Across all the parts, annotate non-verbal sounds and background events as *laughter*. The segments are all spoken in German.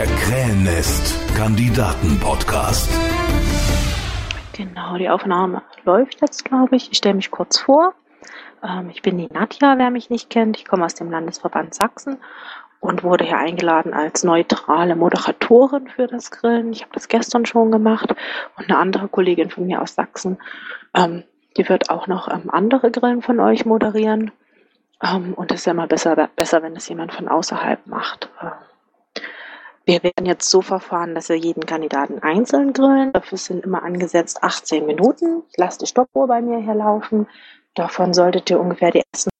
Der Krähennest Kandidaten-Podcast. Genau, die Aufnahme läuft jetzt, glaube ich. Ich stelle mich kurz vor. Ähm, ich bin die Nadja, wer mich nicht kennt. Ich komme aus dem Landesverband Sachsen und wurde hier eingeladen als neutrale Moderatorin für das Grillen. Ich habe das gestern schon gemacht und eine andere Kollegin von mir aus Sachsen, ähm, die wird auch noch ähm, andere Grillen von euch moderieren. Ähm, und es ist ja immer besser, besser, wenn es jemand von außerhalb macht. Wir werden jetzt so verfahren, dass wir jeden Kandidaten einzeln grillen. Dafür sind immer angesetzt 18 Minuten. Ich lasse die Stoppuhr bei mir herlaufen. Davon solltet ihr ungefähr die ersten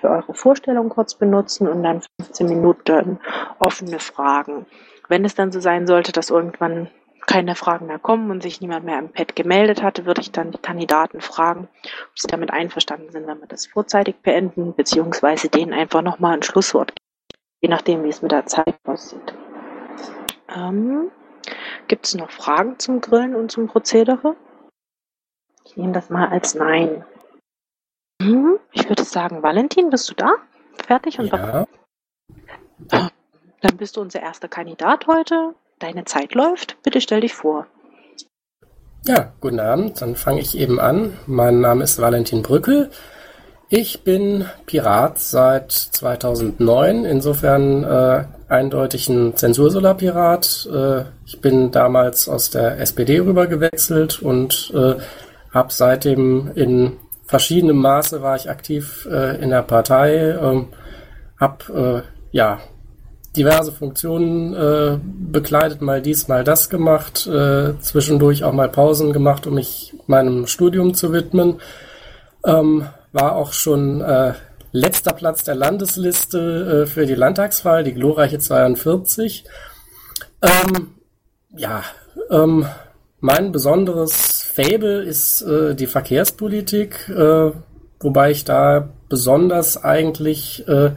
für eure Vorstellung kurz benutzen und dann 15 Minuten offene Fragen. Wenn es dann so sein sollte, dass irgendwann keine Fragen mehr kommen und sich niemand mehr im Pad gemeldet hatte, würde ich dann die Kandidaten fragen, ob sie damit einverstanden sind, wenn wir das vorzeitig beenden, beziehungsweise denen einfach nochmal ein Schlusswort geben, je nachdem, wie es mit der Zeit aussieht. Ähm, Gibt es noch Fragen zum Grillen und zum Prozedere? Ich nehme das mal als Nein. Hm, ich würde sagen, Valentin, bist du da? Fertig und ja. Dann bist du unser erster Kandidat heute. Deine Zeit läuft. Bitte stell dich vor. Ja, guten Abend. Dann fange ich eben an. Mein Name ist Valentin Brückel. Ich bin Pirat seit 2009, insofern äh, eindeutig ein Zensursolarpirat. Äh, ich bin damals aus der SPD rüber gewechselt und äh, habe seitdem in verschiedenem Maße war ich aktiv äh, in der Partei, äh, habe äh, ja diverse Funktionen äh, bekleidet, mal dies, mal das gemacht, äh, zwischendurch auch mal Pausen gemacht, um mich meinem Studium zu widmen. Ähm, war auch schon äh, letzter Platz der Landesliste äh, für die Landtagswahl, die glorreiche 42. Ähm, ja, ähm, mein besonderes Fable ist äh, die Verkehrspolitik, äh, wobei ich da besonders eigentlich äh,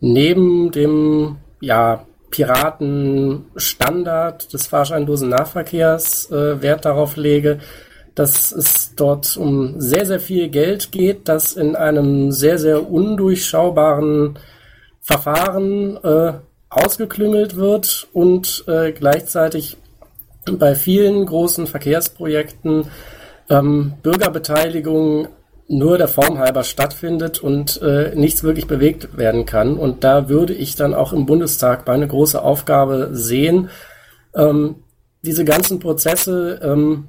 neben dem ja, Piratenstandard des fahrscheinlosen Nahverkehrs äh, Wert darauf lege, dass es dort um sehr, sehr viel Geld geht, das in einem sehr, sehr undurchschaubaren Verfahren äh, ausgeklüngelt wird und äh, gleichzeitig bei vielen großen Verkehrsprojekten ähm, Bürgerbeteiligung nur der Form halber stattfindet und äh, nichts wirklich bewegt werden kann. Und da würde ich dann auch im Bundestag bei eine große Aufgabe sehen, ähm, diese ganzen Prozesse ähm,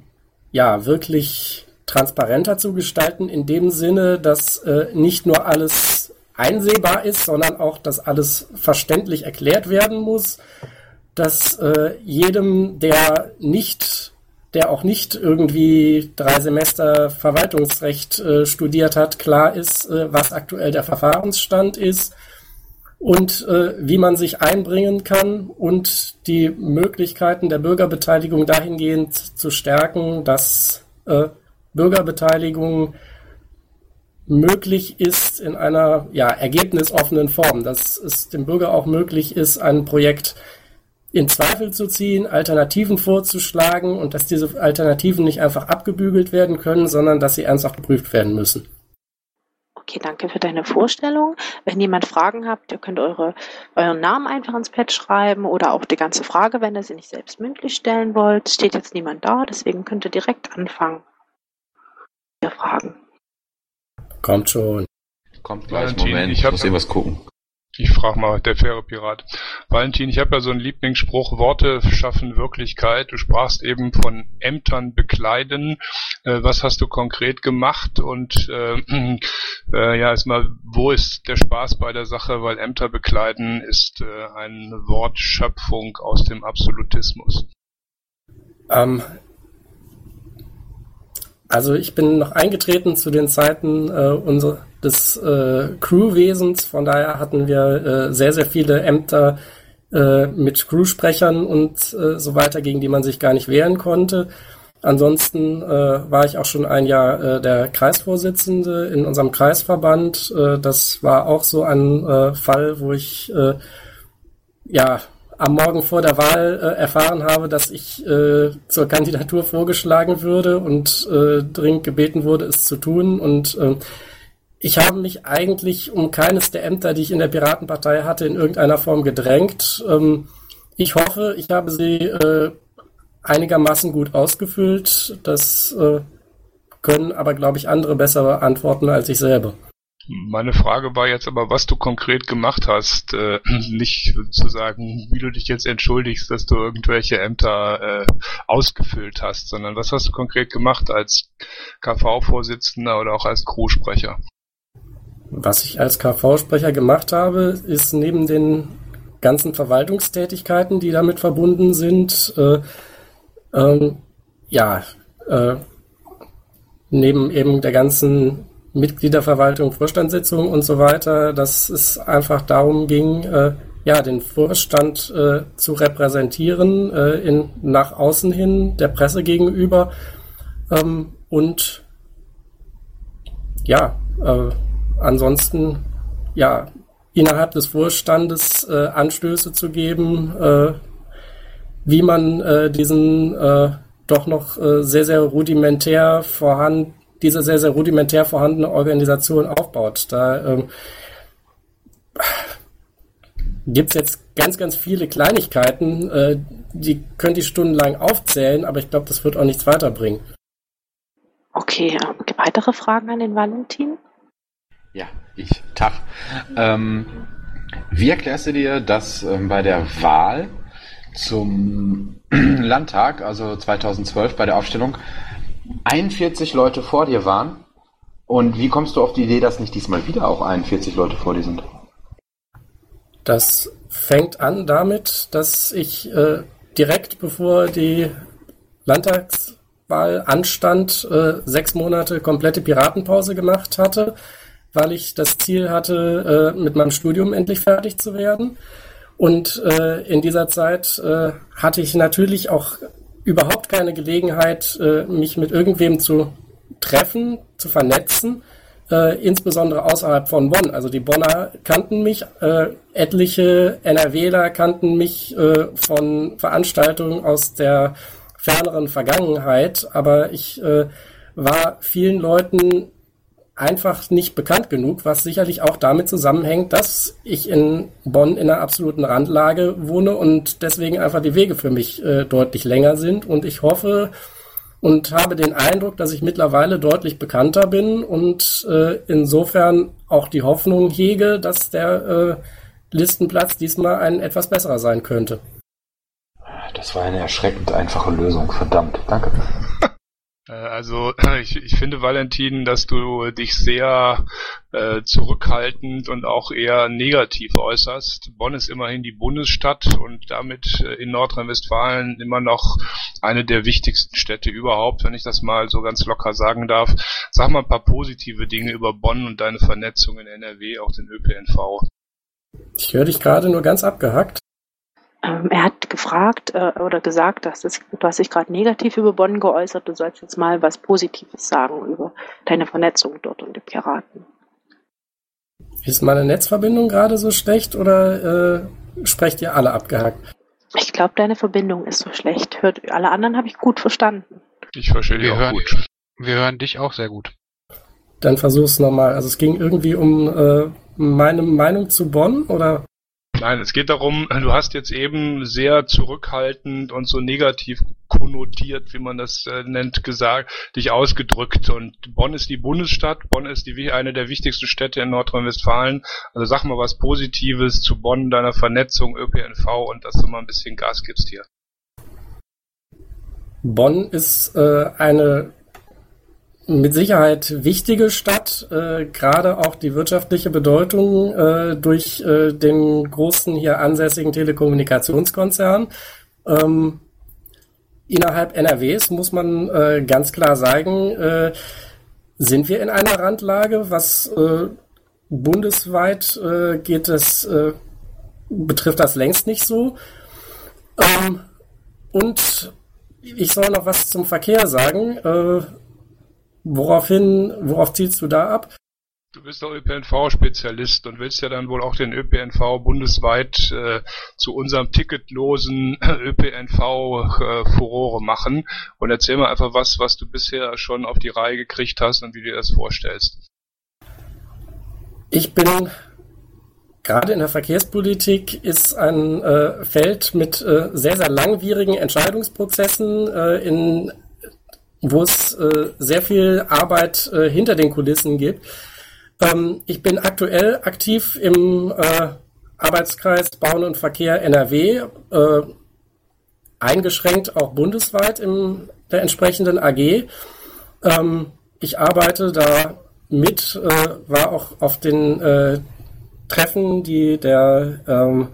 ja, wirklich transparenter zu gestalten, in dem Sinne, dass äh, nicht nur alles einsehbar ist, sondern auch, dass alles verständlich erklärt werden muss, dass äh, jedem, der nicht, der auch nicht irgendwie drei Semester Verwaltungsrecht äh, studiert hat, klar ist, äh, was aktuell der Verfahrensstand ist und äh, wie man sich einbringen kann und die Möglichkeiten der Bürgerbeteiligung dahingehend zu stärken, dass äh, Bürgerbeteiligung möglich ist in einer ja, ergebnisoffenen Form, dass es dem Bürger auch möglich ist, ein Projekt in Zweifel zu ziehen, Alternativen vorzuschlagen und dass diese Alternativen nicht einfach abgebügelt werden können, sondern dass sie ernsthaft geprüft werden müssen. Okay, danke für deine Vorstellung. Wenn jemand Fragen habt, ihr könnt eure, euren Namen einfach ins Pad schreiben oder auch die ganze Frage, wenn ihr sie nicht selbst mündlich stellen wollt. Steht jetzt niemand da, deswegen könnt ihr direkt anfangen. Ihr Fragen. Kommt schon. Kommt gleich, Moment, ich ich muss eben was gucken. Ich frage mal, der faire Pirat. Valentin, ich habe ja so einen Lieblingsspruch, Worte schaffen Wirklichkeit. Du sprachst eben von Ämtern bekleiden. Äh, was hast du konkret gemacht? Und äh, *clears throat* äh, ja, erstmal, wo ist der Spaß bei der Sache? Weil Ämter bekleiden ist äh, eine Wortschöpfung aus dem Absolutismus. Ähm, also ich bin noch eingetreten zu den Zeiten äh, unser, des äh, Crewwesens, von daher hatten wir äh, sehr, sehr viele Ämter äh, mit Crewsprechern und äh, so weiter, gegen die man sich gar nicht wehren konnte. Ansonsten äh, war ich auch schon ein Jahr äh, der Kreisvorsitzende in unserem Kreisverband. Äh, das war auch so ein äh, Fall, wo ich äh, ja am Morgen vor der Wahl äh, erfahren habe, dass ich äh, zur Kandidatur vorgeschlagen würde und äh, dringend gebeten wurde, es zu tun. Und äh, ich habe mich eigentlich um keines der Ämter, die ich in der Piratenpartei hatte, in irgendeiner Form gedrängt. Ähm, ich hoffe, ich habe sie äh, einigermaßen gut ausgefüllt. Das äh, können aber, glaube ich, andere besser beantworten als ich selber. Meine Frage war jetzt aber, was du konkret gemacht hast, äh, *clears throat* nicht zu sagen, wie du dich jetzt entschuldigst, dass du irgendwelche Ämter äh, ausgefüllt hast, sondern was hast du konkret gemacht als KV-Vorsitzender oder auch als Crewsprecher? Was ich als KV-Sprecher gemacht habe, ist neben den ganzen Verwaltungstätigkeiten, die damit verbunden sind, äh, ähm, ja, äh, neben eben der ganzen Mitgliederverwaltung, Vorstandssitzung und so weiter, dass es einfach darum ging, äh, ja, den Vorstand äh, zu repräsentieren, äh, in, nach außen hin, der Presse gegenüber. Ähm, und ja, äh, ansonsten ja, innerhalb des Vorstandes äh, Anstöße zu geben, äh, wie man diesen doch noch sehr, sehr rudimentär vorhanden, diese sehr, sehr rudimentär vorhandene Organisation aufbaut. Da ähm, gibt es jetzt ganz, ganz viele Kleinigkeiten, äh, die könnte ich stundenlang aufzählen, aber ich glaube, das wird auch nichts weiterbringen. Okay, äh, weitere Fragen an den Valentin? Ja, ich. Tag. Ähm, wie erklärst du dir, dass ähm, bei der Wahl zum *clears throat* Landtag, also 2012 bei der Aufstellung, 41 Leute vor dir waren. Und wie kommst du auf die Idee, dass nicht diesmal wieder auch 41 Leute vor dir sind? Das fängt an damit, dass ich äh, direkt bevor die Landtagswahl anstand, äh, sechs Monate komplette Piratenpause gemacht hatte, weil ich das Ziel hatte, äh, mit meinem Studium endlich fertig zu werden. Und äh, in dieser Zeit äh, hatte ich natürlich auch überhaupt keine Gelegenheit, äh, mich mit irgendwem zu treffen, zu vernetzen, äh, insbesondere außerhalb von Bonn. Also die Bonner kannten mich, äh, etliche NRWler kannten mich von Veranstaltungen aus der ferneren Vergangenheit, aber ich war vielen Leuten einfach nicht bekannt genug, was sicherlich auch damit zusammenhängt, dass ich in Bonn in einer absoluten Randlage wohne und deswegen einfach die Wege für mich äh, deutlich länger sind. Und ich hoffe und habe den Eindruck, dass ich mittlerweile deutlich bekannter bin und äh, insofern auch die Hoffnung hege, dass der äh, Listenplatz diesmal ein etwas besserer sein könnte. Das war eine erschreckend einfache Lösung, verdammt. Danke. Äh, also *clears throat* ich, ich finde, Valentin, dass du dich sehr äh, zurückhaltend und auch eher negativ äußerst. Bonn ist immerhin die Bundesstadt und damit äh, in Nordrhein-Westfalen immer noch eine der wichtigsten Städte überhaupt, wenn ich das mal so ganz locker sagen darf. Sag mal ein paar positive Dinge über Bonn und deine Vernetzung in NRW, auch den ÖPNV. Ich höre dich gerade nur ganz abgehackt. Ähm, er hat gefragt äh, oder gesagt, dass es, du hast dich gerade negativ über Bonn geäußert, du sollst jetzt mal was Positives sagen über deine Vernetzung dort und die Piraten. Ist meine Netzverbindung gerade so schlecht oder äh, sprecht ihr alle abgehackt? Ich glaube, deine Verbindung ist so schlecht. Hört, alle anderen habe ich gut verstanden. Ich verstehe dich auch hören, gut. Wir hören dich auch sehr gut. Dann versuch's nochmal. Also es ging irgendwie um äh, meine Meinung zu Bonn oder? Nein, es geht darum, du hast jetzt eben sehr zurückhaltend und so negativ konnotiert, wie man das äh, nennt, gesagt, dich ausgedrückt. Und Bonn ist die Bundesstadt, Bonn ist die, eine der wichtigsten Städte in Nordrhein-Westfalen. Also sag mal was Positives zu Bonn, deiner Vernetzung, ÖPNV und dass du mal ein bisschen Gas gibst hier. Bonn ist äh, eine mit Sicherheit wichtige Stadt, äh, gerade auch die wirtschaftliche Bedeutung äh, durch äh, den großen hier ansässigen Telekommunikationskonzern. Ähm, innerhalb NRWs muss man äh, ganz klar sagen, äh, sind wir in einer Randlage, was äh, bundesweit äh, geht es, äh, betrifft das längst nicht so. Ähm, und ich soll noch was zum Verkehr sagen. Äh, Woraufhin, worauf zielst du da ab? Du bist doch ÖPNV-Spezialist und willst ja dann wohl auch den ÖPNV bundesweit äh, zu unserem ticketlosen *clears throat* ÖPNV äh, Furore machen. Und erzähl mal einfach was, was du bisher schon auf die Reihe gekriegt hast und wie du dir das vorstellst. Ich bin gerade in der Verkehrspolitik ist ein äh, Feld mit äh, sehr, sehr langwierigen Entscheidungsprozessen, äh, in, wo es äh, sehr viel Arbeit äh, hinter den Kulissen gibt. Ähm, ich bin aktuell aktiv im äh, Arbeitskreis Bauen und Verkehr NRW, eingeschränkt auch bundesweit in der entsprechenden AG. Ähm, ich arbeite da mit, war auch auf den Treffen, die der ähm,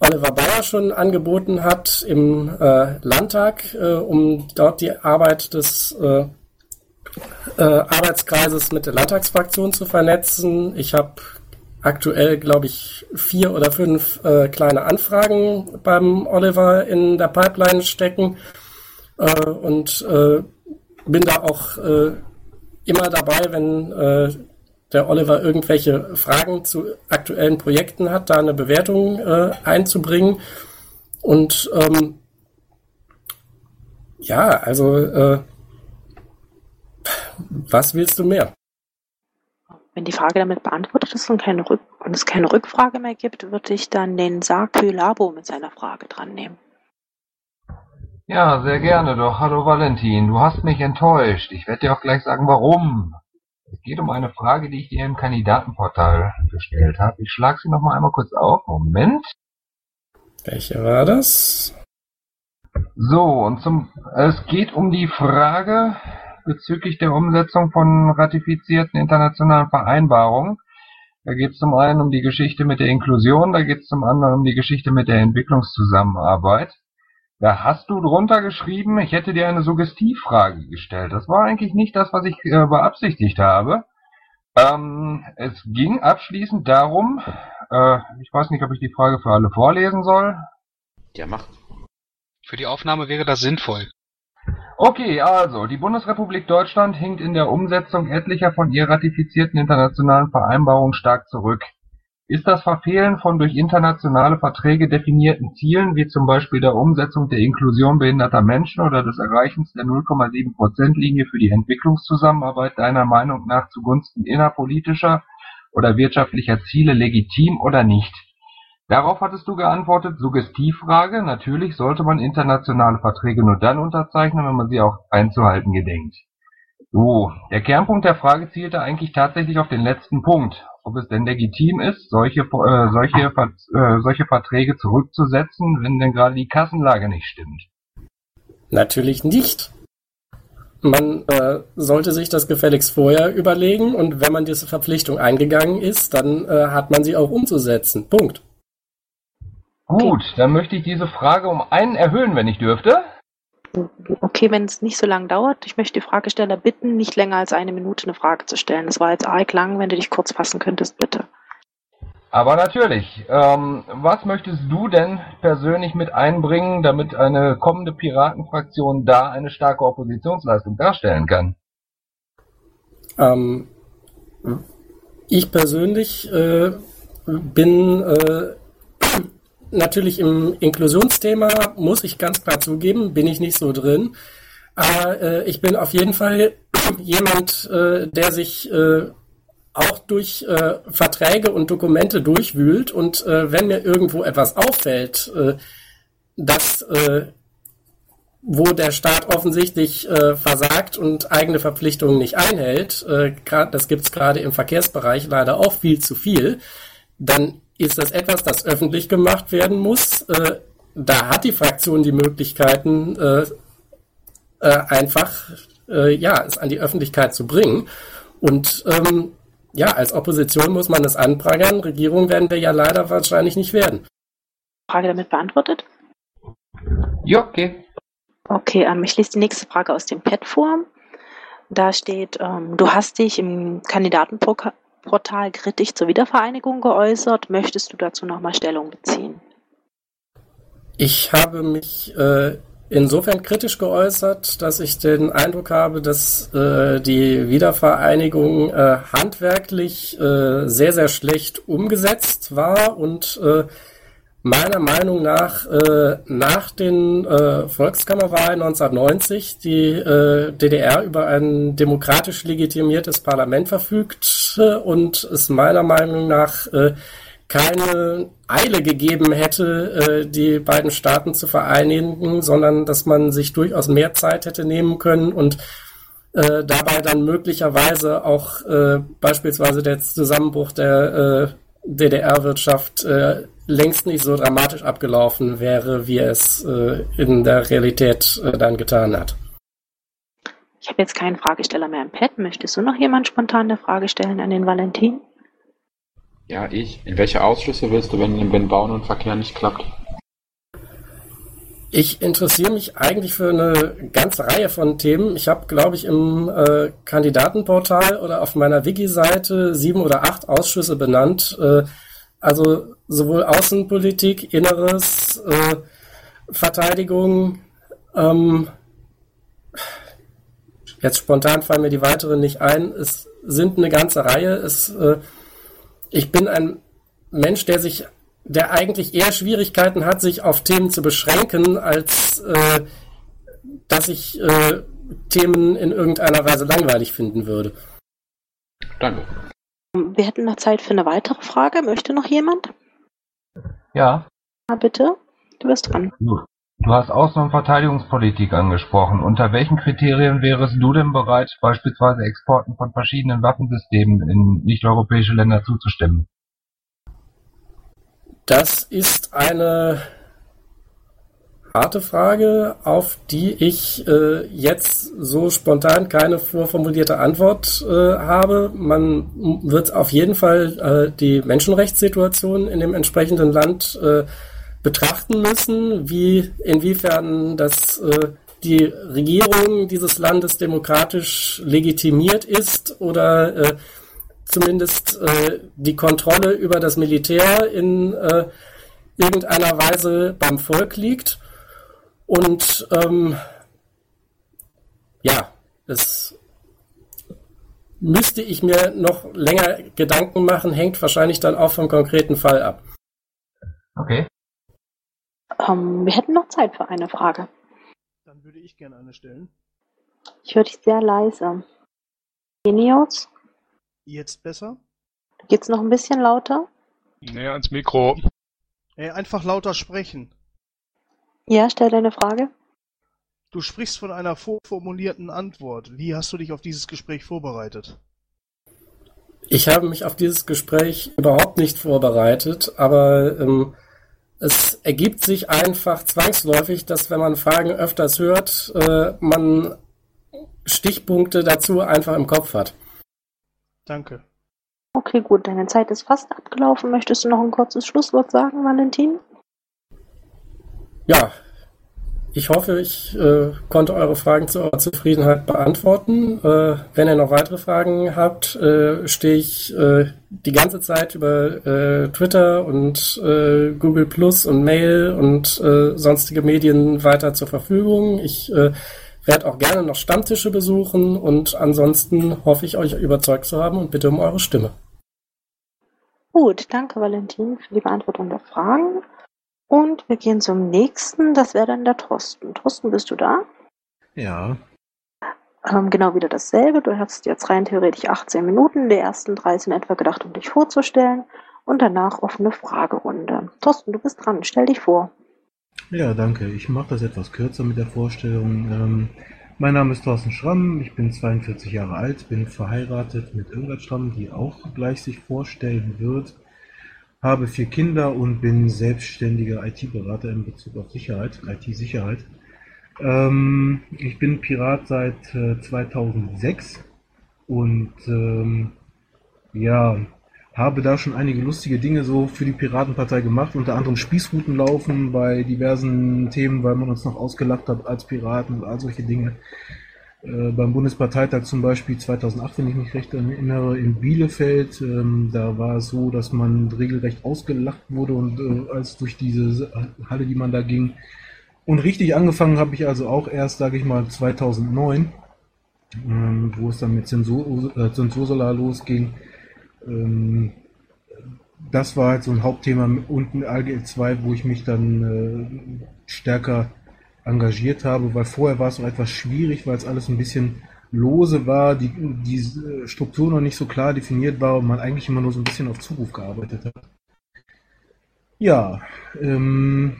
Oliver Bayer schon angeboten hat im äh, Landtag, äh, um dort die Arbeit des äh, äh, Arbeitskreises mit der Landtagsfraktion zu vernetzen. Ich habe aktuell, glaube ich, vier oder fünf äh, kleine Anfragen beim Oliver in der Pipeline stecken äh, und bin da auch immer dabei, wenn der Oliver irgendwelche Fragen zu aktuellen Projekten hat, da eine Bewertung äh, einzubringen. Und ähm, ja, also äh, was willst du mehr? Wenn die Frage damit beantwortet ist und, keine Rück und es keine Rückfrage mehr gibt, würde ich dann den Sarkö Labo mit seiner Frage dran nehmen. Ja, sehr gerne doch. Hallo Valentin, du hast mich enttäuscht. Ich werde dir auch gleich sagen, warum. Es geht um eine Frage, die ich dir im Kandidatenportal gestellt habe. Ich schlage sie noch mal einmal kurz auf. Moment. Welche war das? So, und zum, es geht um die Frage bezüglich der Umsetzung von ratifizierten internationalen Vereinbarungen. Da geht es zum einen um die Geschichte mit der Inklusion, da geht es zum anderen um die Geschichte mit der Entwicklungszusammenarbeit. Da hast du drunter geschrieben, ich hätte dir eine Suggestivfrage gestellt. Das war eigentlich nicht das, was ich äh, beabsichtigt habe. Ähm, es ging abschließend darum, äh, ich weiß nicht, ob ich die Frage für alle vorlesen soll. Ja, mach. Für die Aufnahme wäre das sinnvoll. Okay, also, die Bundesrepublik Deutschland hinkt in der Umsetzung etlicher von ihr ratifizierten internationalen Vereinbarungen stark zurück. Ist das Verfehlen von durch internationale Verträge definierten Zielen, wie zum Beispiel der Umsetzung der Inklusion behinderter Menschen oder des Erreichens der 0,7-Prozent-Linie für die Entwicklungszusammenarbeit deiner Meinung nach zugunsten innerpolitischer oder wirtschaftlicher Ziele legitim oder nicht? Darauf hattest du geantwortet, Suggestivfrage, natürlich sollte man internationale Verträge nur dann unterzeichnen, wenn man sie auch einzuhalten gedenkt. So, der Kernpunkt der Frage zielte eigentlich tatsächlich auf den letzten Punkt, ob es denn legitim ist, solche, äh, solche, äh, solche Verträge zurückzusetzen, wenn denn gerade die Kassenlage nicht stimmt. Natürlich nicht. Man äh, sollte sich das gefälligst vorher überlegen und wenn man diese Verpflichtung eingegangen ist, dann äh, hat man sie auch umzusetzen. Punkt. Gut, dann möchte ich diese Frage um einen erhöhen, wenn ich dürfte. Okay, wenn es nicht so lange dauert, ich möchte die Fragesteller bitten, nicht länger als eine Minute eine Frage zu stellen. Das war jetzt arg lang, wenn du dich kurz fassen könntest, bitte. Aber natürlich. Ähm, was möchtest du denn persönlich mit einbringen, damit eine kommende Piratenfraktion da eine starke Oppositionsleistung darstellen kann? Ähm, ich persönlich äh, bin äh, natürlich im Inklusionsthema, muss ich ganz klar zugeben, bin ich nicht so drin. Aber äh, ich bin auf jeden Fall *clears throat* jemand, äh, der sich äh, auch durch äh, Verträge und Dokumente durchwühlt und äh, wenn mir irgendwo etwas auffällt, äh, dass äh, wo der Staat offensichtlich äh, versagt und eigene Verpflichtungen nicht einhält, äh, grad, das gibt's gerade im Verkehrsbereich leider auch viel zu viel, dann ist das etwas, das öffentlich gemacht werden muss. Äh, da hat die Fraktion die Möglichkeiten, äh, äh, einfach äh, ja, es an die Öffentlichkeit zu bringen. Und ähm, ja, als Opposition muss man es anprangern. Regierung werden wir ja leider wahrscheinlich nicht werden. Frage damit beantwortet? Ja, okay. Okay, ähm, ich lese die nächste Frage aus dem Pad vor. Da steht, ähm, du hast dich im Kandidatenprogramm Portal kritisch zur Wiedervereinigung geäußert. Möchtest du dazu nochmal Stellung beziehen? Ich habe mich äh, insofern kritisch geäußert, dass ich den Eindruck habe, dass äh, die Wiedervereinigung äh, handwerklich äh, sehr, sehr schlecht umgesetzt war und äh, meiner Meinung nach äh, nach den äh, Volkskammerwahlen 1990 die äh, DDR über ein demokratisch legitimiertes Parlament verfügte und es meiner Meinung nach äh, keine Eile gegeben hätte, äh, die beiden Staaten zu vereinigen, sondern dass man sich durchaus mehr Zeit hätte nehmen können und äh, dabei dann möglicherweise auch äh, beispielsweise der Zusammenbruch der äh, DDR-Wirtschaft äh, längst nicht so dramatisch abgelaufen wäre, wie es äh, in der Realität äh, dann getan hat. Ich habe jetzt keinen Fragesteller mehr im Pad. Möchtest du noch jemand spontan eine Frage stellen an den Valentin? Ja, ich. In welche Ausschüsse willst du, wenn, wenn Bauen und Verkehr nicht klappt? Ich interessiere mich eigentlich für eine ganze Reihe von Themen. Ich habe, glaube ich, im äh, Kandidatenportal oder auf meiner Wiki-Seite sieben oder acht Ausschüsse benannt. Äh, also sowohl Außenpolitik, Inneres, äh, Verteidigung. Ähm, jetzt spontan fallen mir die weiteren nicht ein. Es sind eine ganze Reihe. Es, äh, ich bin ein Mensch, der sich der eigentlich eher Schwierigkeiten hat, sich auf Themen zu beschränken, als äh, dass ich äh, Themen in irgendeiner Weise langweilig finden würde. Danke. Wir hätten noch Zeit für eine weitere Frage. Möchte noch jemand? Ja. Na bitte, du bist dran. Du, du hast Außen- und Verteidigungspolitik angesprochen. Unter welchen Kriterien wärest du denn bereit, beispielsweise Exporten von verschiedenen Waffensystemen in nicht-europäische Länder zuzustimmen? Das ist eine harte Frage, auf die ich äh, jetzt so spontan keine vorformulierte Antwort äh, habe. Man wird auf jeden Fall äh, die Menschenrechtssituation in dem entsprechenden Land äh, betrachten müssen, wie inwiefern das äh, die Regierung dieses Landes demokratisch legitimiert ist oder äh, zumindest äh, die Kontrolle über das Militär in äh, irgendeiner Weise beim Volk liegt. Und ähm, ja, es müsste ich mir noch länger Gedanken machen, hängt wahrscheinlich dann auch vom konkreten Fall ab. Okay. Ähm, wir hätten noch Zeit für eine Frage. Dann würde ich gerne eine stellen. Ich höre dich sehr leise. Genios, Jetzt besser? geht's noch ein bisschen lauter? Näher ans Mikro. Ey, einfach lauter sprechen. Ja, stell deine Frage. Du sprichst von einer vorformulierten Antwort. Wie hast du dich auf dieses Gespräch vorbereitet? Ich habe mich auf dieses Gespräch überhaupt nicht vorbereitet, aber ähm, es ergibt sich einfach zwangsläufig, dass wenn man Fragen öfters hört, äh, man Stichpunkte dazu einfach im Kopf hat. Danke. Okay, gut, deine Zeit ist fast abgelaufen. Möchtest du noch ein kurzes Schlusswort sagen, Valentin? Ja, ich hoffe, ich äh, konnte eure Fragen zu eurer Zufriedenheit beantworten. Äh, wenn ihr noch weitere Fragen habt, äh, stehe ich äh, die ganze Zeit über äh, Twitter und äh, Google Plus und Mail und äh, sonstige Medien weiter zur Verfügung. Ich werde auch gerne noch Stammtische besuchen und ansonsten hoffe ich, euch überzeugt zu haben und bitte um eure Stimme. Gut, danke Valentin für die Beantwortung der Fragen. Und wir gehen zum nächsten, das wäre dann der Thorsten. Thorsten, bist du da? Ja, Ähm, genau wieder dasselbe. Du hast jetzt rein theoretisch 18 Minuten. Die ersten drei sind etwa gedacht, um dich vorzustellen. Und danach offene Fragerunde. Thorsten, du bist dran. Stell dich vor. Ja, danke. Ich mache das etwas kürzer mit der Vorstellung. Ähm, mein Name ist Thorsten Schramm, ich bin 42 Jahre alt, bin verheiratet mit Irmgard Schramm, die auch gleich sich vorstellen wird. Habe vier Kinder und bin selbstständiger IT-Berater in Bezug auf Sicherheit, IT-Sicherheit. Ähm, ich bin Pirat seit äh, 2006 und ähm, ja, habe da schon einige lustige Dinge so für die Piratenpartei gemacht, unter anderem Spießruten laufen bei diversen Themen, weil man uns noch ausgelacht hat als Piraten und all solche Dinge. Äh, beim Bundesparteitag zum Beispiel 2008, wenn ich mich recht erinnere, in Bielefeld, ähm, da war es so, dass man regelrecht ausgelacht wurde und äh, als durch diese Halle, die man da ging. Und richtig angefangen habe ich also auch erst, sage ich mal, 2009, ähm, wo es dann mit Zensur, äh, Zensursolar losging. Ähm, das war halt so ein Hauptthema und ein AGL 2, wo ich mich dann äh, stärker engagiert habe, weil vorher war es noch etwas schwierig, weil es alles ein bisschen lose war, die, die äh, Struktur noch nicht so klar definiert war und man eigentlich immer nur so ein bisschen auf Zuruf gearbeitet hat. Ja, ähm,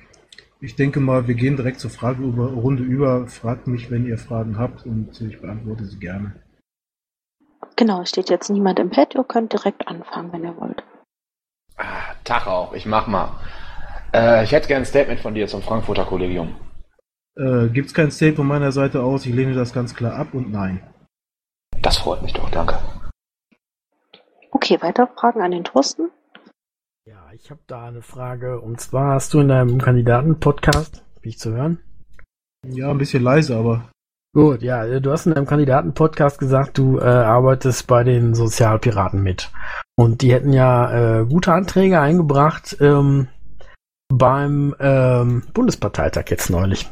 ich denke mal, wir gehen direkt zur Fragerunde über. Fragt mich, wenn ihr Fragen habt und ich beantworte sie gerne. Genau, es steht jetzt niemand im Pad. Ihr könnt direkt anfangen, wenn ihr wollt. Ah, Tag auch, ich mach mal. Äh, ich hätte gerne ein Statement von dir zum Frankfurter Kollegium. Äh, gibt's kein Statement von meiner Seite aus. Ich lehne das ganz klar ab und nein. Das freut mich doch, danke. Okay, weitere Fragen an den Thorsten? Ja, ich habe da eine Frage. Und zwar hast du in deinem Kandidaten-Podcast, wie ich zu hören? Ja, ein bisschen leise, aber. Gut, ja, du hast in deinem Kandidaten-Podcast gesagt, du äh, arbeitest bei den Sozialpiraten mit. Und die hätten ja äh, gute Anträge eingebracht ähm, beim ähm, Bundesparteitag jetzt neulich.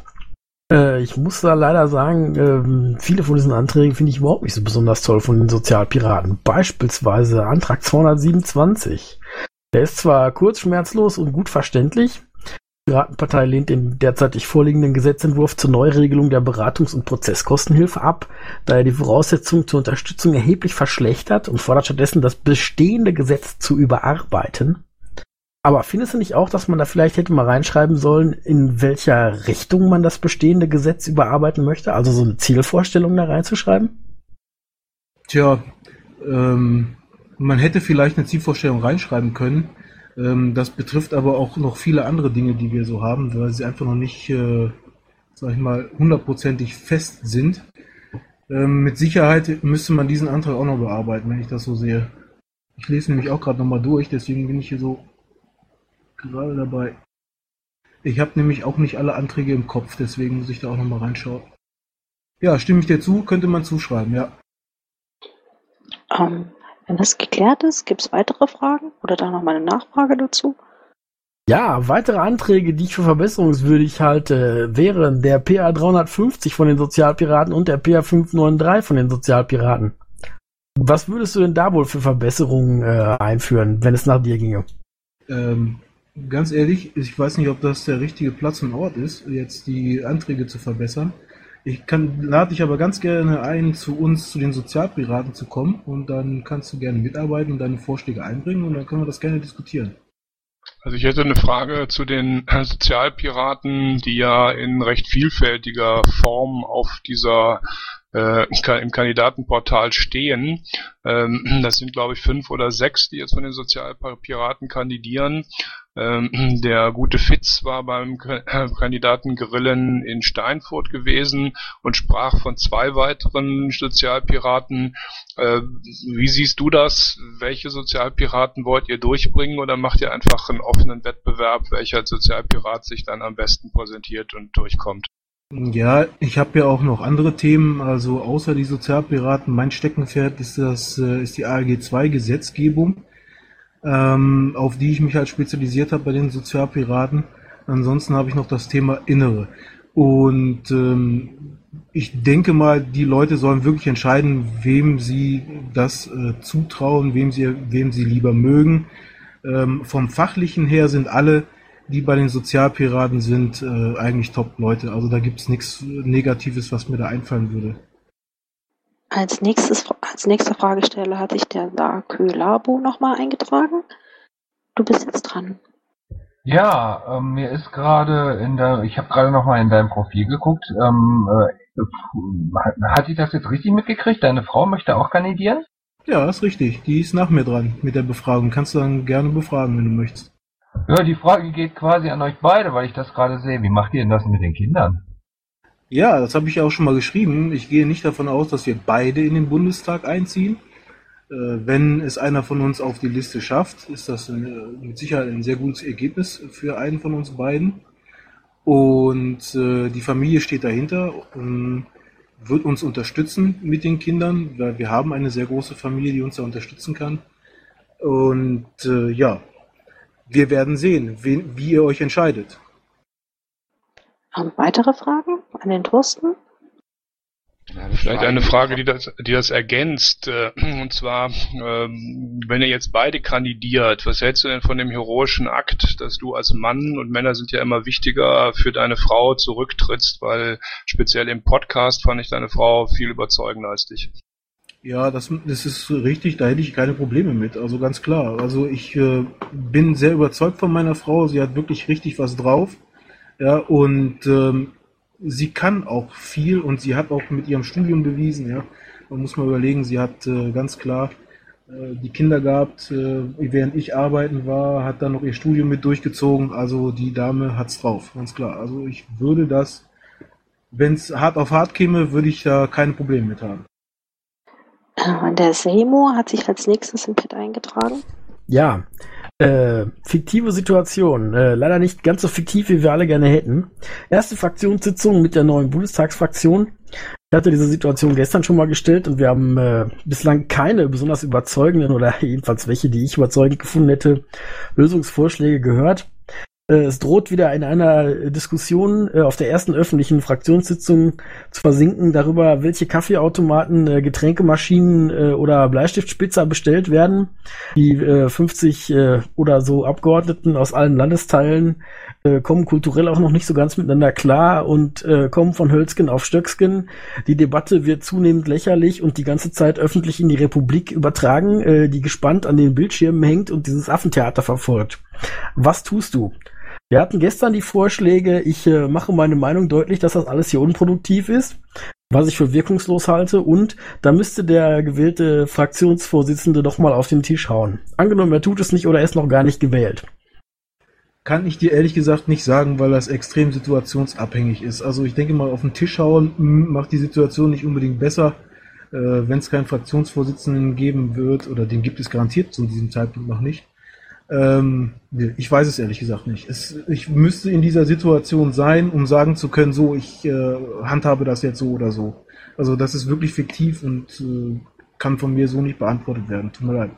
Äh, ich muss da leider sagen, äh, viele von diesen Anträgen finde ich überhaupt nicht so besonders toll von den Sozialpiraten. Beispielsweise Antrag 227. Der ist zwar kurz, schmerzlos und gut verständlich. Die Piratenpartei lehnt den derzeitig vorliegenden Gesetzentwurf zur Neuregelung der Beratungs- und Prozesskostenhilfe ab, da er die Voraussetzungen zur Unterstützung erheblich verschlechtert und fordert stattdessen, das bestehende Gesetz zu überarbeiten. Aber findest du nicht auch, dass man da vielleicht hätte mal reinschreiben sollen, in welcher Richtung man das bestehende Gesetz überarbeiten möchte? Also so eine Zielvorstellung da reinzuschreiben? Tja, ähm, man hätte vielleicht eine Zielvorstellung reinschreiben können. Ähm, das betrifft aber auch noch viele andere Dinge, die wir so haben, weil sie einfach noch nicht, äh, sag ich mal, hundertprozentig fest sind. Ähm, mit Sicherheit müsste man diesen Antrag auch noch bearbeiten, wenn ich das so sehe. Ich lese nämlich auch gerade nochmal durch, deswegen bin ich hier so gerade dabei. Ich habe nämlich auch nicht alle Anträge im Kopf, deswegen muss ich da auch nochmal reinschauen. Ja, stimme ich dir zu, könnte man zuschreiben, ja. Ähm, wenn das geklärt ist, gibt es weitere Fragen oder da nochmal eine Nachfrage dazu? Ja, weitere Anträge, die ich für verbesserungswürdig halte, wären der PA 350 von den Sozialpiraten und der PA 593 von den Sozialpiraten. Was würdest du denn da wohl für Verbesserungen äh, einführen, wenn es nach dir ginge? Ähm, ganz ehrlich, ich weiß nicht, ob das der richtige Platz und Ort ist, jetzt die Anträge zu verbessern. Ich kann, lade dich aber ganz gerne ein, zu uns, zu den Sozialpiraten zu kommen und dann kannst du gerne mitarbeiten und deine Vorschläge einbringen und dann können wir das gerne diskutieren. Also ich hätte eine Frage zu den Sozialpiraten, die ja in recht vielfältiger Form auf dieser äh, im Kandidatenportal stehen. Ähm, *clears throat* das sind, glaube ich, fünf oder sechs, die jetzt von den Sozialpiraten kandidieren. Ähm, *clears throat* der gute Fitz war beim Kandidaten Grillen in Steinfurt gewesen und sprach von zwei weiteren Sozialpiraten. Äh, wie siehst du das? Welche Sozialpiraten wollt ihr durchbringen oder macht ihr einfach einen offenen Wettbewerb, welcher Sozialpirat sich dann am besten präsentiert und durchkommt? Ja, ich habe ja auch noch andere Themen, also außer die Sozialpiraten, mein Steckenpferd ist das äh, ist die ALG 2 Gesetzgebung, ähm, auf die ich mich halt spezialisiert habe bei den Sozialpiraten. Ansonsten habe ich noch das Thema Innere. Und ähm, ich denke mal, die Leute sollen wirklich entscheiden, wem sie das äh, zutrauen, wem sie, wem sie lieber mögen. Ähm, vom Fachlichen her sind alle die bei den Sozialpiraten sind äh, eigentlich Top-Leute. Also da gibt es nichts Negatives, was mir da einfallen würde. Als, nächstes, als nächster Fragesteller hat sich der Lakö Labo nochmal eingetragen. Du bist jetzt dran. Ja, ähm, mir ist gerade in der, ich habe gerade nochmal in deinem Profil geguckt. Ähm, äh, hat ich das jetzt richtig mitgekriegt? Deine Frau möchte auch kandidieren? Ja, ist richtig. Die ist nach mir dran mit der Befragung. Kannst du dann gerne befragen, wenn du möchtest. Ja, die Frage geht quasi an euch beide, weil ich das gerade sehe. Wie macht ihr denn das mit den Kindern? Ja, das habe ich ja auch schon mal geschrieben. Ich gehe nicht davon aus, dass wir beide in den Bundestag einziehen. Äh, wenn es einer von uns auf die Liste schafft, ist das mit Sicherheit ein sehr gutes Ergebnis für einen von uns beiden. Und äh, die Familie steht dahinter und wird uns unterstützen mit den Kindern, weil wir haben eine sehr große Familie, die uns da unterstützen kann. Und äh, ja, wir werden sehen, wen, wie ihr euch entscheidet. Haben weitere Fragen an den Thorsten? Vielleicht eine Frage, die das, die das ergänzt. Äh, und zwar, ähm, wenn ihr jetzt beide kandidiert, was hältst du denn von dem heroischen Akt, dass du als Mann, und Männer sind ja immer wichtiger, für deine Frau zurücktrittst, weil speziell im Podcast fand ich deine Frau viel überzeugender als dich. Ja, das, das ist richtig, da hätte ich keine Probleme mit, also ganz klar. Also ich äh, bin sehr überzeugt von meiner Frau, sie hat wirklich richtig was drauf. Ja, und ähm, sie kann auch viel und sie hat auch mit ihrem Studium bewiesen, ja. Man muss mal überlegen, sie hat äh, ganz klar äh, die Kinder gehabt, äh, während ich arbeiten war, hat dann noch ihr Studium mit durchgezogen. Also die Dame hat's drauf, ganz klar. Also ich würde das, wenn es hart auf hart käme, würde ich da keine Probleme mit haben. Der Seymour hat sich als nächstes im Pit eingetragen. Ja, äh, fiktive Situation. Äh, leider nicht ganz so fiktiv, wie wir alle gerne hätten. Erste Fraktionssitzung mit der neuen Bundestagsfraktion. Ich hatte diese Situation gestern schon mal gestellt und wir haben äh, bislang keine besonders überzeugenden oder *laughs* jedenfalls welche, die ich überzeugend gefunden hätte, Lösungsvorschläge gehört. Äh, es droht wieder in einer Diskussion äh, auf der ersten öffentlichen Fraktionssitzung zu versinken darüber, welche Kaffeeautomaten, äh, Getränkemaschinen oder Bleistiftspitzer bestellt werden. Die 50 oder so Abgeordneten aus allen Landesteilen kommen kulturell auch noch nicht so ganz miteinander klar und kommen von Hölzgen auf Stöcksken. Die Debatte wird zunehmend lächerlich und die ganze Zeit öffentlich in die Republik übertragen, die gespannt an den Bildschirmen hängt und dieses Affentheater verfolgt. Was tust du? Wir hatten gestern die Vorschläge, ich äh, mache meine Meinung deutlich, dass das alles hier unproduktiv ist, was ich für wirkungslos halte und da müsste der gewählte Fraktionsvorsitzende doch mal auf den Tisch hauen. Angenommen, er tut es nicht oder er ist noch gar nicht gewählt. Kann ich dir ehrlich gesagt nicht sagen, weil das extrem situationsabhängig ist. Also ich denke mal, auf den Tisch hauen macht die Situation nicht unbedingt besser. Äh, Wenn es keinen Fraktionsvorsitzenden geben wird, oder den gibt es garantiert zu diesem Zeitpunkt noch nicht, ähm, ich weiß es ehrlich gesagt nicht. Es, ich müsste in dieser Situation sein, um sagen zu können, so, ich äh, handhabe das jetzt so oder so. Also das ist wirklich fiktiv und äh, kann von mir so nicht beantwortet werden. Tut mir leid.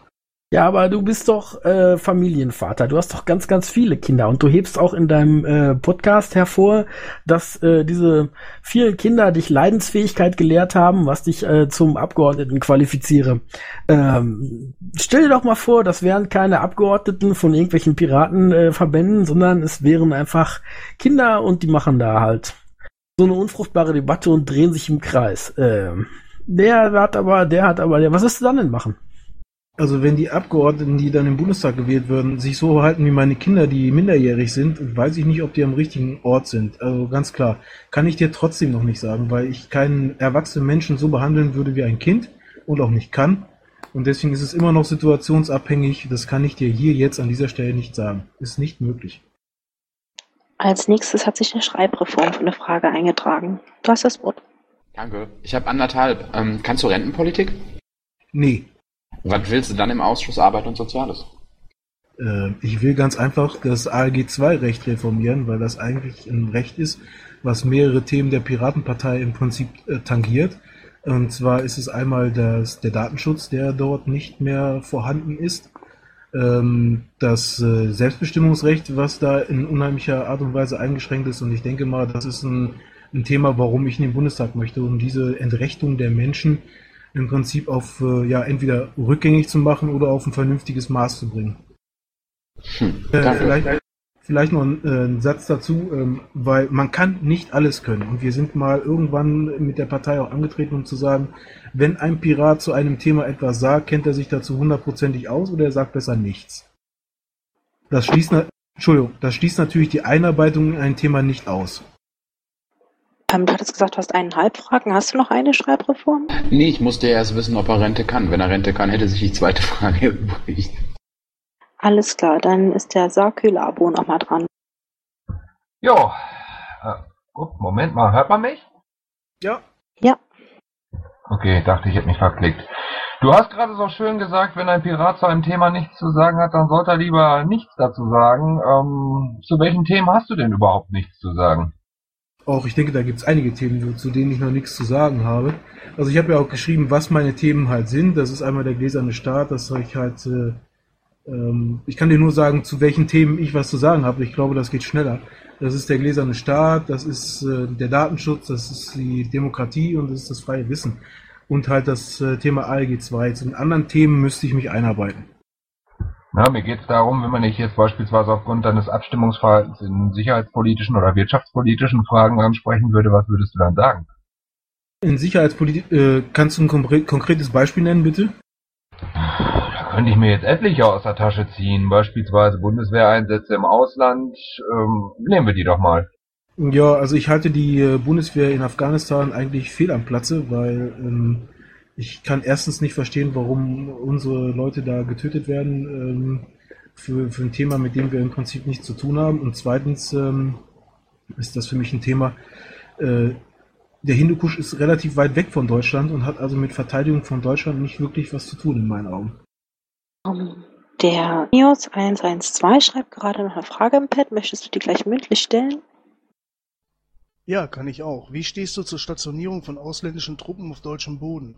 Ja, aber du bist doch äh, Familienvater. Du hast doch ganz, ganz viele Kinder und du hebst auch in deinem äh, Podcast hervor, dass äh, diese vielen Kinder dich Leidensfähigkeit gelehrt haben, was dich äh, zum Abgeordneten qualifiziere. Ähm, stell dir doch mal vor, das wären keine Abgeordneten von irgendwelchen Piratenverbänden, äh, sondern es wären einfach Kinder und die machen da halt so eine unfruchtbare Debatte und drehen sich im Kreis. Äh, der hat aber, der hat aber, der, was wirst du dann denn machen? Also wenn die Abgeordneten, die dann im Bundestag gewählt würden, sich so verhalten wie meine Kinder, die minderjährig sind, weiß ich nicht, ob die am richtigen Ort sind. Also ganz klar, kann ich dir trotzdem noch nicht sagen, weil ich keinen erwachsenen Menschen so behandeln würde wie ein Kind und auch nicht kann. Und deswegen ist es immer noch situationsabhängig. Das kann ich dir hier jetzt an dieser Stelle nicht sagen. Ist nicht möglich. Als nächstes hat sich eine Schreibreform für eine Frage eingetragen. Du hast das Wort. Danke. Ich habe anderthalb. Ähm, kannst du Rentenpolitik? Nee. Was willst du dann im Ausschuss Arbeit und Soziales? Äh, ich will ganz einfach das ALG II-Recht reformieren, weil das eigentlich ein Recht ist, was mehrere Themen der Piratenpartei im Prinzip äh, tangiert. Und zwar ist es einmal das, der Datenschutz, der dort nicht mehr vorhanden ist. Ähm, das äh, Selbstbestimmungsrecht, was da in unheimlicher Art und Weise eingeschränkt ist. Und ich denke mal, das ist ein, ein Thema, warum ich in den Bundestag möchte, um diese Entrechtung der Menschen im Prinzip auf äh, ja entweder rückgängig zu machen oder auf ein vernünftiges Maß zu bringen. Hm, äh, vielleicht, vielleicht noch ein, äh, ein Satz dazu, ähm, weil man kann nicht alles können. Und wir sind mal irgendwann mit der Partei auch angetreten, um zu sagen, wenn ein Pirat zu einem Thema etwas sagt, kennt er sich dazu hundertprozentig aus oder er sagt besser nichts. Das schließt, Entschuldigung, das schließt natürlich die Einarbeitung in ein Thema nicht aus. Ähm, du hattest gesagt, du hast eineinhalb Fragen. Hast du noch eine Schreibreform? Nee, ich musste erst wissen, ob er Rente kann. Wenn er Rente kann, hätte sich die zweite Frage *laughs* übrig. Alles klar, dann ist der Sarkül-Abo nochmal dran. Jo. Äh, gut, Moment mal, hört man mich? Ja. Ja. Okay, dachte ich hätte mich verklickt. Du hast gerade so schön gesagt, wenn ein Pirat zu einem Thema nichts zu sagen hat, dann sollte er lieber nichts dazu sagen. Ähm, zu welchen Themen hast du denn überhaupt nichts zu sagen? Auch, ich denke, da gibt es einige Themen, zu denen ich noch nichts zu sagen habe. Also ich habe ja auch geschrieben, was meine Themen halt sind. Das ist einmal der gläserne Staat, das ich halt, äh, ähm, ich kann dir nur sagen, zu welchen Themen ich was zu sagen habe. Ich glaube, das geht schneller. Das ist der gläserne Staat, das ist äh, der Datenschutz, das ist die Demokratie und das ist das freie Wissen. Und halt das äh, Thema ALG 2. Zu den anderen Themen müsste ich mich einarbeiten. Na, mir geht es darum, wenn man dich jetzt beispielsweise aufgrund deines Abstimmungsverhaltens in sicherheitspolitischen oder wirtschaftspolitischen Fragen ansprechen würde, was würdest du dann sagen? In Sicherheitspolitik, äh, kannst du ein konkre konkretes Beispiel nennen, bitte? Da könnte ich mir jetzt etliche aus der Tasche ziehen, beispielsweise Bundeswehreinsätze im Ausland. Ähm, nehmen wir die doch mal. Ja, also ich halte die äh, Bundeswehr in Afghanistan eigentlich fehl am Platze, weil ähm, ich kann erstens nicht verstehen, warum unsere Leute da getötet werden ähm, für, für ein Thema, mit dem wir im Prinzip nichts zu tun haben. Und zweitens ähm, ist das für mich ein Thema, äh, der Hindukusch ist relativ weit weg von Deutschland und hat also mit Verteidigung von Deutschland nicht wirklich was zu tun in meinen Augen. Um, der Nios 112 schreibt gerade noch eine Frage im Pad. Möchtest du die gleich mündlich stellen? Ja, kann ich auch. Wie stehst du zur Stationierung von ausländischen Truppen auf deutschem Boden?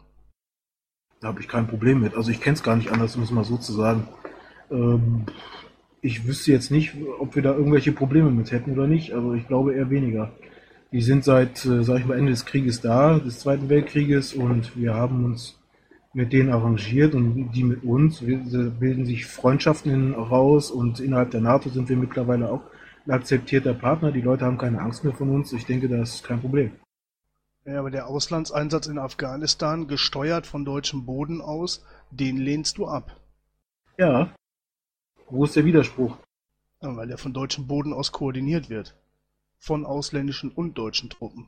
Da habe ich kein Problem mit. Also ich kenne es gar nicht anders, um es mal so zu sagen. Ähm, ich wüsste jetzt nicht, ob wir da irgendwelche Probleme mit hätten oder nicht. Also ich glaube eher weniger. Die sind seit, äh, sag ich mal, Ende des Krieges da, des Zweiten Weltkrieges, und wir haben uns mit denen arrangiert und die mit uns. Wir bilden sich Freundschaften raus und innerhalb der NATO sind wir mittlerweile auch ein akzeptierter Partner. Die Leute haben keine Angst mehr von uns. Ich denke, das ist kein Problem. Ja, aber der Auslandseinsatz in Afghanistan, gesteuert von deutschem Boden aus, den lehnst du ab. Ja. Wo ist der Widerspruch? Ja, weil er von deutschem Boden aus koordiniert wird. Von ausländischen und deutschen Truppen.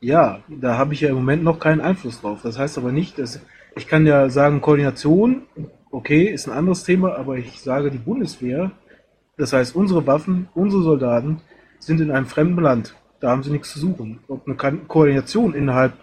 Ja, da habe ich ja im Moment noch keinen Einfluss drauf. Das heißt aber nicht, dass ich kann ja sagen, Koordination, okay, ist ein anderes Thema, aber ich sage, die Bundeswehr das heißt, unsere Waffen, unsere Soldaten sind in einem fremden Land. Da haben sie nichts zu suchen. Ob eine Koordination innerhalb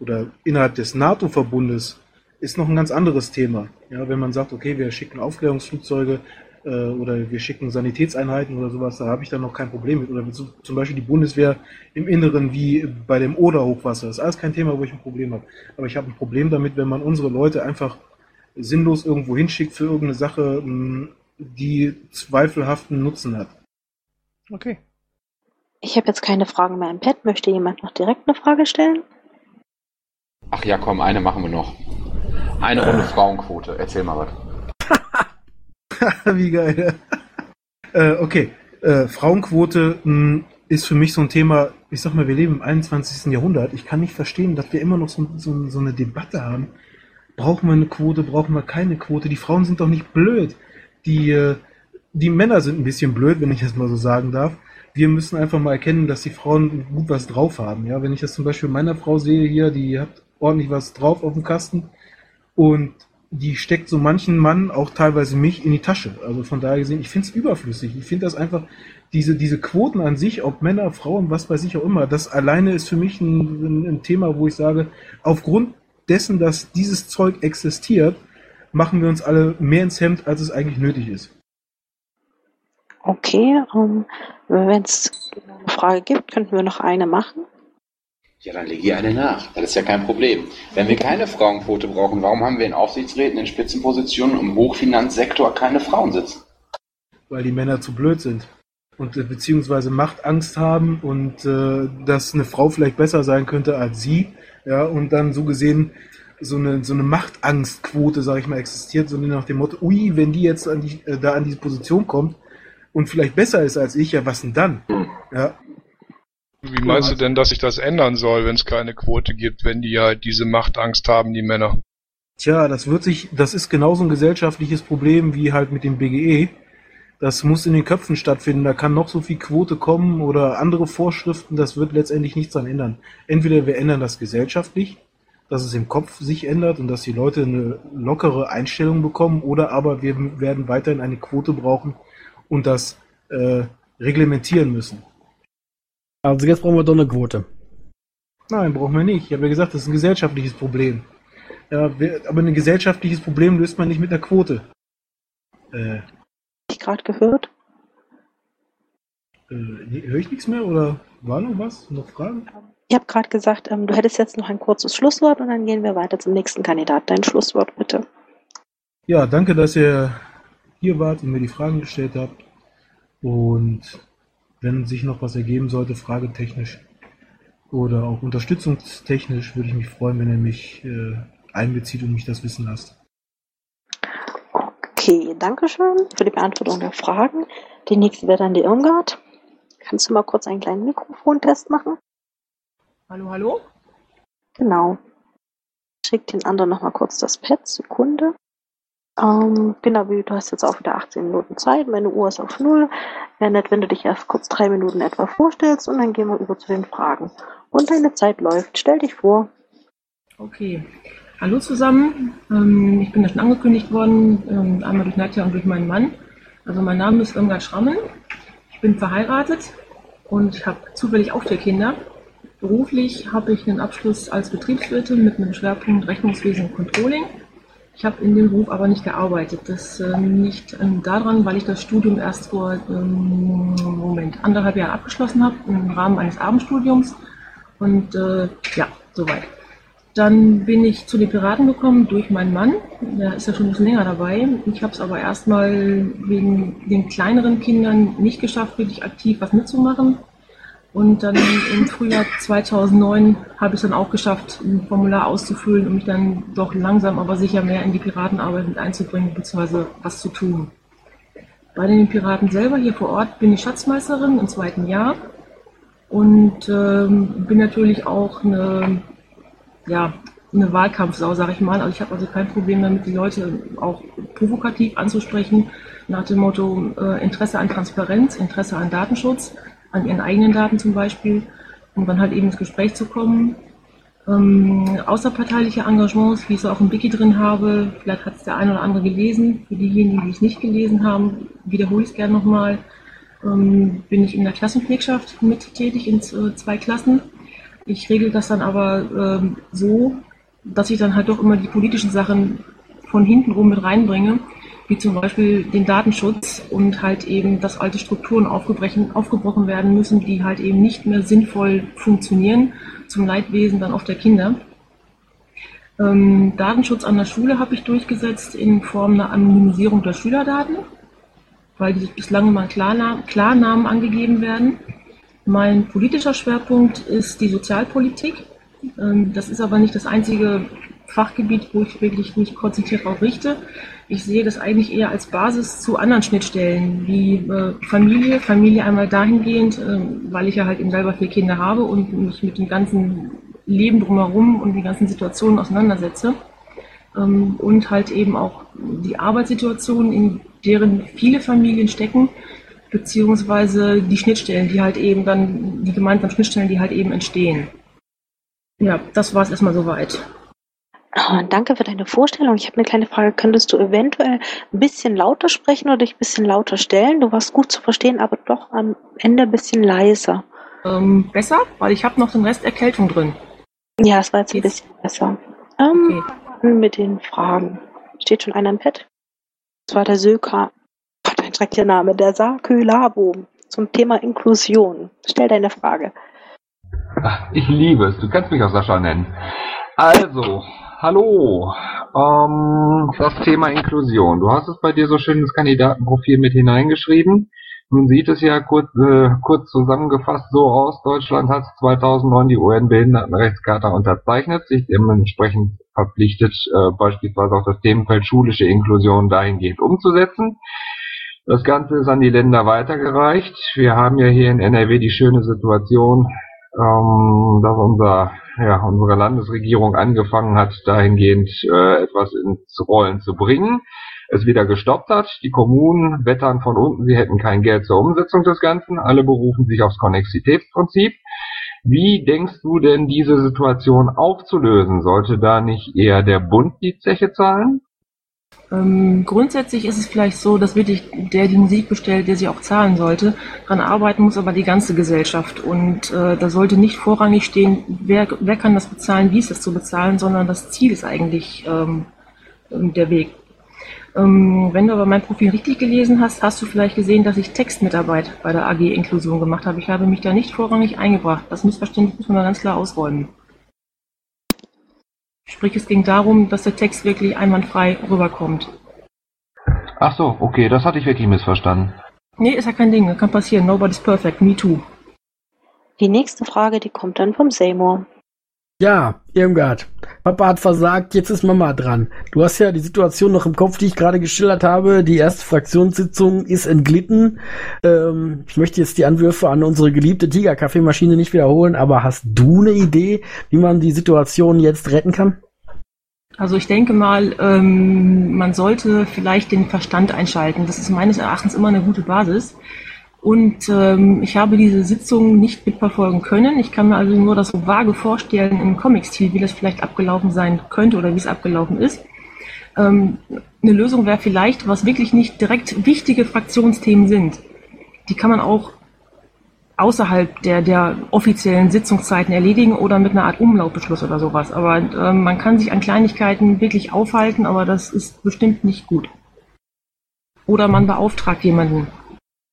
oder innerhalb des NATO-Verbundes ist noch ein ganz anderes Thema. Ja, wenn man sagt, okay, wir schicken Aufklärungsflugzeuge äh, oder wir schicken Sanitätseinheiten oder sowas, da habe ich dann noch kein Problem mit. Oder zum Beispiel die Bundeswehr im Inneren wie bei dem Oder-Hochwasser. Das ist alles kein Thema, wo ich ein Problem habe. Aber ich habe ein Problem damit, wenn man unsere Leute einfach sinnlos irgendwo hinschickt für irgendeine Sache, hm, die zweifelhaften Nutzen hat. Okay. Ich habe jetzt keine Fragen mehr im Pad. Möchte jemand noch direkt eine Frage stellen? Ach ja, komm, eine machen wir noch. Eine Runde Frauenquote. Erzähl mal was. *laughs* Wie geil. äh, okay. Äh, Frauenquote mh, hm, ist für mich so ein Thema, ich sag mal, wir leben im 21. Jahrhundert. Ich kann nicht verstehen, dass wir immer noch so, so, so eine Debatte haben. Brauchen wir eine Quote, brauchen wir keine Quote? Die Frauen sind doch nicht blöd die, äh, die Männer sind ein bisschen blöd, wenn ich das mal so sagen darf. Wir müssen einfach mal erkennen, dass die Frauen gut was drauf haben. Ja, wenn ich das zum Beispiel meiner Frau sehe hier, die hat ordentlich was drauf auf dem Kasten und die steckt so manchen Mann, auch teilweise mich, in die Tasche. Also von daher gesehen, ich finde es überflüssig. Ich finde das einfach, diese, diese Quoten an sich, ob Männer, Frauen, was weiß ich auch immer, das alleine ist für mich ein, ein Thema, wo ich sage, aufgrund dessen, dass dieses Zeug existiert, machen wir uns alle mehr ins Hemd, als es eigentlich nötig ist. Okay, um, ähm, wenn es eine Frage gibt, könnten wir noch eine machen. Ja, dann lege ich eine nach. Das ist ja kein Problem. Wenn wir keine Frauenquote brauchen, warum haben wir in Aufsichtsräten in Spitzenpositionen im Hochfinanzsektor keine Frauen sitzen? Weil die Männer zu blöd sind und äh, beziehungsweise Machtangst haben und äh, dass eine Frau vielleicht besser sein könnte als sie, ja, und dann so gesehen so eine, so eine Machtangstquote, sage ich mal, existiert, so nach dem Motto, ui, wenn die jetzt an die, äh, da an diese Position kommt und vielleicht besser ist als ich, ja, was denn dann? Ja. Wie meinst du denn, dass sich das ändern soll, wenn es keine Quote gibt, wenn die halt diese Machtangst haben, die Männer? Tja, das wird sich, das ist genauso ein gesellschaftliches Problem wie halt mit dem BGE. Das muss in den Köpfen stattfinden. Da kann noch so viel Quote kommen oder andere Vorschriften. Das wird letztendlich nichts daran ändern. Entweder wir ändern das gesellschaftlich dass es im Kopf sich ändert und dass die Leute eine lockere Einstellung bekommen oder aber wir werden weiterhin eine Quote brauchen und das äh, reglementieren müssen. Also jetzt brauchen wir doch eine Quote. Nein, brauchen wir nicht. Ich habe ja gesagt, das ist ein gesellschaftliches Problem. Ja, aber ein gesellschaftliches Problem löst man nicht mit einer Quote. Äh, ich gerade gehört? Äh, höre ich nichts mehr oder war noch was? Noch Fragen? Ich habe gerade gesagt, ähm, du hättest jetzt noch ein kurzes Schlusswort und dann gehen wir weiter zum nächsten Kandidat. Dein Schlusswort bitte. Ja, danke, dass ihr hier wart und mir die Fragen gestellt habt. Und wenn sich noch was ergeben sollte, fragetechnisch oder auch unterstützungstechnisch, würde ich mich freuen, wenn ihr mich äh, einbezieht und mich das wissen lasst. Okay, danke schön für die Beantwortung der Fragen. Die nächste wäre dann die Irmgard. Kannst du mal kurz einen kleinen Mikrofontest machen? Hallo, hallo? Genau. Schick den anderen nochmal kurz das Pad. Sekunde. Ähm, genau, wie du hast jetzt auch wieder 18 Minuten Zeit. Meine Uhr ist auf Null. Wäre nett, wenn du dich erst kurz drei Minuten etwa vorstellst und dann gehen wir über zu den Fragen. Und deine Zeit läuft. Stell dich vor. Okay. Hallo zusammen. Ähm, ich bin ja schon angekündigt worden, ähm, einmal durch Nadja und durch meinen Mann. Also mein Name ist Irmgard Schrammen. Ich bin verheiratet und habe zufällig auch vier Kinder. Beruflich habe ich einen Abschluss als Betriebswirtin mit einem Schwerpunkt Rechnungswesen und Controlling. Ich habe in dem Beruf aber nicht gearbeitet. Das äh, nicht ähm, daran, weil ich das Studium erst vor ähm, Moment anderthalb Jahren abgeschlossen habe im Rahmen eines Abendstudiums. Und äh, ja, soweit. Dann bin ich zu den Piraten gekommen durch meinen Mann. Der ist ja schon ein bisschen länger dabei. Ich habe es aber erstmal wegen den kleineren Kindern nicht geschafft, wirklich aktiv was mitzumachen. Und dann im Frühjahr 2009 habe ich es dann auch geschafft, ein Formular auszufüllen, um mich dann doch langsam, aber sicher mehr in die Piratenarbeit mit einzubringen, beziehungsweise was zu tun. Bei den Piraten selber hier vor Ort bin ich Schatzmeisterin im zweiten Jahr und ähm, bin natürlich auch eine, ja, eine Wahlkampfsau, sage ich mal. Also ich habe also kein Problem damit, die Leute auch provokativ anzusprechen, nach dem Motto äh, Interesse an Transparenz, Interesse an Datenschutz an ihren eigenen Daten zum Beispiel, um dann halt eben ins Gespräch zu kommen. Ähm, außerparteiliche Engagements, wie ich es auch im Wiki drin habe, vielleicht hat es der eine oder andere gelesen. Für diejenigen, die es nicht gelesen haben, wiederhole ich es gerne nochmal. Ähm, bin ich in der Klassenpflegschaft mit tätig in zwei Klassen. Ich regel das dann aber ähm, so, dass ich dann halt doch immer die politischen Sachen von hinten rum mit reinbringe wie zum Beispiel den Datenschutz und halt eben, dass alte Strukturen aufgebrochen werden müssen, die halt eben nicht mehr sinnvoll funktionieren, zum Leidwesen dann auch der Kinder. Ähm, Datenschutz an der Schule habe ich durchgesetzt in Form einer Anonymisierung der Schülerdaten, weil die bislang immer Klarnamen, angegeben werden. Mein politischer Schwerpunkt ist die Sozialpolitik. Ähm, das ist aber nicht das einzige Fachgebiet, wo ich wirklich mich konzentriert darauf richte. Ich sehe das eigentlich eher als Basis zu anderen Schnittstellen, wie äh, Familie. Familie einmal dahingehend, äh, weil ich ja halt eben selber vier Kinder habe und mich mit dem ganzen Leben drumherum und die ganzen Situationen auseinandersetze. Ähm, und halt eben auch die Arbeitssituation, in deren viele Familien stecken, beziehungsweise die Schnittstellen, die halt eben dann, die gemeinsamen Schnittstellen, die halt eben entstehen. Ja, das war es erstmal soweit. Oh, danke für deine Vorstellung. Ich habe eine kleine Frage. Könntest du eventuell ein bisschen lauter sprechen oder dich ein bisschen lauter stellen? Du warst gut zu verstehen, aber doch am Ende ein bisschen leiser. Ähm, besser? Weil ich habe noch den Rest Erkältung drin. Ja, es war jetzt ein bisschen besser. Ähm, okay. Mit den Fragen. Steht schon einer im Pad? Das war der Söka. Gott, ein schrecklicher Name. Der Sarkölabo zum Thema Inklusion. Stell deine Frage. Ich liebe es. Du kannst mich auch Sascha nennen. Also, Hallo, ähm, das Thema Inklusion. Du hast es bei dir so schön ins Kandidatenprofil mit hineingeschrieben. Nun sieht es ja kurz, äh, kurz zusammengefasst so aus, Deutschland hat 2009 die UN-Behindertenrechtscharta unterzeichnet, sich dementsprechend verpflichtet, äh, beispielsweise auch das Themenfeld schulische Inklusion dahingehend umzusetzen. Das Ganze ist an die Länder weitergereicht. Wir haben ja hier in NRW die schöne Situation, ähm, dass unser ja, unsere Landesregierung angefangen hat, dahingehend äh, etwas ins Rollen zu bringen, es wieder gestoppt hat. Die Kommunen wettern von unten, sie hätten kein Geld zur Umsetzung des Ganzen. Alle berufen sich aufs Konnexitätsprinzip. Wie denkst du denn, diese Situation aufzulösen? Sollte da nicht eher der Bund die Zeche zahlen? Ähm, grundsätzlich ist es vielleicht so, dass wirklich der die Musik bestellt, der sie auch zahlen sollte. Daran arbeiten muss aber die ganze Gesellschaft. Und äh, da sollte nicht vorrangig stehen, wer, wer kann das bezahlen, wie ist das zu bezahlen, sondern das Ziel ist eigentlich ähm, ähm der Weg. Ähm, wenn du aber mein Profil richtig gelesen hast, hast du vielleicht gesehen, dass ich Textmitarbeit bei der AG Inklusion gemacht habe. Ich habe mich da nicht vorrangig eingebracht. Das Missverständnis muss man da ganz klar ausräumen. Sprich, es ging darum, dass der Text wirklich einwandfrei rüberkommt. Ach so, okay, das hatte ich wirklich missverstanden. Nee, ist ja kein Ding, kann passieren. Nobody's perfect, me too. Die nächste Frage, die kommt dann vom Seymour. Ja, Irmgard. Papa hat versagt, jetzt ist Mama dran. Du hast ja die Situation noch im Kopf, die ich gerade geschildert habe. Die erste Fraktionssitzung ist entglitten. Ähm, ich möchte jetzt die Anwürfe an unsere geliebte Tiger-Kaffeemaschine nicht wiederholen, aber hast du eine Idee, wie man die Situation jetzt retten kann? Also ich denke mal, ähm, man sollte vielleicht den Verstand einschalten. Das ist meines Erachtens immer eine gute Basis. Und ähm, ich habe diese Sitzung nicht mitverfolgen können. Ich kann mir also nur das so vage vorstellen im Comic-Stil, wie das vielleicht abgelaufen sein könnte oder wie es abgelaufen ist. Ähm, eine Lösung wäre vielleicht, was wirklich nicht direkt wichtige Fraktionsthemen sind. Die kann man auch außerhalb der, der offiziellen Sitzungszeiten erledigen oder mit einer Art Umlaufbeschluss oder sowas. Aber ähm, man kann sich an Kleinigkeiten wirklich aufhalten, aber das ist bestimmt nicht gut. Oder man beauftragt jemanden.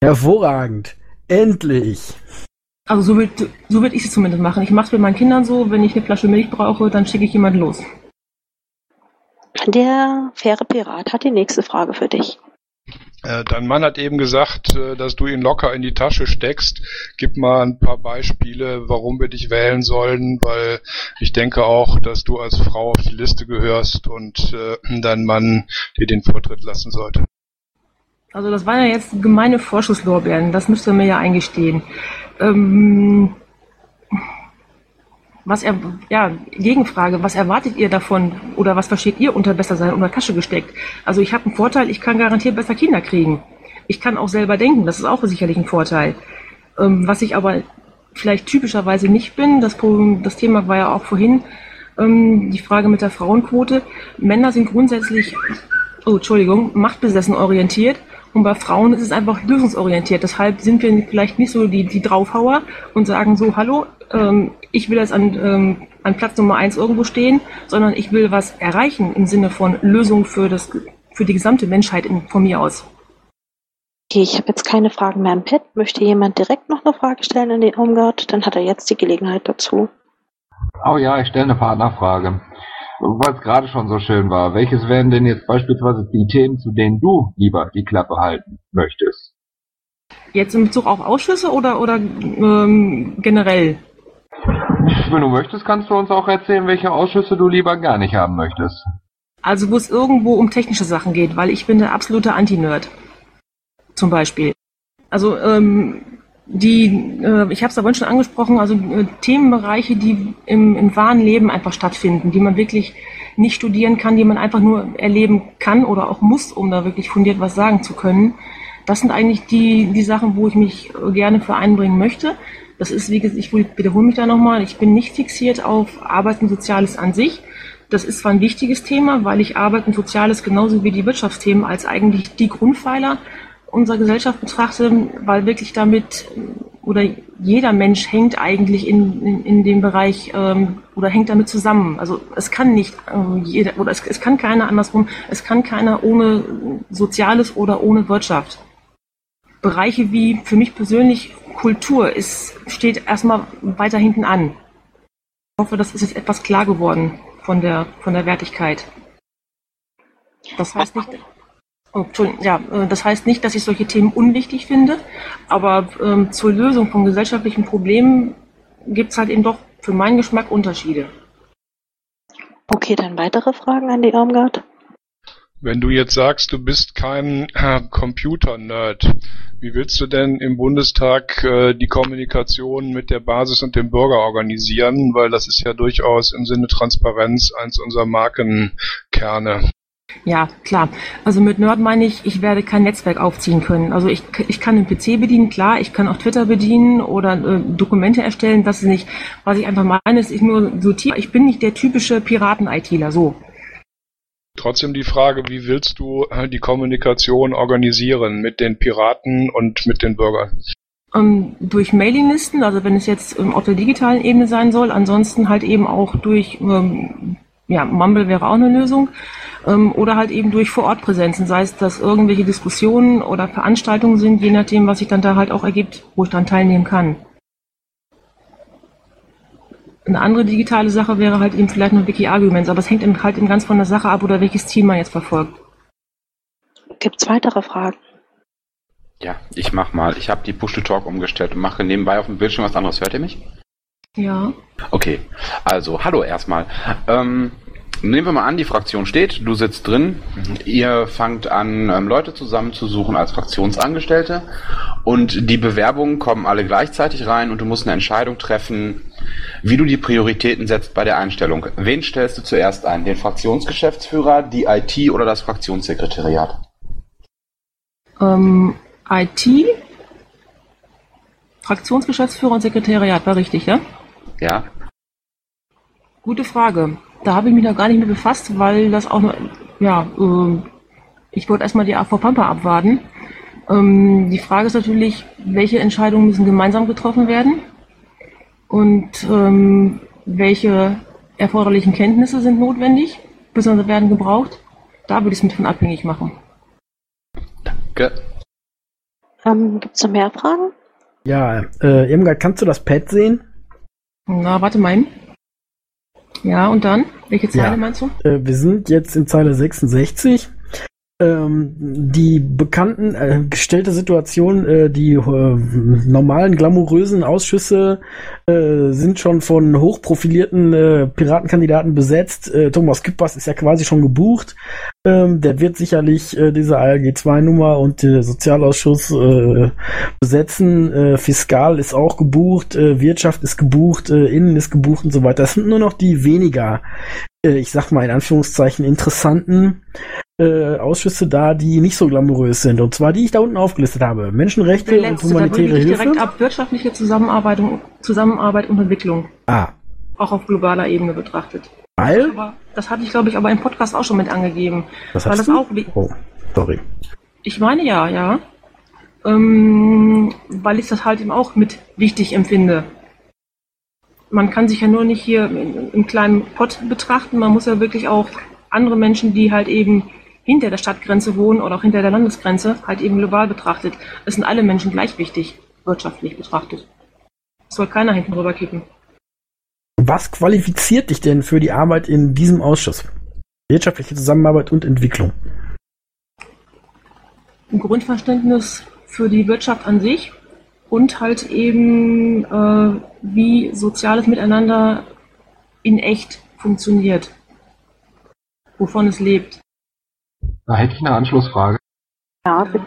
Hervorragend. Endlich. Also so würde so würd ich es zumindest machen. Ich mache es mit meinen Kindern so, wenn ich eine Flasche Milch brauche, dann schicke ich jemanden los. Der faire Pirat hat die nächste Frage für dich. Äh, dein Mann hat eben gesagt, äh, dass du ihn locker in die Tasche steckst. Gib mal ein paar Beispiele, warum wir dich wählen sollen, weil ich denke auch, dass du als Frau auf die Liste gehörst und äh, dein Mann dir den Vortritt lassen sollte. Also das waren ja jetzt gemeine Vorschusslorbeeren, das müsst ihr mir ja eingestehen. Ähm, was er, ja, Gegenfrage, was erwartet ihr davon oder was versteht ihr unter besser sein unter Tasche gesteckt? Also ich habe einen Vorteil, ich kann garantiert besser Kinder kriegen. Ich kann auch selber denken, das ist auch sicherlich ein Vorteil. Ähm, was ich aber vielleicht typischerweise nicht bin, das, das Thema war ja auch vorhin, ähm, die Frage mit der Frauenquote. Männer sind grundsätzlich, oh, Entschuldigung, machtbesessen orientiert und bei Frauen ist es einfach lösungsorientiert. Deshalb sind wir vielleicht nicht so die, die Draufhauer und sagen so, hallo, ähm, ich will jetzt an, ähm, an Platz Nummer eins irgendwo stehen, sondern ich will was erreichen im Sinne von Lösung für, das, für die gesamte Menschheit in, von mir aus. Okay, ich habe jetzt keine Fragen mehr im Pad. Möchte jemand direkt noch eine Frage stellen an den Irmgard? Dann hat er jetzt die Gelegenheit dazu. Oh ja, ich stelle eine Partnerfrage weil es gerade schon so schön war, welches wären denn jetzt beispielsweise die Themen, zu denen du lieber die Klappe halten möchtest? Jetzt in Bezug auf Ausschüsse oder, oder ähm, generell? Wenn du möchtest, kannst du uns auch erzählen, welche Ausschüsse du lieber gar nicht haben möchtest. Also wo es irgendwo um technische Sachen geht, weil ich bin der absolute Anti-Nerd. Zum Beispiel. Also ähm, die, äh, ich habe es aber schon angesprochen, also äh, Themenbereiche, die im, im wahren Leben einfach stattfinden, die man wirklich nicht studieren kann, die man einfach nur erleben kann oder auch muss, um da wirklich fundiert was sagen zu können. Das sind eigentlich die, die Sachen, wo ich mich gerne für einbringen möchte. Das ist, wie gesagt, ich wiederhole mich da nochmal, ich bin nicht fixiert auf Arbeit und Soziales an sich. Das ist zwar ein wichtiges Thema, weil ich Arbeit und Soziales genauso wie die Wirtschaftsthemen als eigentlich die Grundpfeiler unserer Gesellschaft betrachte, weil wirklich damit oder jeder Mensch hängt eigentlich in, in, in dem Bereich ähm, oder hängt damit zusammen. Also es kann nicht äh, jeder oder es, es kann keiner andersrum, es kann keiner ohne Soziales oder ohne Wirtschaft. Bereiche wie für mich persönlich Kultur ist, steht erstmal weiter hinten an. Ich hoffe, das ist jetzt etwas klar geworden von der, von der Wertigkeit. Das heißt nicht, Oh, ja, äh, das heißt nicht, dass ich solche Themen unwichtig finde, aber ähm, zur Lösung von gesellschaftlichen Problemen gibt es halt eben doch für meinen Geschmack Unterschiede. Okay, dann weitere Fragen an die Irmgard. Wenn du jetzt sagst, du bist kein äh, Computer-Nerd, wie willst du denn im Bundestag äh, die Kommunikation mit der Basis und dem Bürger organisieren? Weil das ist ja durchaus im Sinne Transparenz eins unserer Markenkerne. Ja, klar. Also mit Nerd meine ich, ich werde kein Netzwerk aufziehen können. Also ich, ich kann den PC bedienen, klar, ich kann auch Twitter bedienen oder äh, Dokumente erstellen, das ist nicht. Was ich einfach meine, ist, ich nur sortiere. Ich bin nicht der typische Piraten-ITler, so. Trotzdem die Frage, wie willst du äh, die Kommunikation organisieren mit den Piraten und mit den Bürgern? Ähm, durch Mailinglisten, also wenn es jetzt ähm, auf der digitalen Ebene sein soll, ansonsten halt eben auch durch, ähm, ja, Mumble wäre auch eine Lösung ähm, oder halt eben durch Vorortpräsenzen, sei es, dass irgendwelche Diskussionen oder Veranstaltungen sind, je nachdem, was sich dann da halt auch ergibt, wo ich dann teilnehmen kann. Eine andere digitale Sache wäre halt eben vielleicht noch Wiki-Arguments, aber es hängt halt eben ganz von der Sache ab oder welches Ziel man jetzt verfolgt. Gibt es weitere Fragen? Ja, ich mach mal. Ich habe die Push-to-Talk umgestellt und mache nebenbei auf dem Bildschirm was anderes. Hört ihr mich? Ja. Okay, also hallo erstmal. Ähm, nehmen wir mal an, die Fraktion steht, du sitzt drin, ihr fangt an, ähm, Leute zusammenzusuchen als Fraktionsangestellte und die Bewerbungen kommen alle gleichzeitig rein und du musst eine Entscheidung treffen, wie du die Prioritäten setzt bei der Einstellung. Wen stellst du zuerst ein? Den Fraktionsgeschäftsführer, die IT oder das Fraktionssekretariat? Ähm, IT, Fraktionsgeschäftsführer und Sekretariat, war richtig, ja? Ja. Gute Frage. Da habe ich mich noch gar nicht mehr befasst, weil das auch, ja, äh, ich wollte erstmal die AV Pampa abwarten. Ähm, die Frage ist natürlich, welche Entscheidungen müssen gemeinsam getroffen werden und ähm, welche erforderlichen Kenntnisse sind notwendig, bzw. werden gebraucht. Da würde ich es mit von abhängig machen. Danke. Ähm, Gibt es noch mehr Fragen? Ja, äh, Irmgard, kannst du das Pad sehen? Na, warte mal. Ja, und dann? Welche Zeile Ja. meinst du? Äh, wir sind jetzt in Zeile 66. Ähm, die bekannten, äh, gestellte Situation, äh, die äh, normalen glamourösen Ausschüsse äh, sind schon von hochprofilierten äh, Piratenkandidaten besetzt. Äh, Thomas Küppers ist ja quasi schon gebucht. Ähm, der wird sicherlich äh, diese ALG-2-Nummer und den Sozialausschuss äh, besetzen. Äh, Fiskal ist auch gebucht, äh, Wirtschaft ist gebucht, äh, Innen ist gebucht und so weiter. Das sind nur noch die weniger, ich sag mal in Anführungszeichen, interessanten äh, Ausschüsse da, die nicht so glamourös sind. Und zwar die ich da unten aufgelistet habe. Menschenrechte und letzte, da würde humanitäre ich Hilfe. direkt ab wirtschaftliche Zusammenarbeit, Zusammenarbeit und Entwicklung, Ah, auch auf globaler Ebene betrachtet. weil? Aber das hatte ich, glaube ich, aber im Podcast auch schon mit angegeben. Was weil hast das du? auch, Oh, sorry. ich meine ja, ja. Ähm, weil ich das halt eben auch mit wichtig empfinde. Man kann sich ja nur nicht hier im kleinen Pott betrachten, man muss ja wirklich auch andere Menschen, die halt eben hinter der Stadtgrenze wohnen oder auch hinter der Landesgrenze, halt eben global betrachtet. Es sind alle Menschen gleich wichtig, wirtschaftlich betrachtet. Es soll keiner hinten rüber kippen. Was qualifiziert dich denn für die Arbeit in diesem Ausschuss? Wirtschaftliche Zusammenarbeit und Entwicklung. ein Grundverständnis für die Wirtschaft an sich und halt eben, äh, wie soziales Miteinander in echt funktioniert, wovon es lebt. Da hätte ich eine Anschlussfrage. Ja, bitte.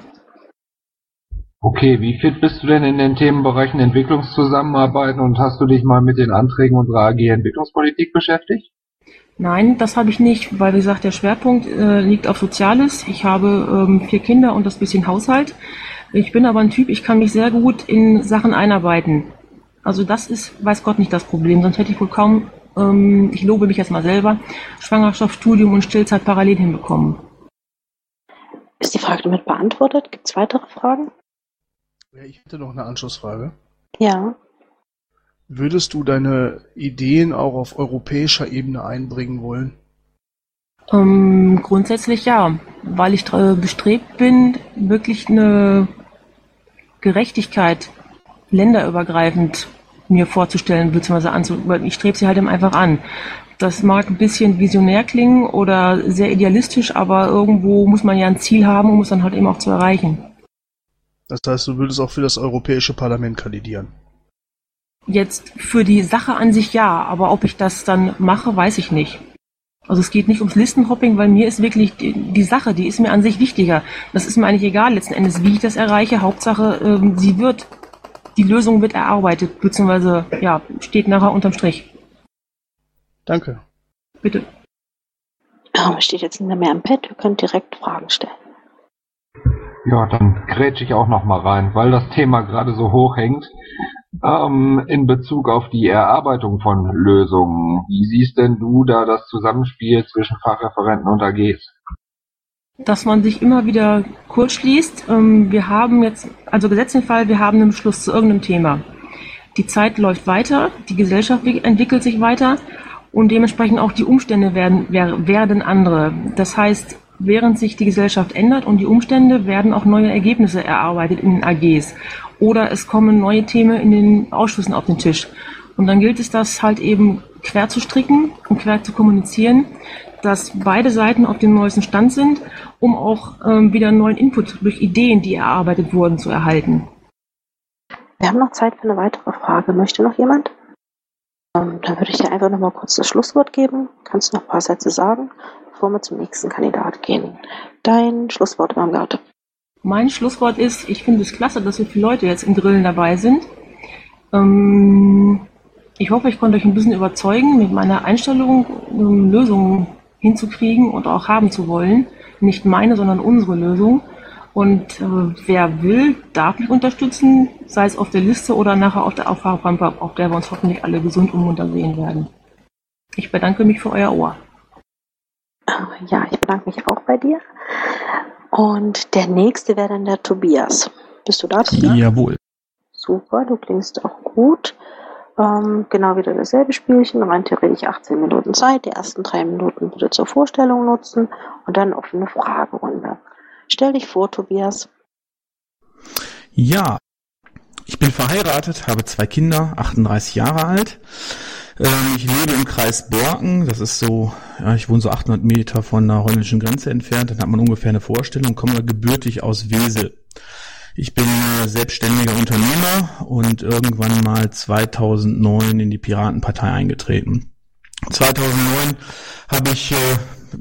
Okay, wie fit bist du denn in den Themenbereichen Entwicklungszusammenarbeit und hast du dich mal mit den Anträgen unserer AG Entwicklungspolitik beschäftigt? Nein, das habe ich nicht, weil wie gesagt, der Schwerpunkt äh, liegt auf Soziales. Ich habe ähm, vier Kinder und das bisschen Haushalt. Ich bin aber ein Typ, ich kann mich sehr gut in Sachen einarbeiten. Also das ist, weiß Gott, nicht das Problem. Sonst hätte ich wohl kaum, ähm, ich lobe mich jetzt mal selber, Schwangerschaft, Studium und Stillzeit parallel hinbekommen. Ist die Frage damit beantwortet? Gibt es weitere Fragen? Ja, ich hätte noch eine Anschlussfrage. Ja. Würdest du deine Ideen auch auf europäischer Ebene einbringen wollen? Ähm, grundsätzlich ja, weil ich bestrebt bin, wirklich eine Gerechtigkeit länderübergreifend mir vorzustellen bzw. anzu. weil Ich strebe sie halt eben einfach an. Das mag ein bisschen visionär klingen oder sehr idealistisch, aber irgendwo muss man ja ein Ziel haben, um es dann halt eben auch zu erreichen. Das heißt, du würdest auch für das Europäische Parlament kandidieren. Jetzt für die Sache an sich ja, aber ob ich das dann mache, weiß ich nicht. Also es geht nicht ums Listenhopping, weil mir ist wirklich die, die Sache, die ist mir an sich wichtiger. Das ist mir eigentlich egal letzten Endes, wie ich das erreiche. Hauptsache, ähm, sie wird, die Lösung wird erarbeitet, beziehungsweise ja, steht nachher unterm Strich. Danke. Bitte. Ähm, steht jetzt nicht mehr im Pad, wir können direkt Fragen stellen. Ja, dann grätsche ich auch noch mal rein, weil das Thema gerade so hoch hängt. Ähm, in Bezug auf die Erarbeitung von Lösungen, wie siehst denn du da das Zusammenspiel zwischen Fachreferenten und AGs? dass man sich immer wieder kurz schließt. Ähm, wir haben jetzt, also gesetzt den Fall, wir haben einen Beschluss zu irgendeinem Thema. Die Zeit läuft weiter, die Gesellschaft wi- entwickelt sich weiter und dementsprechend auch die Umstände werden, wer- werden andere. Das heißt, während sich die Gesellschaft ändert und die Umstände, werden auch neue Ergebnisse erarbeitet in den AGs. Oder es kommen neue Themen in den Ausschüssen auf den Tisch. Und dann gilt es, das halt eben quer zu stricken und quer zu kommunizieren, dass beide Seiten auf dem neuesten Stand sind, um auch ähm, wieder neuen Input durch Ideen, die erarbeitet wurden, zu erhalten. Wir haben noch Zeit für eine weitere Frage. Möchte noch jemand? Ähm, dann würde ich dir einfach nochmal kurz das Schlusswort geben. Kannst du noch ein paar Sätze sagen, bevor wir zum nächsten Kandidat gehen. Dein Schlusswort, Irmgard. Mein Schlusswort ist, ich finde es klasse, dass so viele Leute jetzt im Drillen dabei sind. Ähm, ich hoffe, ich konnte euch ein bisschen überzeugen, mit meiner Einstellung ähm, Lösungen hinzukriegen und auch haben zu wollen. Nicht meine, sondern unsere Lösung. Und äh, wer will, darf mich unterstützen, sei es auf der Liste oder nachher auf der Auffahrrampe, auf der wir uns hoffentlich alle gesund und munter sehen werden. Ich bedanke mich für euer Ohr. Ja, ich bedanke mich auch bei dir. Und der nächste wäre dann der Tobias. Bist du da? Tobias? Jawohl. Super, du klingst auch gut. Ähm, genau wieder dasselbe Spielchen, rein theoretisch 18 Minuten Zeit. Die ersten drei Minuten bitte zur Vorstellung nutzen und dann offene Fragerunde. Stell dich vor, Tobias. Ja, ich bin verheiratet, habe zwei Kinder, 38 Jahre alt. Ähm, ich lebe im Kreis Borken, das ist so, ja, ich wohne so 800 Meter von der holländischen Grenze entfernt, dann hat man ungefähr eine Vorstellung, komme gebürtig aus Wesel. Ich bin äh, selbstständiger Unternehmer und irgendwann mal 2009 in die Piratenpartei eingetreten. 2009 habe ich äh,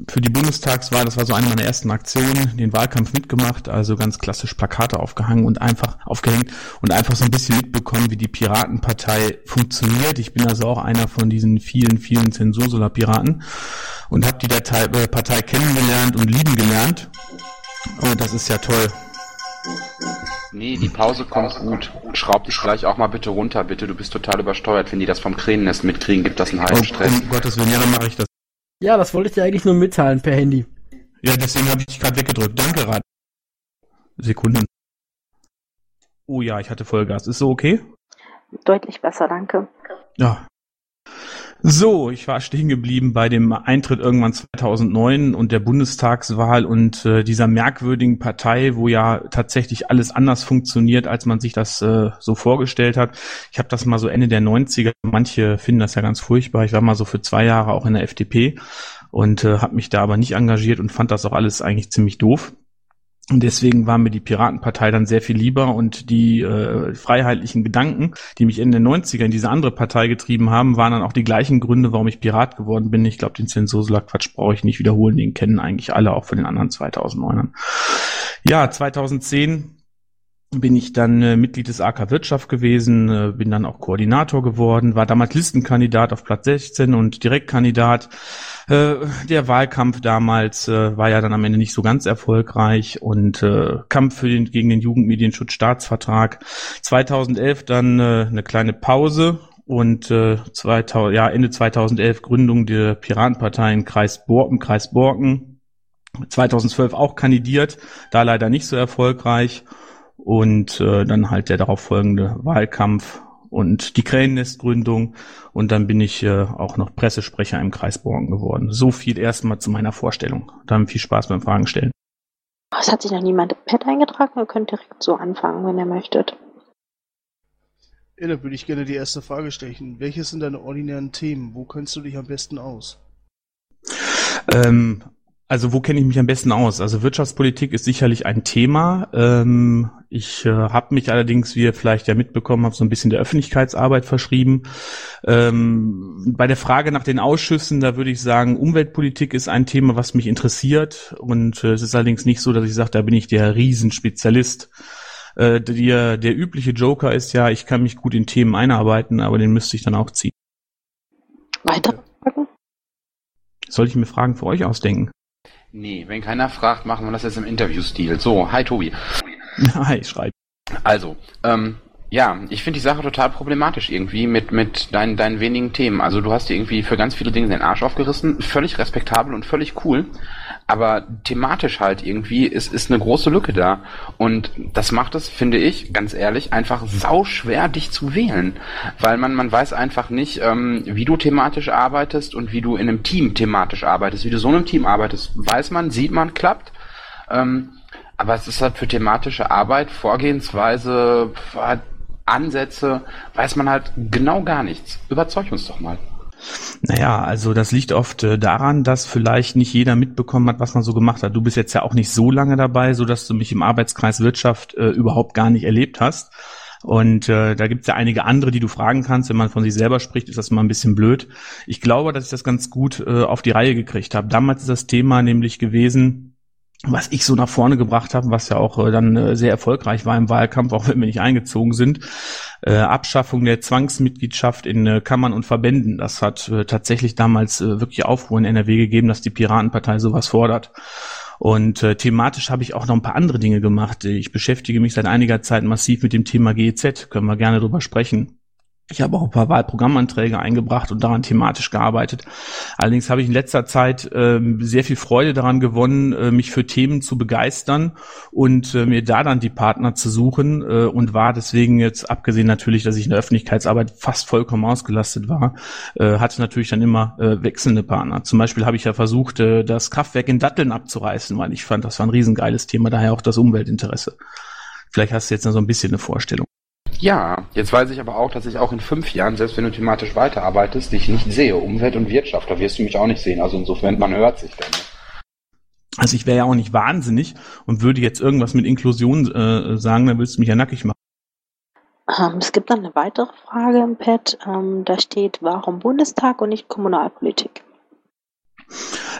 für die Bundestagswahl, das war so eine meiner ersten Aktionen, den Wahlkampf mitgemacht, also ganz klassisch Plakate aufgehangen und einfach aufgehängt und einfach so ein bisschen mitbekommen, wie die Piratenpartei funktioniert. Ich bin also auch einer von diesen vielen, vielen Zensursula-Piraten und habe die Datei, äh, Partei kennengelernt und lieben gelernt. Und das ist ja toll. Nee, die Pause kommt gut. Schraub dich gleich auch mal bitte runter, bitte. Du bist total übersteuert. Wenn die das vom Kränennest mitkriegen, gibt das einen heißen Stress. Um Gottes Willen, ja, dann mache ich das. Ja, das wollte ich dir eigentlich nur mitteilen per Handy. Ja, deswegen habe ich dich gerade weggedrückt. Danke, Rad. Sekunden. Oh ja, ich hatte Vollgas. Ist so okay? Deutlich besser, danke. Ja. So, ich war stehen geblieben bei dem Eintritt irgendwann 2009 und der Bundestagswahl und äh, dieser merkwürdigen Partei, wo ja tatsächlich alles anders funktioniert, als man sich das äh, so vorgestellt hat. Ich habe das mal so Ende der 90er, manche finden das ja ganz furchtbar. Ich war mal so für zwei Jahre auch in der FDP und äh, habe mich da aber nicht engagiert und fand das auch alles eigentlich ziemlich doof. Und deswegen war mir die Piratenpartei dann sehr viel lieber und die äh, freiheitlichen Gedanken, die mich Ende der 90er in diese andere Partei getrieben haben, waren dann auch die gleichen Gründe, warum ich Pirat geworden bin. Ich glaube, den Zensursula-Quatsch brauche ich nicht wiederholen, den kennen eigentlich alle, auch von den anderen 2009ern. Ja, 2010 bin ich dann äh, Mitglied des AK Wirtschaft gewesen, äh, bin dann auch Koordinator geworden, war damals Listenkandidat auf Platz 16 und Direktkandidat. Äh, der Wahlkampf damals äh, war ja dann am Ende nicht so ganz erfolgreich und äh, Kampf für den, gegen den Jugendmedienschutzstaatsvertrag. 2011 dann äh, eine kleine Pause und äh, 2000, ja, Ende 2011 Gründung der Piratenpartei im Kreis Borken, Kreis Borken. 2012 auch kandidiert, da leider nicht so erfolgreich und äh, dann halt der darauf folgende Wahlkampf und die Krähennestgründung und dann bin ich äh, auch noch Pressesprecher im Kreis Born geworden. So viel erstmal zu meiner Vorstellung. Dann viel Spaß beim Fragen stellen. Es hat sich noch niemand im Pad eingetragen, ihr könnt direkt so anfangen, wenn ihr möchtet. Ja, da würde ich gerne die erste Frage stellen. Welches sind deine ordinären Themen? Wo kennst du dich am besten aus? Ähm, also wo kenne ich mich am besten aus? Also Wirtschaftspolitik ist sicherlich ein Thema. Ähm, ich äh, habe mich allerdings, wie ihr vielleicht ja mitbekommen habt, so ein bisschen der Öffentlichkeitsarbeit verschrieben. Ähm, bei der Frage nach den Ausschüssen, da würde ich sagen, Umweltpolitik ist ein Thema, was mich interessiert. Und äh, es ist allerdings nicht so, dass ich sage, da bin ich der Riesenspezialist. Äh, der, der übliche Joker ist ja, ich kann mich gut in Themen einarbeiten, aber den müsste ich dann auch ziehen. Weiter? Soll ich mir Fragen für euch ausdenken? Nee, wenn keiner fragt, machen wir das jetzt im Interviewstil. So, hi Tobi. *laughs* Hi, schreib. Also, ähm, ja, ich finde die Sache total problematisch irgendwie mit, mit deinen, deinen wenigen Themen. Also du hast dir irgendwie für ganz viele Dinge den Arsch aufgerissen, völlig respektabel und völlig cool. Aber thematisch halt irgendwie ist, ist eine große Lücke da. Und das macht es, finde ich, ganz ehrlich, einfach sau schwer, dich zu wählen. Weil man, man weiß einfach nicht, ähm, wie du thematisch arbeitest und wie du in einem Team thematisch arbeitest. Wie du so in einem Team arbeitest, weiß man, sieht man, klappt. Ähm, aber es ist halt für thematische Arbeit, Vorgehensweise, Ansätze, weiß man halt genau gar nichts. Überzeug uns doch mal. Naja, also das liegt oft äh, daran, dass vielleicht nicht jeder mitbekommen hat, was man so gemacht hat. Du bist jetzt ja auch nicht so lange dabei, so dass du mich im Arbeitskreis Wirtschaft äh, überhaupt gar nicht erlebt hast. Und äh, da gibt es ja einige andere, die du fragen kannst. Wenn man von sich selber spricht, ist das immer ein bisschen blöd. Ich glaube, dass ich das ganz gut äh, auf die Reihe gekriegt habe. Damals ist das Thema nämlich gewesen, was ich so nach vorne gebracht habe, was ja auch äh, dann äh, sehr erfolgreich war im Wahlkampf, auch wenn wir nicht eingezogen sind, äh, Abschaffung der Zwangsmitgliedschaft in äh, Kammern und Verbänden. Das hat äh, tatsächlich damals äh, wirklich Aufruhr in NRW gegeben, dass die Piratenpartei sowas fordert. Und äh, thematisch habe ich auch noch ein paar andere Dinge gemacht. Ich beschäftige mich seit einiger Zeit massiv mit dem Thema GEZ. Können wir gerne drüber sprechen. Ich habe auch ein paar Wahlprogrammanträge eingebracht und daran thematisch gearbeitet. Allerdings habe ich in letzter Zeit ähm, sehr viel Freude daran gewonnen, äh, mich für Themen zu begeistern und äh, mir da dann die Partner zu suchen äh, und war deswegen jetzt, abgesehen natürlich, dass ich in der Öffentlichkeitsarbeit fast vollkommen ausgelastet war, äh, hatte natürlich dann immer äh, wechselnde Partner. Zum Beispiel habe ich ja versucht, äh, das Kraftwerk in Datteln abzureißen, weil ich fand, das war ein riesengeiles Thema, daher auch das Umweltinteresse. Vielleicht hast du jetzt noch so ein bisschen eine Vorstellung. Ja, jetzt weiß ich aber auch, dass ich auch in fünf Jahren, selbst wenn du thematisch weiterarbeitest, dich nicht sehe. Umwelt und Wirtschaft, da wirst du mich auch nicht sehen. Also insofern, man hört sich dann. Also ich wäre ja auch nicht wahnsinnig und würde jetzt irgendwas mit Inklusion äh, sagen, dann würdest du mich ja nackig machen. Ähm, es gibt dann eine weitere Frage im Pad. Ähm, da steht, warum Bundestag und nicht Kommunalpolitik?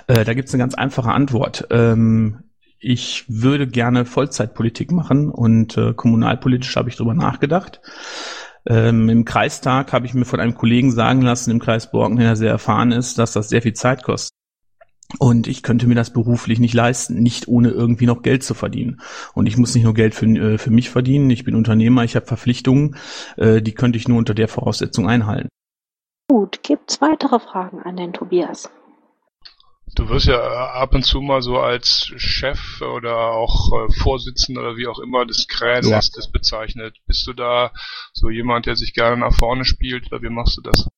Äh, da gibt es eine ganz einfache Antwort. Ähm, ich würde gerne Vollzeitpolitik machen und äh, kommunalpolitisch habe ich drüber nachgedacht. Ähm, Im Kreistag habe ich mir von einem Kollegen sagen lassen, im Kreis Borken, der sehr erfahren ist, dass das sehr viel Zeit kostet. Und ich könnte mir das beruflich nicht leisten, nicht ohne irgendwie noch Geld zu verdienen. Und ich muss nicht nur Geld für, äh, für mich verdienen, ich bin Unternehmer, ich habe Verpflichtungen, äh, die könnte ich nur unter der Voraussetzung einhalten. Gut, gibt's weitere Fragen an den Tobias? Du wirst ja äh, ab und zu mal so als Chef oder auch äh, Vorsitzender oder wie auch immer des Krähennestes ja. bezeichnet. Bist du da so jemand, der sich gerne nach vorne spielt oder wie machst du das?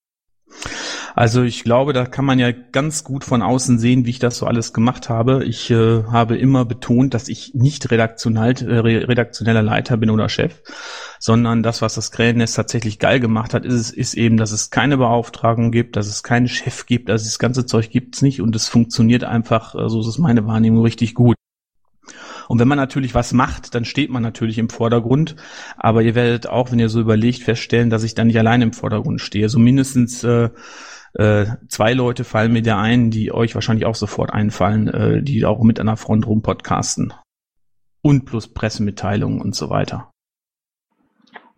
Also ich glaube, da kann man ja ganz gut von außen sehen, wie ich das so alles gemacht habe. Ich äh, habe immer betont, dass ich nicht redaktionell, äh, redaktioneller Leiter bin oder Chef, sondern das, was das Krähennest tatsächlich geil gemacht hat, ist, ist eben, dass es keine Beauftragung gibt, dass es keinen Chef gibt, also das ganze Zeug gibt's nicht und es funktioniert einfach, äh, so ist meine Wahrnehmung, richtig gut. Und wenn man natürlich was macht, dann steht man natürlich im Vordergrund. Aber ihr werdet auch, wenn ihr so überlegt, feststellen, dass ich dann nicht allein im Vordergrund stehe. So mindestens äh, äh, zwei Leute fallen mir da ein, die euch wahrscheinlich auch sofort einfallen, äh, die auch mit an der Front rum podcasten. Und plus Pressemitteilungen und so weiter.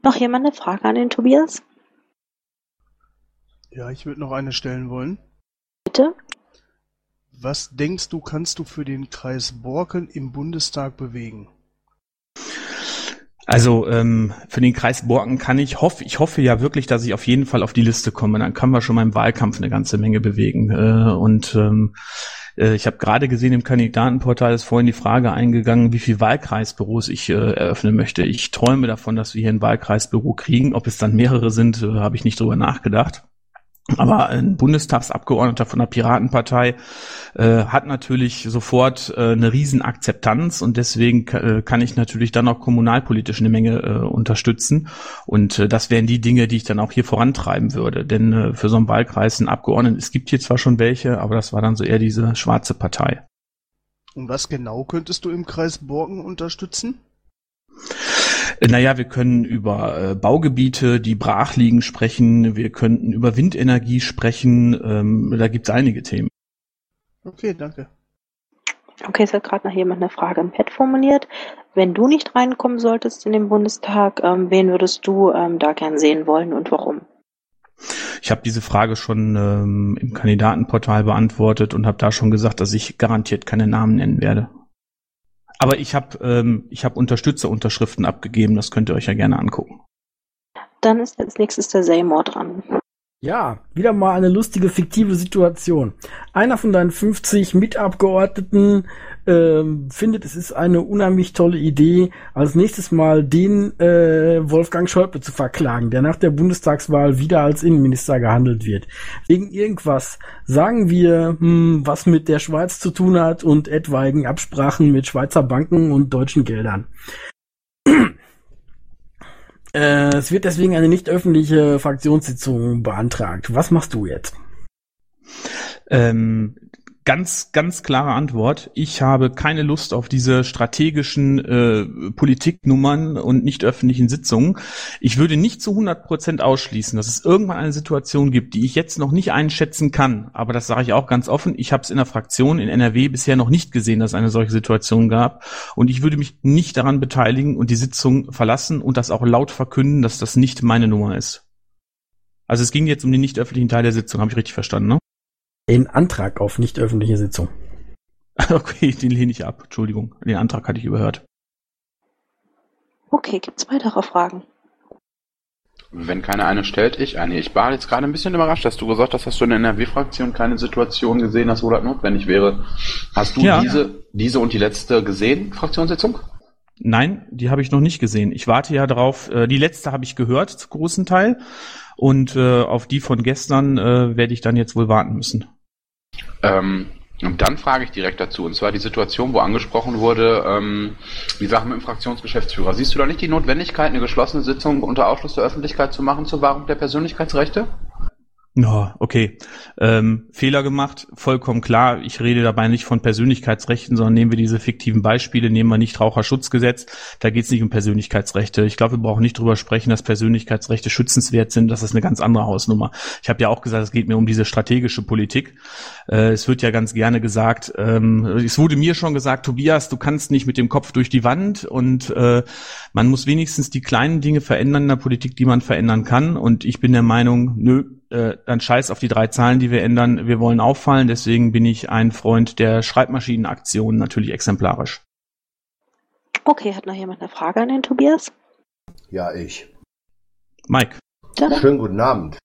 Noch jemand eine Frage an den Tobias? Ja, ich würde noch eine stellen wollen. Bitte? Was denkst du, kannst du für den Kreis Borken im Bundestag bewegen? Also ähm, für den Kreis Borken kann ich hoffe, ich hoffe ja wirklich, dass ich auf jeden Fall auf die Liste komme. Dann können wir schon mal im Wahlkampf eine ganze Menge bewegen. Äh, und ähm, äh, ich habe gerade gesehen, im Kandidatenportal ist vorhin die Frage eingegangen, wie viel Wahlkreisbüros ich äh, eröffnen möchte. Ich träume davon, dass wir hier ein Wahlkreisbüro kriegen. Ob es dann mehrere sind, äh, habe ich nicht drüber nachgedacht. Aber ein Bundestagsabgeordneter von der Piratenpartei äh, hat natürlich sofort äh, eine Riesenakzeptanz und deswegen äh, kann ich natürlich dann auch kommunalpolitisch eine Menge äh, unterstützen. Und äh, das wären die Dinge, die ich dann auch hier vorantreiben würde. Denn äh, für so einen Wahlkreis einen Abgeordneten, es gibt hier zwar schon welche, aber das war dann so eher diese schwarze Partei. Und was genau könntest du im Kreis Borken unterstützen? Naja, wir können über äh, Baugebiete, die brach liegen, sprechen. Wir könnten über Windenergie sprechen. Ähm, da gibt es einige Themen. Okay, danke. Okay, es hat gerade noch jemand eine Frage im Pad formuliert. Wenn du nicht reinkommen solltest in den Bundestag, ähm, wen würdest du ähm, da gern sehen wollen und warum? Ich habe diese Frage schon ähm, im Kandidatenportal beantwortet und habe da schon gesagt, dass ich garantiert keine Namen nennen werde. Aber ich habe ähm, ich hab Unterstützerunterschriften abgegeben, das könnt ihr euch ja gerne angucken. Dann ist als nächstes der Seymour dran. Ja, wieder mal eine lustige fiktive Situation. Einer von deinen 50 Mitabgeordneten ähm, findet, es ist eine unheimlich tolle Idee, als nächstes Mal den äh, Wolfgang Schäuble zu verklagen, der nach der Bundestagswahl wieder als Innenminister gehandelt wird. Wegen irgendwas, sagen wir, hm, was mit der Schweiz zu tun hat und etwaigen Absprachen mit Schweizer Banken und deutschen Geldern. *clears throat* Äh, es wird deswegen eine nicht öffentliche Fraktionssitzung beantragt. Was machst du jetzt? Ähm, Ganz, ganz klare Antwort. Ich habe keine Lust auf diese strategischen äh, Politiknummern und nicht öffentlichen Sitzungen. Ich würde nicht zu 100 Prozent ausschließen, dass es irgendwann eine Situation gibt, die ich jetzt noch nicht einschätzen kann. Aber das sage ich auch ganz offen. Ich habe es in der Fraktion in NRW bisher noch nicht gesehen, dass es eine solche Situation gab. Und ich würde mich nicht daran beteiligen und die Sitzung verlassen und das auch laut verkünden, dass das nicht meine Nummer ist. Also es ging jetzt um den nicht öffentlichen Teil der Sitzung, habe ich richtig verstanden, ne? Den Antrag auf nicht öffentliche Sitzung. *laughs* Okay, den lehne ich ab. Entschuldigung, den Antrag hatte ich überhört. Okay, gibt's weitere Fragen? Wenn keiner eine stellt, ich eine. Ich war jetzt gerade ein bisschen überrascht, dass du gesagt hast, dass du in der NRW-Fraktion keine Situation gesehen hast, wo das notwendig wäre. Hast du Ja. diese, diese und die letzte gesehen, Fraktionssitzung? Nein, die habe ich noch nicht gesehen. Ich warte ja darauf. Äh, die letzte habe ich gehört, zu großen Teil. Und äh, auf die von gestern äh, werde ich dann jetzt wohl warten müssen. Ähm, und dann frage ich direkt dazu, und zwar die Situation, wo angesprochen wurde, ähm, die Sache mit dem Fraktionsgeschäftsführer. Siehst du da nicht die Notwendigkeit, eine geschlossene Sitzung unter Ausschluss der Öffentlichkeit zu machen zur Wahrung der Persönlichkeitsrechte? Ja, okay. Ähm, Fehler gemacht, vollkommen klar. Ich rede dabei nicht von Persönlichkeitsrechten, sondern nehmen wir diese fiktiven Beispiele, nehmen wir Nichtraucherschutzgesetz. Da geht es nicht um Persönlichkeitsrechte. Ich glaube, wir brauchen nicht drüber sprechen, dass Persönlichkeitsrechte schützenswert sind. Das ist eine ganz andere Hausnummer. Ich habe ja auch gesagt, es geht mir um diese strategische Politik. Äh, es wird ja ganz gerne gesagt, ähm, es wurde mir schon gesagt, Tobias, du kannst nicht mit dem Kopf durch die Wand und äh, man muss wenigstens die kleinen Dinge verändern in der Politik, die man verändern kann. Und ich bin der Meinung, nö, äh, dann scheiß auf die drei Zahlen, die wir ändern. Wir wollen auffallen, deswegen bin ich ein Freund der Schreibmaschinenaktion, natürlich exemplarisch. Okay, hat noch jemand eine Frage an den Tobias? Ja, ich. Mike. Schönen guten Abend.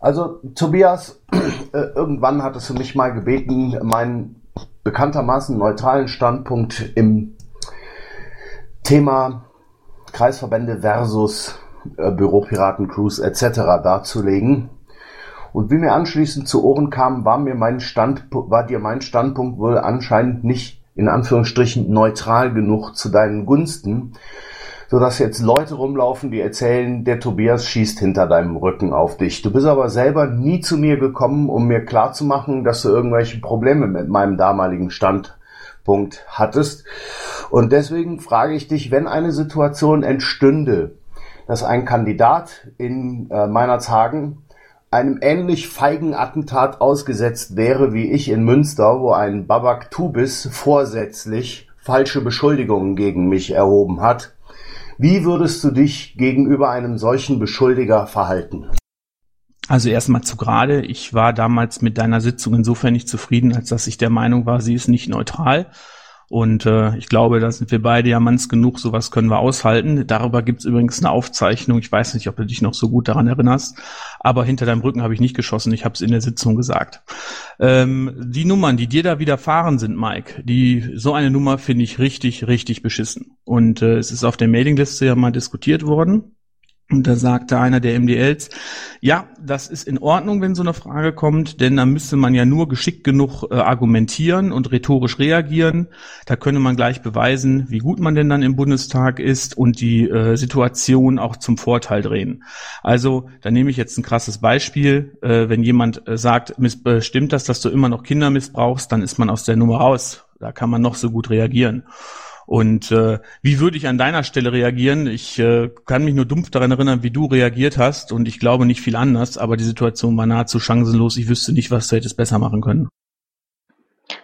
Also, Tobias, *clears throat* äh, irgendwann hattest du mich mal gebeten, meinen bekanntermaßen neutralen Standpunkt im Thema Kreisverbände versus äh, Büropiraten, Crews etc. darzulegen. Und wie mir anschließend zu Ohren kam, war mir mein Standpunkt, war dir mein Standpunkt wohl anscheinend nicht in Anführungsstrichen neutral genug zu deinen Gunsten, so dass jetzt Leute rumlaufen, die erzählen, der Tobias schießt hinter deinem Rücken auf dich. Du bist aber selber nie zu mir gekommen, um mir klarzumachen, dass du irgendwelche Probleme mit meinem damaligen Standpunkt hattest. Und deswegen frage ich dich, wenn eine Situation entstünde, dass ein Kandidat in äh, Meinerzhagen einem ähnlich feigen Attentat ausgesetzt wäre wie ich in Münster, wo ein Babak Tubis vorsätzlich falsche Beschuldigungen gegen mich erhoben hat. Wie würdest du dich gegenüber einem solchen Beschuldiger verhalten? Also erstmal zu gerade. Ich war damals mit deiner Sitzung insofern nicht zufrieden, als dass ich der Meinung war, sie ist nicht neutral. Und äh, ich glaube, da sind wir beide ja manns genug, sowas können wir aushalten. Darüber gibt's übrigens eine Aufzeichnung. Ich weiß nicht, ob du dich noch so gut daran erinnerst, aber hinter deinem Rücken habe ich nicht geschossen, ich habe es in der Sitzung gesagt. Ähm, die Nummern, die dir da widerfahren sind, Mike, die so eine Nummer finde ich richtig, richtig beschissen. Und äh, es ist auf der Mailingliste ja mal diskutiert worden. Und da sagte einer der MDLs, ja, das ist in Ordnung, wenn so eine Frage kommt, denn da müsste man ja nur geschickt genug äh, argumentieren und rhetorisch reagieren. Da könne man gleich beweisen, wie gut man denn dann im Bundestag ist und die äh, Situation auch zum Vorteil drehen. Also, da nehme ich jetzt ein krasses Beispiel. Äh, wenn jemand äh, sagt, äh, stimmt das, dass du immer noch Kinder missbrauchst, dann ist man aus der Nummer raus. Da kann man noch so gut reagieren. Und äh, wie würde ich an deiner Stelle reagieren? Ich äh, kann mich nur dumpf daran erinnern, wie du reagiert hast und ich glaube nicht viel anders, aber die Situation war nahezu chancenlos. Ich wüsste nicht, was du hättest besser machen können.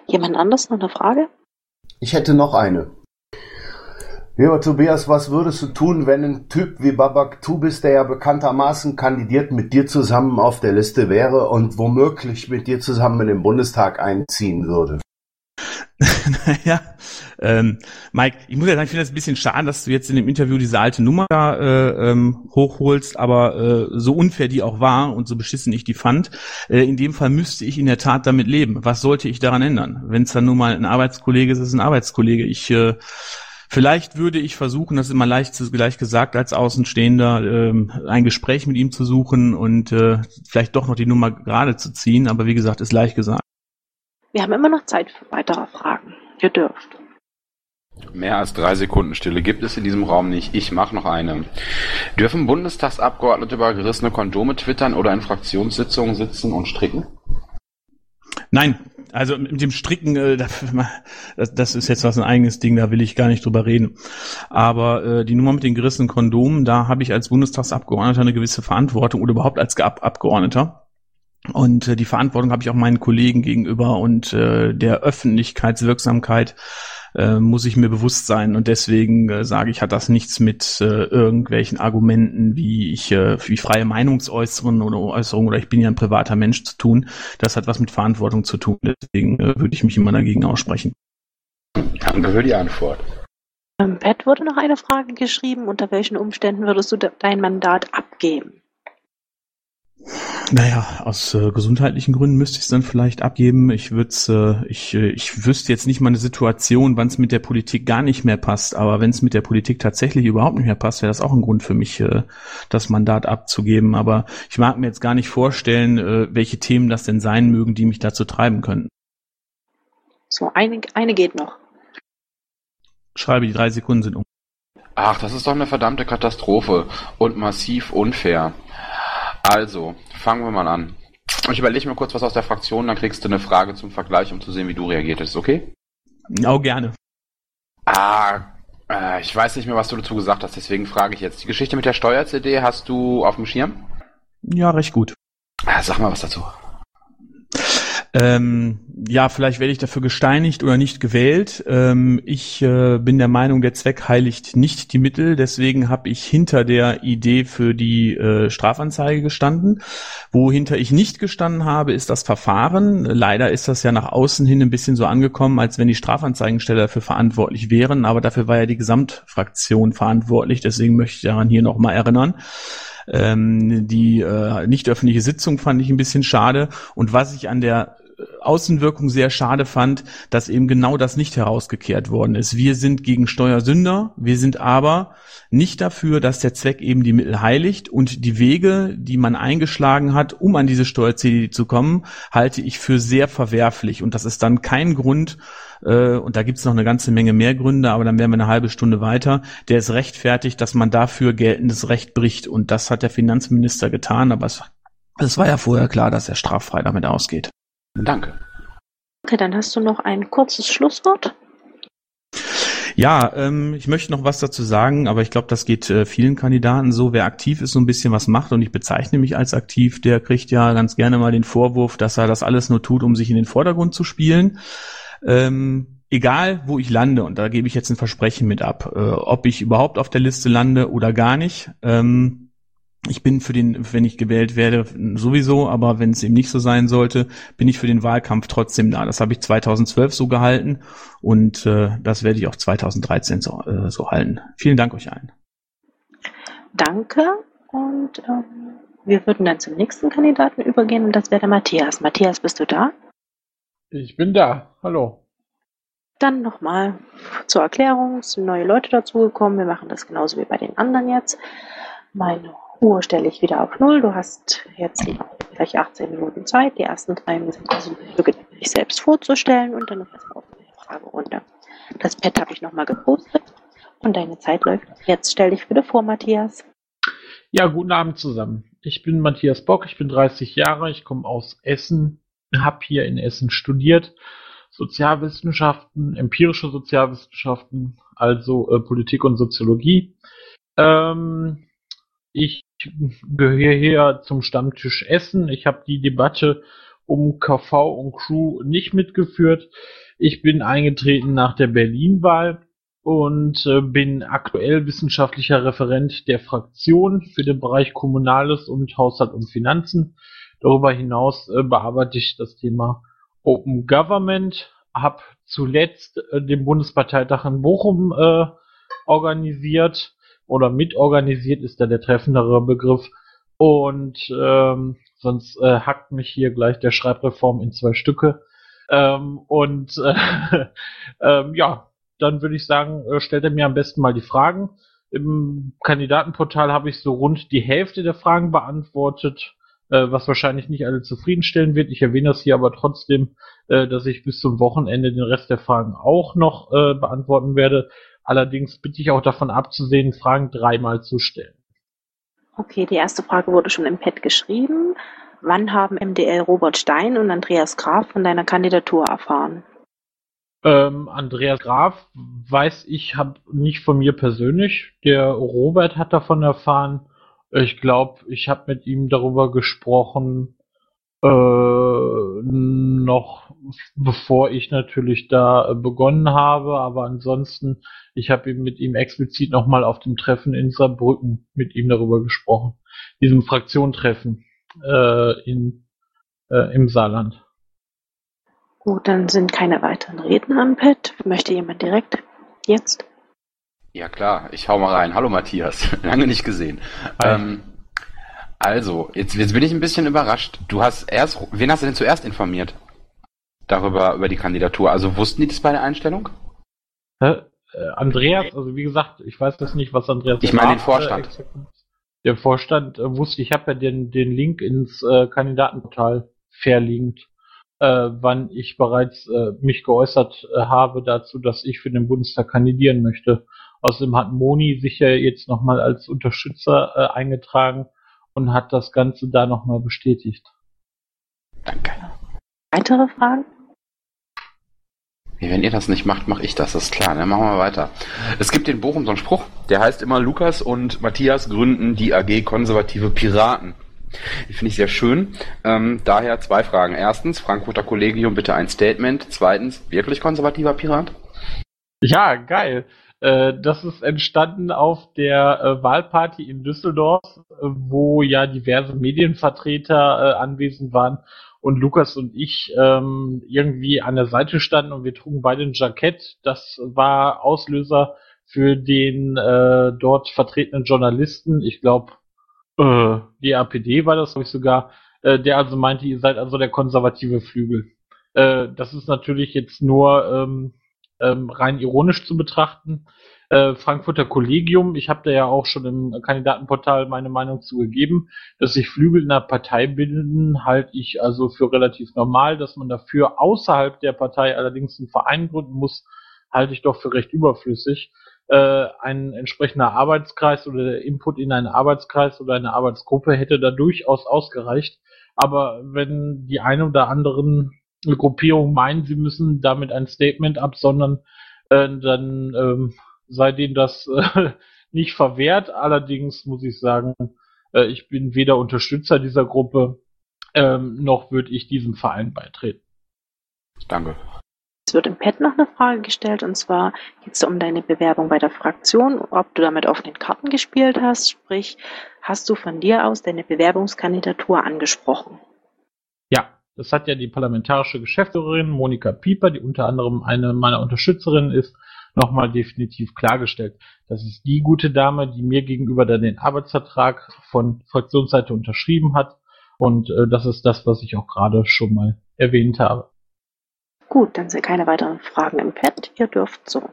Jemand anders noch eine Frage? Ich hätte noch eine. Lieber Tobias, was würdest du tun, wenn ein Typ wie Babak Tubis, der ja bekanntermaßen kandidiert, mit dir zusammen auf der Liste wäre und womöglich mit dir zusammen in den Bundestag einziehen würde? *laughs* naja, ähm, Mike, ich muss ja sagen, ich finde das ein bisschen schade, dass du jetzt in dem Interview diese alte Nummer da äh, ähm, hochholst, aber äh, so unfair die auch war und so beschissen ich die fand, äh, in dem Fall müsste ich in der Tat damit leben. Was sollte ich daran ändern? Wenn es dann nun mal ein Arbeitskollege ist, ist es ein Arbeitskollege. Ich äh, Vielleicht würde ich versuchen, das ist immer leicht, gleich gesagt, als Außenstehender ähm, ein Gespräch mit ihm zu suchen und äh, vielleicht doch noch die Nummer gerade zu ziehen. Aber wie gesagt, ist leicht gesagt. Wir haben immer noch Zeit für weitere Fragen. Ihr dürft. Mehr als drei Sekunden Stille gibt es in diesem Raum nicht. Ich mache noch eine. Dürfen Bundestagsabgeordnete über gerissene Kondome twittern oder in Fraktionssitzungen sitzen und stricken? Nein, also mit dem Stricken, äh, *laughs* das, das ist jetzt was ein eigenes Ding, da will ich gar nicht drüber reden. Aber äh, die Nummer mit den gerissenen Kondomen, da habe ich als Bundestagsabgeordneter eine gewisse Verantwortung oder überhaupt als Ab Abgeordneter. Und äh, die Verantwortung habe ich auch meinen Kollegen gegenüber und äh, der Öffentlichkeitswirksamkeit äh, muss ich mir bewusst sein. Und deswegen äh, sage ich, hat das nichts mit äh, irgendwelchen Argumenten, wie ich äh, wie freie Meinungsäußerung oder Äußerung oder ich bin ja ein privater Mensch zu tun. Das hat was mit Verantwortung zu tun. Deswegen äh, würde ich mich immer dagegen aussprechen. Danke für die Antwort. Ähm, Pat wurde noch eine Frage geschrieben. Unter welchen Umständen würdest du dein Mandat abgeben? Naja, aus äh, gesundheitlichen Gründen müsste ich es dann vielleicht abgeben. Ich würde äh, ich, äh, ich wüsste jetzt nicht mal eine Situation, wann es mit der Politik gar nicht mehr passt, aber wenn es mit der Politik tatsächlich überhaupt nicht mehr passt, wäre das auch ein Grund für mich, äh, das Mandat abzugeben. Aber ich mag mir jetzt gar nicht vorstellen, äh, welche Themen das denn sein mögen, die mich dazu treiben könnten. So, eine, eine geht noch. Schreibe, die drei Sekunden sind um. Ach, das ist doch eine verdammte Katastrophe und massiv unfair. Also, fangen wir mal an. Ich überlege mir kurz was aus der Fraktion, dann kriegst du eine Frage zum Vergleich, um zu sehen, wie du reagiert hast, okay? Auch gerne. Ah, äh, ich weiß nicht mehr, was du dazu gesagt hast, deswegen frage ich jetzt. Die Geschichte mit der Steuer-CD hast du auf dem Schirm? Ja, recht gut. Ah, sag mal was dazu. Ähm, ja, vielleicht werde ich dafür gesteinigt oder nicht gewählt. Ähm, ich äh, bin der Meinung, der Zweck heiligt nicht die Mittel. Deswegen habe ich hinter der Idee für die äh, Strafanzeige gestanden. Wohinter ich nicht gestanden habe, ist das Verfahren. Leider ist das ja nach außen hin ein bisschen so angekommen, als wenn die Strafanzeigensteller dafür verantwortlich wären. Aber dafür war ja die Gesamtfraktion verantwortlich. Deswegen möchte ich daran hier nochmal erinnern. Ähm, die äh, nicht öffentliche Sitzung fand ich ein bisschen schade. Und was ich an der Außenwirkung sehr schade fand, dass eben genau das nicht herausgekehrt worden ist. Wir sind gegen Steuersünder, wir sind aber nicht dafür, dass der Zweck eben die Mittel heiligt und die Wege, die man eingeschlagen hat, um an diese Steuer-CD zu kommen, halte ich für sehr verwerflich und das ist dann kein Grund, äh, und da gibt es noch eine ganze Menge mehr Gründe, aber dann wären wir eine halbe Stunde weiter, der ist rechtfertigt, dass man dafür geltendes Recht bricht und das hat der Finanzminister getan, aber es, es war ja vorher klar, dass er straffrei damit ausgeht. Danke. Okay, dann hast du noch ein kurzes Schlusswort. Ja, ähm, ich möchte noch was dazu sagen, aber ich glaube, das geht äh, vielen Kandidaten so. Wer aktiv ist, so ein bisschen was macht und ich bezeichne mich als aktiv, der kriegt ja ganz gerne mal den Vorwurf, dass er das alles nur tut, um sich in den Vordergrund zu spielen. Ähm, egal, wo ich lande, und da gebe ich jetzt ein Versprechen mit ab, äh, ob ich überhaupt auf der Liste lande oder gar nicht. Ähm, ich bin für den, wenn ich gewählt werde, sowieso, aber wenn es eben nicht so sein sollte, bin ich für den Wahlkampf trotzdem da. Das habe ich 2012 so gehalten und äh, das werde ich auch 2013 so, äh, so halten. Vielen Dank euch allen. Danke und ähm, wir würden dann zum nächsten Kandidaten übergehen und das wäre der Matthias. Matthias, bist du da? Ich bin da. Hallo. Dann nochmal zur Erklärung, es sind neue Leute dazugekommen. Wir machen das genauso wie bei den anderen jetzt. Meine Uhr stelle ich wieder auf Null. Du hast jetzt gleich 18 Minuten Zeit. Die ersten drei sind also dich selbst vorzustellen und dann noch eine Fragerunde. Das Pad habe ich nochmal gepostet und deine Zeit läuft. Jetzt stell dich bitte vor, Matthias. Ja, guten Abend zusammen. Ich bin Matthias Bock, ich bin 30 Jahre, ich komme aus Essen, habe hier in Essen studiert. Sozialwissenschaften, empirische Sozialwissenschaften, also äh, Politik und Soziologie. Ähm, ich gehöre hier zum Stammtisch Essen. Ich habe die Debatte um KV und Crew nicht mitgeführt. Ich bin eingetreten nach der Berlin-Wahl und äh, bin aktuell wissenschaftlicher Referent der Fraktion für den Bereich Kommunales und Haushalt und Finanzen. Darüber hinaus äh, bearbeite ich das Thema Open Government, habe zuletzt äh, den Bundesparteitag in Bochum organisiert oder mitorganisiert ist da der treffendere Begriff. Und ähm, sonst äh, hackt mich hier gleich der Schreibreform in zwei Stücke. Ähm, und äh, *laughs* ähm, ja, dann würde ich sagen, äh, stellt er mir am besten mal die Fragen. Im Kandidatenportal habe ich so rund die Hälfte der Fragen beantwortet, äh, was wahrscheinlich nicht alle zufriedenstellen wird. Ich erwähne das hier aber trotzdem, äh, dass ich bis zum Wochenende den Rest der Fragen auch noch äh, beantworten werde. Allerdings bitte ich auch davon abzusehen, Fragen dreimal zu stellen. Okay, die erste Frage wurde schon im Pad geschrieben. Wann haben MDL Robert Stein und Andreas Graf von deiner Kandidatur erfahren? Ähm, Andreas Graf weiß ich hab nicht von mir persönlich. Der Robert hat davon erfahren. Ich glaube, ich habe mit ihm darüber gesprochen, äh, noch bevor ich natürlich da begonnen habe, aber ansonsten, ich habe mit ihm explizit nochmal auf dem Treffen in Saarbrücken mit ihm darüber gesprochen. Diesem Fraktiontreffen äh, in, äh, im Saarland. Gut, dann sind keine weiteren Redner am Pad. Möchte jemand direkt jetzt? Ja klar, ich hau mal rein. Hallo Matthias, *laughs* lange nicht gesehen. Ähm, also, jetzt, jetzt bin ich ein bisschen überrascht. Du hast erst, wen hast du denn zuerst informiert? Darüber, über die Kandidatur. Also wussten die das bei der Einstellung? Hä? Äh, Andreas, also wie gesagt, ich weiß das nicht, was Andreas. Ich meine den Vorstand. Äh, der Vorstand äh, wusste, ich habe ja den, den Link ins äh, Kandidatenportal verlinkt, äh, wann ich bereits mich geäußert habe dazu, dass ich für den Bundestag kandidieren möchte. Außerdem hat Moni sich ja jetzt nochmal als Unterstützer eingetragen und hat das Ganze da nochmal bestätigt. Weitere Fragen? Wenn ihr das nicht macht, mache ich das, das ist klar, ne? Machen wir weiter. Es gibt in Bochum so einen Spruch, der heißt immer Lukas und Matthias gründen die AG Konservative Piraten. Die finde ich sehr schön. Ähm, daher zwei Fragen. Erstens, Frankfurter Kollegium, bitte ein Statement. Zweitens, wirklich konservativer Pirat? Ja, geil. Äh, das ist entstanden auf der äh, Wahlparty in Düsseldorf, äh, wo ja diverse Medienvertreter anwesend waren und Lukas und ich ähm, irgendwie an der Seite standen und wir trugen beide ein Jackett. Das war Auslöser für den äh, dort vertretenen Journalisten. Ich glaube, äh, APD war das, glaube ich sogar, äh, der also meinte, ihr seid also der konservative Flügel. Äh, das ist natürlich jetzt nur ähm, ähm, rein ironisch zu betrachten. Äh, Frankfurter Kollegium, ich habe da ja auch schon im Kandidatenportal meine Meinung zu gegeben, dass sich Flügel in der Partei bilden, halte ich also für relativ normal, dass man dafür außerhalb der Partei allerdings einen Verein gründen muss, halte ich doch für recht überflüssig. Äh, ein entsprechender Arbeitskreis oder der Input in einen Arbeitskreis oder eine Arbeitsgruppe hätte da durchaus ausgereicht. Aber wenn die eine oder anderen Gruppierungen meinen, sie müssen damit ein Statement absondern, äh, dann ähm, sei denen das äh, *laughs* nicht verwehrt. Allerdings muss ich sagen, äh, ich bin weder Unterstützer dieser Gruppe, ähm, noch würde ich diesem Verein beitreten. Danke. Es wird im Pad noch eine Frage gestellt und zwar geht es um deine Bewerbung bei der Fraktion, ob du da mit offenen Karten gespielt hast, sprich, hast du von dir aus deine Bewerbungskandidatur angesprochen? Das hat ja die parlamentarische Geschäftsführerin Monika Pieper, die unter anderem eine meiner Unterstützerinnen ist, nochmal definitiv klargestellt. Das ist die gute Dame, die mir gegenüber dann den Arbeitsvertrag von Fraktionsseite unterschrieben hat. Und äh, das ist das, was ich auch gerade schon mal erwähnt habe. Gut, dann sind keine weiteren Fragen im Pad. Ihr dürft so.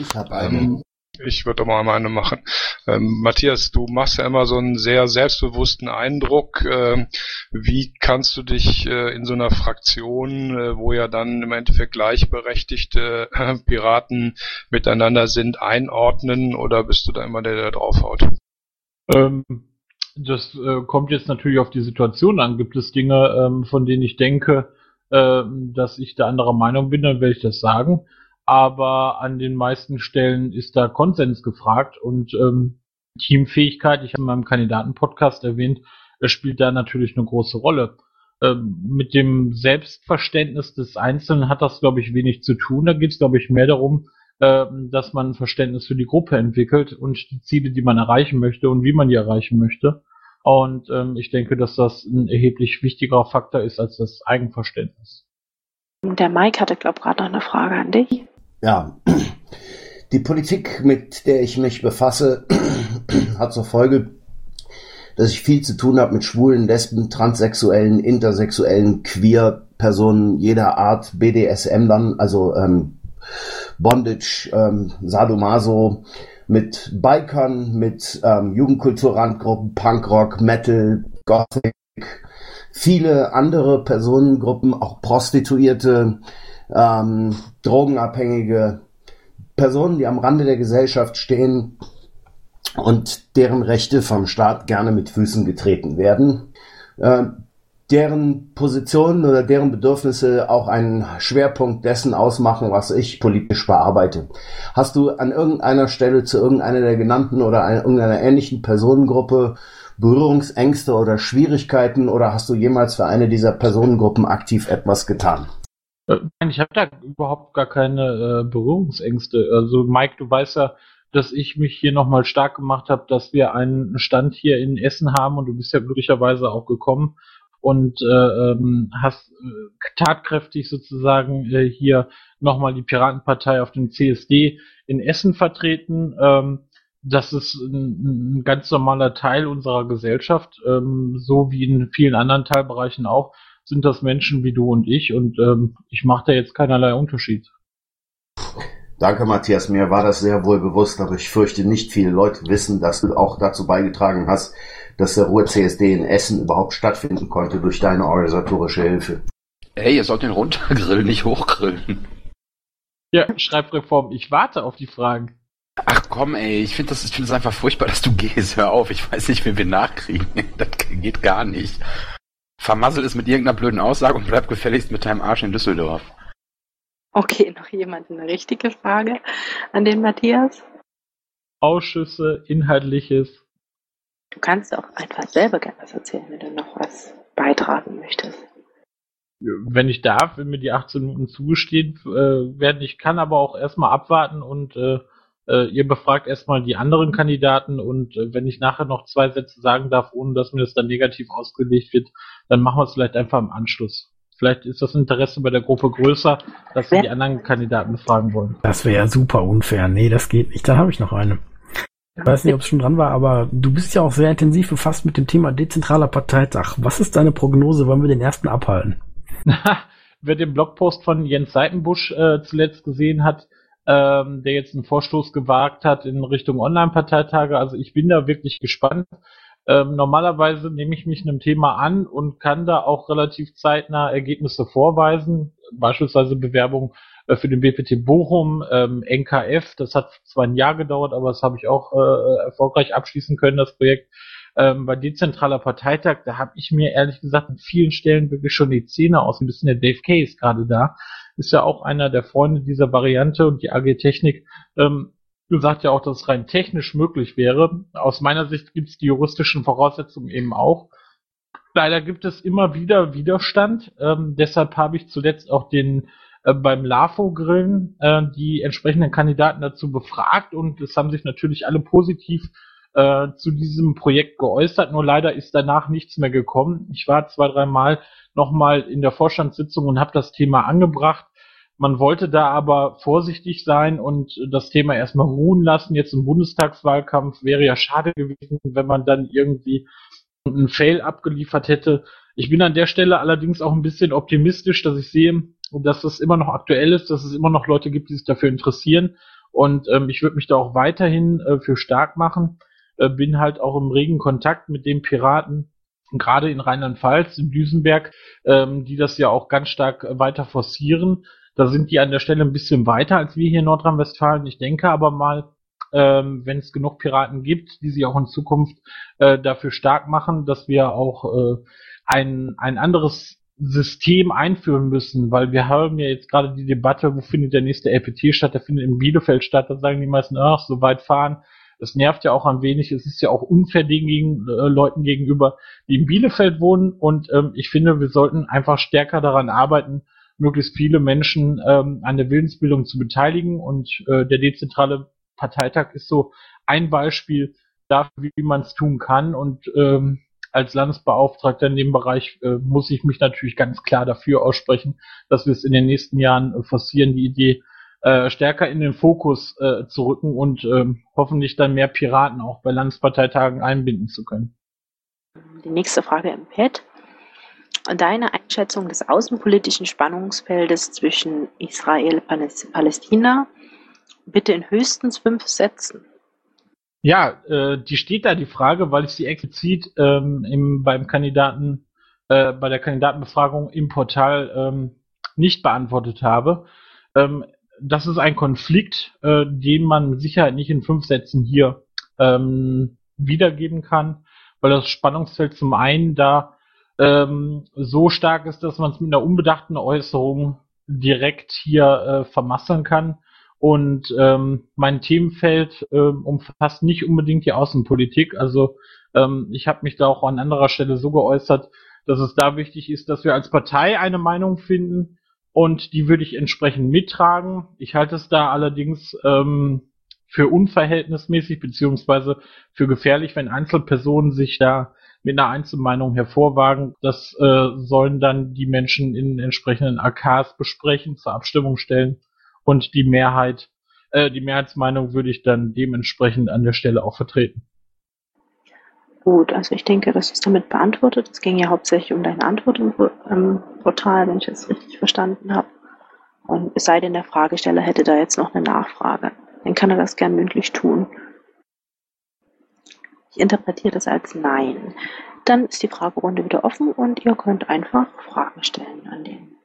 Ich habe Ähm, ich würde mal eine machen. Ähm, Matthias, du machst ja immer so einen sehr selbstbewussten Eindruck. Ähm, wie kannst du dich äh, in so einer Fraktion, äh, wo ja dann im Endeffekt gleichberechtigte äh, Piraten miteinander sind, einordnen oder bist du da immer der, der draufhaut? Ähm, das äh, kommt jetzt natürlich auf die Situation an. Gibt es Dinge, ähm, von denen ich denke, ähm, dass ich da anderer Meinung bin, dann werde ich das sagen. Aber an den meisten Stellen ist da Konsens gefragt und ähm, Teamfähigkeit, ich habe in meinem Kandidatenpodcast erwähnt, spielt da natürlich eine große Rolle. Ähm, mit dem Selbstverständnis des Einzelnen hat das, glaube ich, wenig zu tun. Da geht es, glaube ich, mehr darum, ähm, dass man ein Verständnis für die Gruppe entwickelt und die Ziele, die man erreichen möchte und wie man die erreichen möchte. Und ähm, ich denke, dass das ein erheblich wichtigerer Faktor ist als das Eigenverständnis. Der Mike hatte, glaube ich, gerade noch eine Frage an dich. Ja, die Politik, mit der ich mich befasse, *clears throat* hat zur Folge, dass ich viel zu tun habe mit Schwulen, Lesben, Transsexuellen, Intersexuellen, Queer-Personen jeder Art, BDSM dann, also ähm, Bondage, ähm, Sadomaso, mit Bikern, mit ähm, Jugendkulturrandgruppen, Punkrock, Metal, Gothic, viele andere Personengruppen, auch Prostituierte, ähm, Drogenabhängige, Personen, die am Rande der Gesellschaft stehen und deren Rechte vom Staat gerne mit Füßen getreten werden. äh, deren Positionen oder deren Bedürfnisse auch einen Schwerpunkt dessen ausmachen, was ich politisch bearbeite. Hast du an irgendeiner Stelle zu irgendeiner der genannten oder einer, irgendeiner ähnlichen Personengruppe Berührungsängste oder Schwierigkeiten oder hast du jemals für eine dieser Personengruppen aktiv etwas getan? Äh, Nein, ich habe da überhaupt gar keine äh, Berührungsängste. Also Mike, du weißt ja, dass ich mich hier nochmal stark gemacht habe, dass wir einen Stand hier in Essen haben und du bist ja glücklicherweise auch gekommen und äh, ähm, hast äh, tatkräftig sozusagen äh, hier nochmal die Piratenpartei auf dem CSD in Essen vertreten. Ähm, das ist ein, ein, ganz normaler Teil unserer Gesellschaft, ähm, so wie in vielen anderen Teilbereichen auch, sind das Menschen wie du und ich und ähm, ich mache da jetzt keinerlei Unterschied. Danke, Matthias. Mir war das sehr wohl bewusst, aber ich fürchte nicht viele Leute wissen, dass du auch dazu beigetragen hast, dass der Ruhr-CSD in Essen überhaupt stattfinden konnte durch deine organisatorische Hilfe. Hey, ihr sollt den runtergrillen, nicht hochgrillen. Ja, Schreibreform, ich warte auf die Fragen. Ach komm, ey, ich finde das, ich find das einfach furchtbar, dass du gehst. Hör auf, ich weiß nicht, wen wir nachkriegen. *laughs* Das geht gar nicht. Vermassel es mit irgendeiner blöden Aussage und bleib gefälligst mit deinem Arsch in Düsseldorf. Okay, *laughs* noch jemand eine richtige Frage an den Matthias? Ausschüsse, Inhaltliches. Du kannst auch einfach selber gerne was erzählen, wenn du noch was beitragen möchtest. Wenn ich darf, wenn mir die 18 Minuten zugestehen äh, werden. Ich kann aber auch erstmal abwarten und äh, äh, ihr befragt erstmal die anderen Kandidaten und äh, wenn ich nachher noch zwei Sätze sagen darf, ohne dass mir das dann negativ ausgelegt wird, dann machen wir es vielleicht einfach im Anschluss. Vielleicht ist das Interesse bei der Gruppe größer, dass wir die anderen Kandidaten befragen wollen. Das wäre ja super unfair. Nee, das geht nicht. Dann habe ich noch eine. Ich weiß nicht, ob es schon dran war, aber du bist ja auch sehr intensiv befasst mit dem Thema dezentraler Parteitag. Was ist deine Prognose, wann wir den ersten abhalten? *laughs* Wer den Blogpost von Jens Seitenbusch äh, zuletzt gesehen hat, ähm, der jetzt einen Vorstoß gewagt hat in Richtung Online-Parteitage. Also ich bin da wirklich gespannt. Ähm, normalerweise nehme ich mich einem Thema an und kann da auch relativ zeitnah Ergebnisse vorweisen, beispielsweise Bewerbung äh, für den BPT Bochum, ähm, NKF, das hat zwar ein Jahr gedauert, aber das habe ich auch äh, erfolgreich abschließen können, das Projekt. Ähm, bei dezentraler Parteitag, da habe ich mir ehrlich gesagt an vielen Stellen wirklich schon die Zähne aus. Ein bisschen der Dave Kay ist gerade da ist ja auch einer der Freunde dieser Variante und die AG Technik ähm, sagt ja auch, dass es rein technisch möglich wäre. Aus meiner Sicht gibt es die juristischen Voraussetzungen eben auch. Leider gibt es immer wieder Widerstand. Ähm, deshalb habe ich zuletzt auch den äh, beim LAFO-Grillen äh, die entsprechenden Kandidaten dazu befragt und es haben sich natürlich alle positiv äh, zu diesem Projekt geäußert. Nur leider ist danach nichts mehr gekommen. Ich war zwei, dreimal nochmal in der Vorstandssitzung und habe das Thema angebracht. Man wollte da aber vorsichtig sein und das Thema erstmal ruhen lassen. Jetzt im Bundestagswahlkampf wäre ja schade gewesen, wenn man dann irgendwie einen Fail abgeliefert hätte. Ich bin an der Stelle allerdings auch ein bisschen optimistisch, dass ich sehe, dass das immer noch aktuell ist, dass es immer noch Leute gibt, die sich dafür interessieren. Und ähm, ich würde mich da auch weiterhin äh, für stark machen. Äh, bin halt auch im regen Kontakt mit den Piraten, gerade in Rheinland-Pfalz, in Duisenberg, ähm, die das ja auch ganz stark äh, weiter forcieren. Da sind die an der Stelle ein bisschen weiter als wir hier in Nordrhein-Westfalen. Ich denke aber mal, ähm, wenn es genug Piraten gibt, die sich auch in Zukunft äh, dafür stark machen, dass wir auch äh, ein, ein anderes System einführen müssen, weil wir haben ja jetzt gerade die Debatte, wo findet der nächste LPT statt, der findet in Bielefeld statt, da sagen die meisten, ach, so weit fahren, das nervt ja auch ein wenig. Es ist ja auch unfair den gegen, äh, Leuten gegenüber, die in Bielefeld wohnen. Und ähm, ich finde, wir sollten einfach stärker daran arbeiten, möglichst viele Menschen ähm, an der Willensbildung zu beteiligen. Und äh, der dezentrale Parteitag ist so ein Beispiel dafür, wie man es tun kann. Und ähm, als Landesbeauftragter in dem Bereich äh, muss ich mich natürlich ganz klar dafür aussprechen, dass wir es in den nächsten Jahren äh, forcieren, die Idee äh, stärker in den Fokus äh, zu rücken und ähm, hoffentlich dann mehr Piraten auch bei Landesparteitagen einbinden zu können. Die nächste Frage im Pad. Deine Einschätzung des außenpolitischen Spannungsfeldes zwischen Israel und Palästina bitte in höchstens fünf Sätzen. Ja, äh, die steht da die Frage, weil ich sie explizit ähm, im, beim Kandidaten, äh, bei der Kandidatenbefragung im Portal ähm, nicht beantwortet habe. Ähm, das ist ein Konflikt, äh, den man mit Sicherheit nicht in fünf Sätzen hier ähm, wiedergeben kann, weil das Spannungsfeld zum einen da ähm, so stark ist, dass man es mit einer unbedachten Äußerung direkt hier äh, vermasseln kann. Und ähm, mein Themenfeld ähm, umfasst nicht unbedingt die Außenpolitik. Also ähm, ich habe mich da auch an anderer Stelle so geäußert, dass es da wichtig ist, dass wir als Partei eine Meinung finden und die würde ich entsprechend mittragen. Ich halte es da allerdings ähm, für unverhältnismäßig beziehungsweise für gefährlich, wenn Einzelpersonen sich da mit einer Einzelmeinung hervorwagen. Das äh, sollen dann die Menschen in entsprechenden AKs besprechen, zur Abstimmung stellen und die Mehrheit, äh, die Mehrheitsmeinung würde ich dann dementsprechend an der Stelle auch vertreten. Gut, also ich denke, das ist damit beantwortet. Es ging ja hauptsächlich um deine Antwort im ähm, Portal, wenn ich es richtig verstanden habe. Und es sei denn, der Fragesteller hätte da jetzt noch eine Nachfrage. Dann kann er das gern mündlich tun. Ich interpretiere das als Nein. Dann ist die Fragerunde wieder offen und ihr könnt einfach Fragen stellen an den.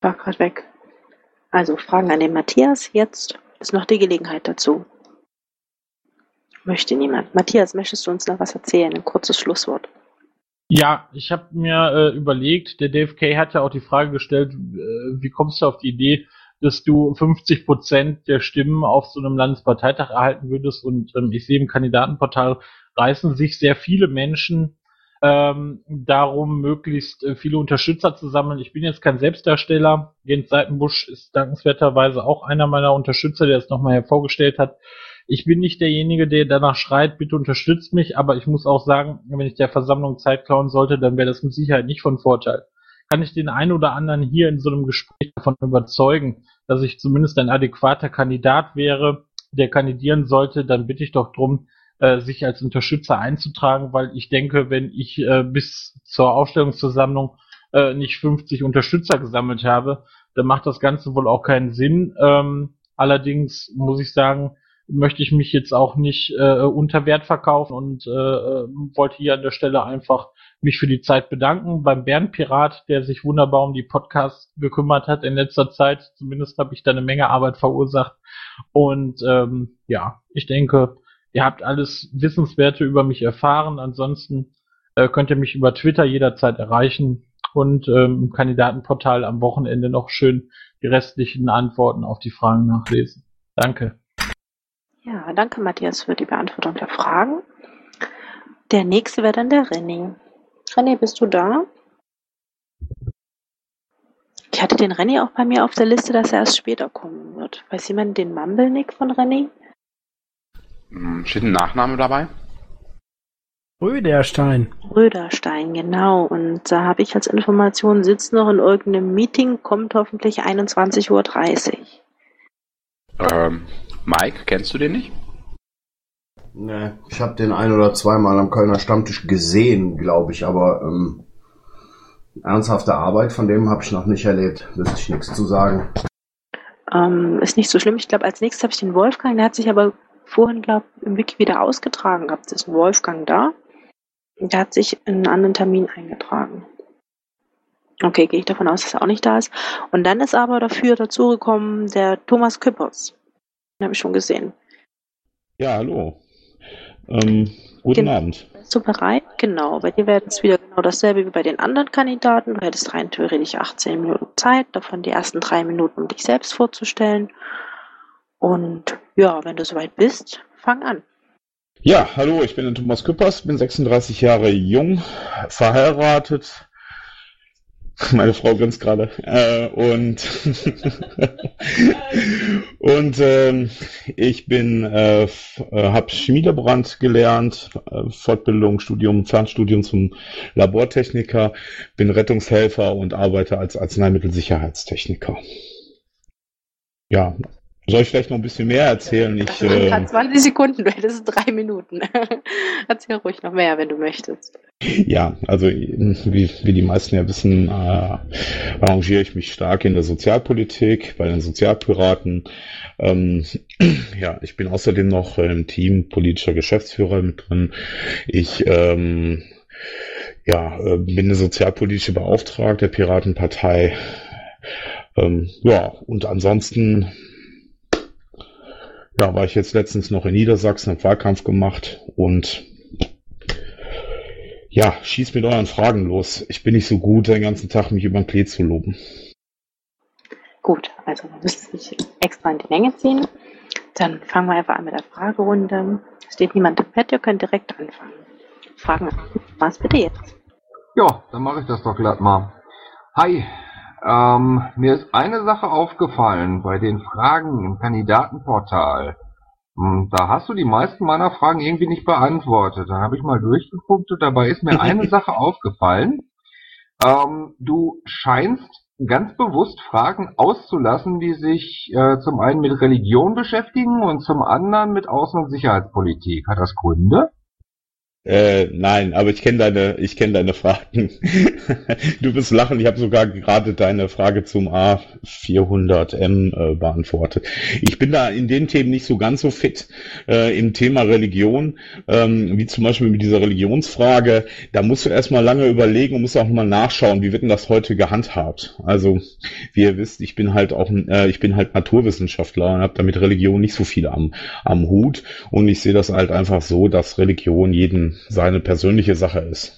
War gerade weg. Also Fragen an den Matthias. Jetzt ist noch die Gelegenheit dazu. Möchte niemand? Matthias, möchtest du uns noch was erzählen? Ein kurzes Schlusswort. Ja, ich habe mir äh, überlegt, der Dave Kay hat ja auch die Frage gestellt, äh, wie kommst du auf die Idee, dass du 50 Prozent der Stimmen auf so einem Landesparteitag erhalten würdest. Und ähm, ich sehe im Kandidatenportal reißen sich sehr viele Menschen ähm, darum, möglichst äh, viele Unterstützer zu sammeln. Ich bin jetzt kein Selbstdarsteller. Jens Seitenbusch ist dankenswerterweise auch einer meiner Unterstützer, der es nochmal hervorgestellt hat. Ich bin nicht derjenige, der danach schreit, bitte unterstützt mich, aber ich muss auch sagen, wenn ich der Versammlung Zeit klauen sollte, dann wäre das mit Sicherheit nicht von Vorteil kann ich den einen oder anderen hier in so einem Gespräch davon überzeugen, dass ich zumindest ein adäquater Kandidat wäre, der kandidieren sollte, dann bitte ich doch drum, äh, sich als Unterstützer einzutragen, weil ich denke, wenn ich äh, bis zur Aufstellungsversammlung äh, nicht 50 Unterstützer gesammelt habe, dann macht das Ganze wohl auch keinen Sinn. Ähm, allerdings muss ich sagen, möchte ich mich jetzt auch nicht äh, unter Wert verkaufen und äh, äh wollte hier an der Stelle einfach mich für die Zeit bedanken beim Bärenpirat, der sich wunderbar um die Podcasts gekümmert hat in letzter Zeit. Zumindest habe ich da eine Menge Arbeit verursacht. Und ähm, ja, ich denke, ihr habt alles Wissenswerte über mich erfahren. Ansonsten äh, könnt ihr mich über Twitter jederzeit erreichen und ähm, im Kandidatenportal am Wochenende noch schön die restlichen Antworten auf die Fragen nachlesen. Danke. Ja, danke Matthias für die Beantwortung der Fragen. Der nächste wäre dann der Renning. René, bist du da? Ich hatte den René auch bei mir auf der Liste, dass er erst später kommen wird. Weiß jemand den Mumblenik von René? Hm, steht ein Nachname dabei? Röderstein. Röderstein, genau. Und da habe ich als Information, sitzt noch in irgendeinem Meeting, kommt hoffentlich 21.30 Uhr. Ähm, Mike, kennst du den nicht? Ne, ich habe den ein oder zweimal am Kölner Stammtisch gesehen, glaube ich, aber ähm, ernsthafte Arbeit von dem habe ich noch nicht erlebt. Wüsste ich nichts zu sagen. Ähm, ist nicht so schlimm. Ich glaube, als nächstes habe ich den Wolfgang, der hat sich aber vorhin, glaube ich, im Wiki wieder ausgetragen gehabt. Ist ein Wolfgang da? Der hat sich in einen anderen Termin eingetragen. Okay, gehe ich davon aus, dass er auch nicht da ist. Und dann ist aber dafür dazugekommen der Thomas Küppers. Den habe ich schon gesehen. Ja, hallo. Ähm, guten genau. Abend. Bist du bereit? Genau. Bei dir wäre es wieder genau dasselbe wie bei den anderen Kandidaten. Du hättest rein theoretisch 18 Minuten Zeit, davon die ersten drei Minuten, um dich selbst vorzustellen. Und ja, wenn du soweit bist, fang an. Ja, hallo, ich bin Thomas Küppers, bin 36 Jahre jung, verheiratet, *laughs* Meine Frau grinst gerade. Äh, und *laughs* und ähm, ich bin, äh, äh habe Chemielaborant gelernt, äh, Fortbildung, Studium, Fernstudium zum Labortechniker, bin Rettungshelfer und arbeite als Arzneimittelsicherheitstechniker. Ja, soll ich vielleicht noch ein bisschen mehr erzählen? Ich, äh, 20 Sekunden, du hättest drei Minuten. *laughs* Erzähl ruhig noch mehr, wenn du möchtest. Ja, also wie, wie die meisten ja wissen, äh, arrangiere ich mich stark in der Sozialpolitik, bei den Sozialpiraten. Ähm, *clears throat* ja, ich bin außerdem noch im Team politischer Geschäftsführer mit drin. Ich ähm, ja, äh, bin eine sozialpolitische Beauftragte der Piratenpartei. Ähm, ja, und ansonsten ja, war ich jetzt letztens noch in Niedersachsen, habe Wahlkampf gemacht und Ja, schieß mit euren Fragen los. Ich bin nicht so gut, den ganzen Tag mich über den Klee zu loben. Gut, also man müsste sich extra in die Länge ziehen. Dann fangen wir einfach an mit der Fragerunde. Steht niemand im Bett, ihr könnt direkt anfangen. Fragen was bitte jetzt? Ja, dann mache ich das doch glatt mal. Hi, ähm, mir ist eine Sache aufgefallen bei den Fragen im Kandidatenportal. Hm, Da hast du die meisten meiner Fragen irgendwie nicht beantwortet. Dann habe ich mal durchgeguckt und dabei ist mir eine *laughs* Sache aufgefallen. Ähm, du scheinst ganz bewusst Fragen auszulassen, die sich äh, zum einen mit Religion beschäftigen und zum anderen mit Außen- und Sicherheitspolitik. Hat das Gründe? Äh, nein, aber ich kenne deine, ich kenne deine Fragen. *laughs* du wirst lachen, ich habe sogar gerade deine Frage zum A400M äh, beantwortet. Ich bin da in den Themen nicht so ganz so fit äh, im Thema Religion, ähm, wie zum Beispiel mit dieser Religionsfrage. Da musst du erstmal lange überlegen und musst auch mal nachschauen, wie wird denn das heute gehandhabt. Also, wie ihr wisst, ich bin halt auch, äh, ich bin halt Naturwissenschaftler und habe damit Religion nicht so viel am, am Hut und ich sehe das halt einfach so, dass Religion jeden seine persönliche Sache ist.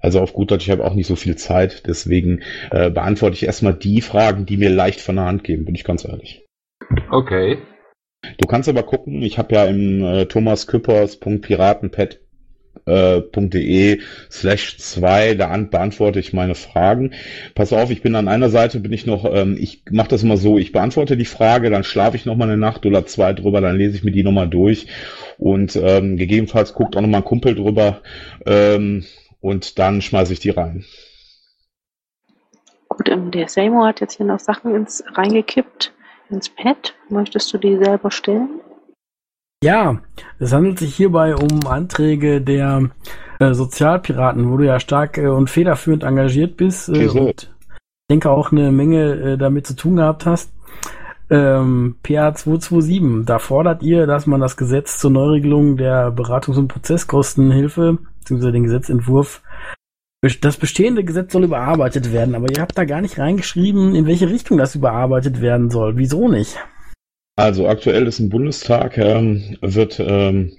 Also auf gut Deutsch, ich habe auch nicht so viel Zeit, deswegen äh, beantworte ich erstmal die Fragen, die mir leicht von der Hand gehen, bin ich ganz ehrlich. Okay. Du kannst aber gucken, ich habe ja im äh, thomasküppers.piratenpet äh, slash 2, da an, beantworte ich meine Fragen. Pass auf, ich bin an einer Seite, bin ich noch, ähm, ich mache das immer so, ich beantworte die Frage, dann schlafe ich noch mal eine Nacht oder zwei drüber, dann lese ich mir die nochmal durch und ähm, gegebenenfalls guckt auch noch mal ein Kumpel drüber ähm, und dann schmeiße ich die rein. Gut, ähm, der Seymour hat jetzt hier noch Sachen ins reingekippt ins Pad. Möchtest du die selber stellen? Ja, es handelt sich hierbei um Anträge der äh, Sozialpiraten, wo du ja stark äh, und federführend engagiert bist äh, Wieso? und ich denke auch eine Menge äh, damit zu tun gehabt hast. Ähm, PA 227, da fordert ihr, dass man das Gesetz zur Neuregelung der Beratungs- und Prozesskostenhilfe, beziehungsweise den Gesetzentwurf, das bestehende Gesetz soll überarbeitet werden, aber ihr habt da gar nicht reingeschrieben, in welche Richtung das überarbeitet werden soll. Wieso nicht? Also aktuell ist im Bundestag, ähm, wird, ähm,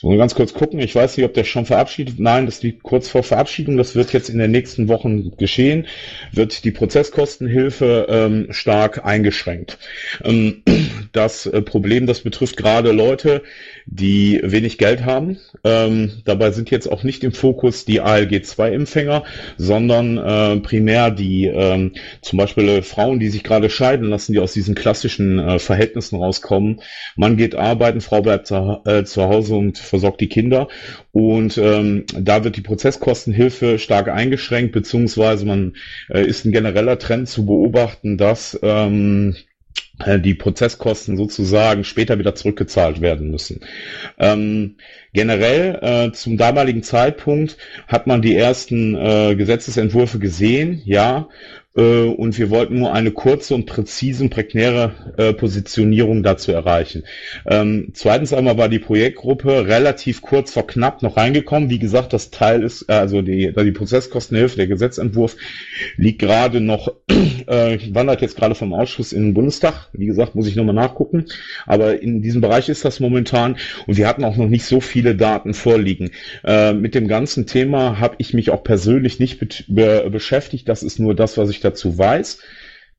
jetzt wollen wir ganz kurz gucken, ich weiß nicht, ob der schon verabschiedet, nein, das liegt kurz vor Verabschiedung, das wird jetzt in den nächsten Wochen geschehen, wird die Prozesskostenhilfe ähm, stark eingeschränkt. Ähm, *clears throat* das äh, Problem, das betrifft gerade Leute, die wenig Geld haben. Ähm, dabei sind jetzt auch nicht im Fokus die ALG-2-Empfänger, sondern äh, primär die ähm, zum Beispiel äh, Frauen, die sich gerade scheiden lassen, die aus diesen klassischen äh, Verhältnissen rauskommen. Mann geht arbeiten, Frau bleibt zu, äh, zu Hause und versorgt die Kinder. Und ähm, da wird die Prozesskostenhilfe stark eingeschränkt, beziehungsweise man äh, ist ein genereller Trend zu beobachten, dass ähm, äh, die Prozesskosten sozusagen später wieder zurückgezahlt werden müssen. Ähm, generell äh, zum damaligen Zeitpunkt hat man die ersten äh, Gesetzesentwürfe gesehen, ja, und wir wollten nur eine kurze und präzise und prägnäre äh, Positionierung dazu erreichen. Ähm, zweitens einmal war die Projektgruppe relativ kurz vor knapp noch reingekommen. Wie gesagt, das Teil ist, äh, also die, die Prozesskostenhilfe, der Gesetzentwurf liegt gerade noch, äh, wandert jetzt gerade vom Ausschuss in den Bundestag. Wie gesagt, muss ich nochmal nachgucken. Aber in diesem Bereich ist das momentan und wir hatten auch noch nicht so viele Daten vorliegen. Äh, mit dem ganzen Thema habe ich mich auch persönlich nicht bet- be beschäftigt. Das ist nur das, was ich dazu weiß.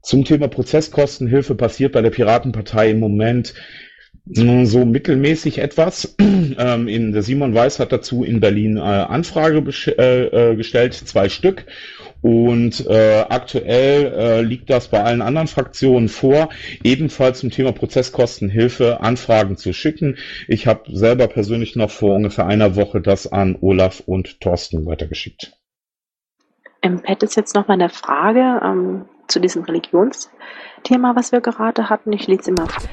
Zum Thema Prozesskostenhilfe passiert bei der Piratenpartei im Moment mh, so mittelmäßig etwas. *clears throat* Ähm, in, der Simon Weiß hat dazu in Berlin äh, Anfrage äh, äh, gestellt, zwei Stück. Und äh, aktuell äh, liegt das bei allen anderen Fraktionen vor, ebenfalls zum Thema Prozesskostenhilfe Anfragen zu schicken. Ich habe selber persönlich noch vor ungefähr einer Woche das an Olaf und Thorsten weitergeschickt. Im Pad ist jetzt nochmal eine Frage ähm, zu diesem Religionsthema, was wir gerade hatten. Ich lese immer vor.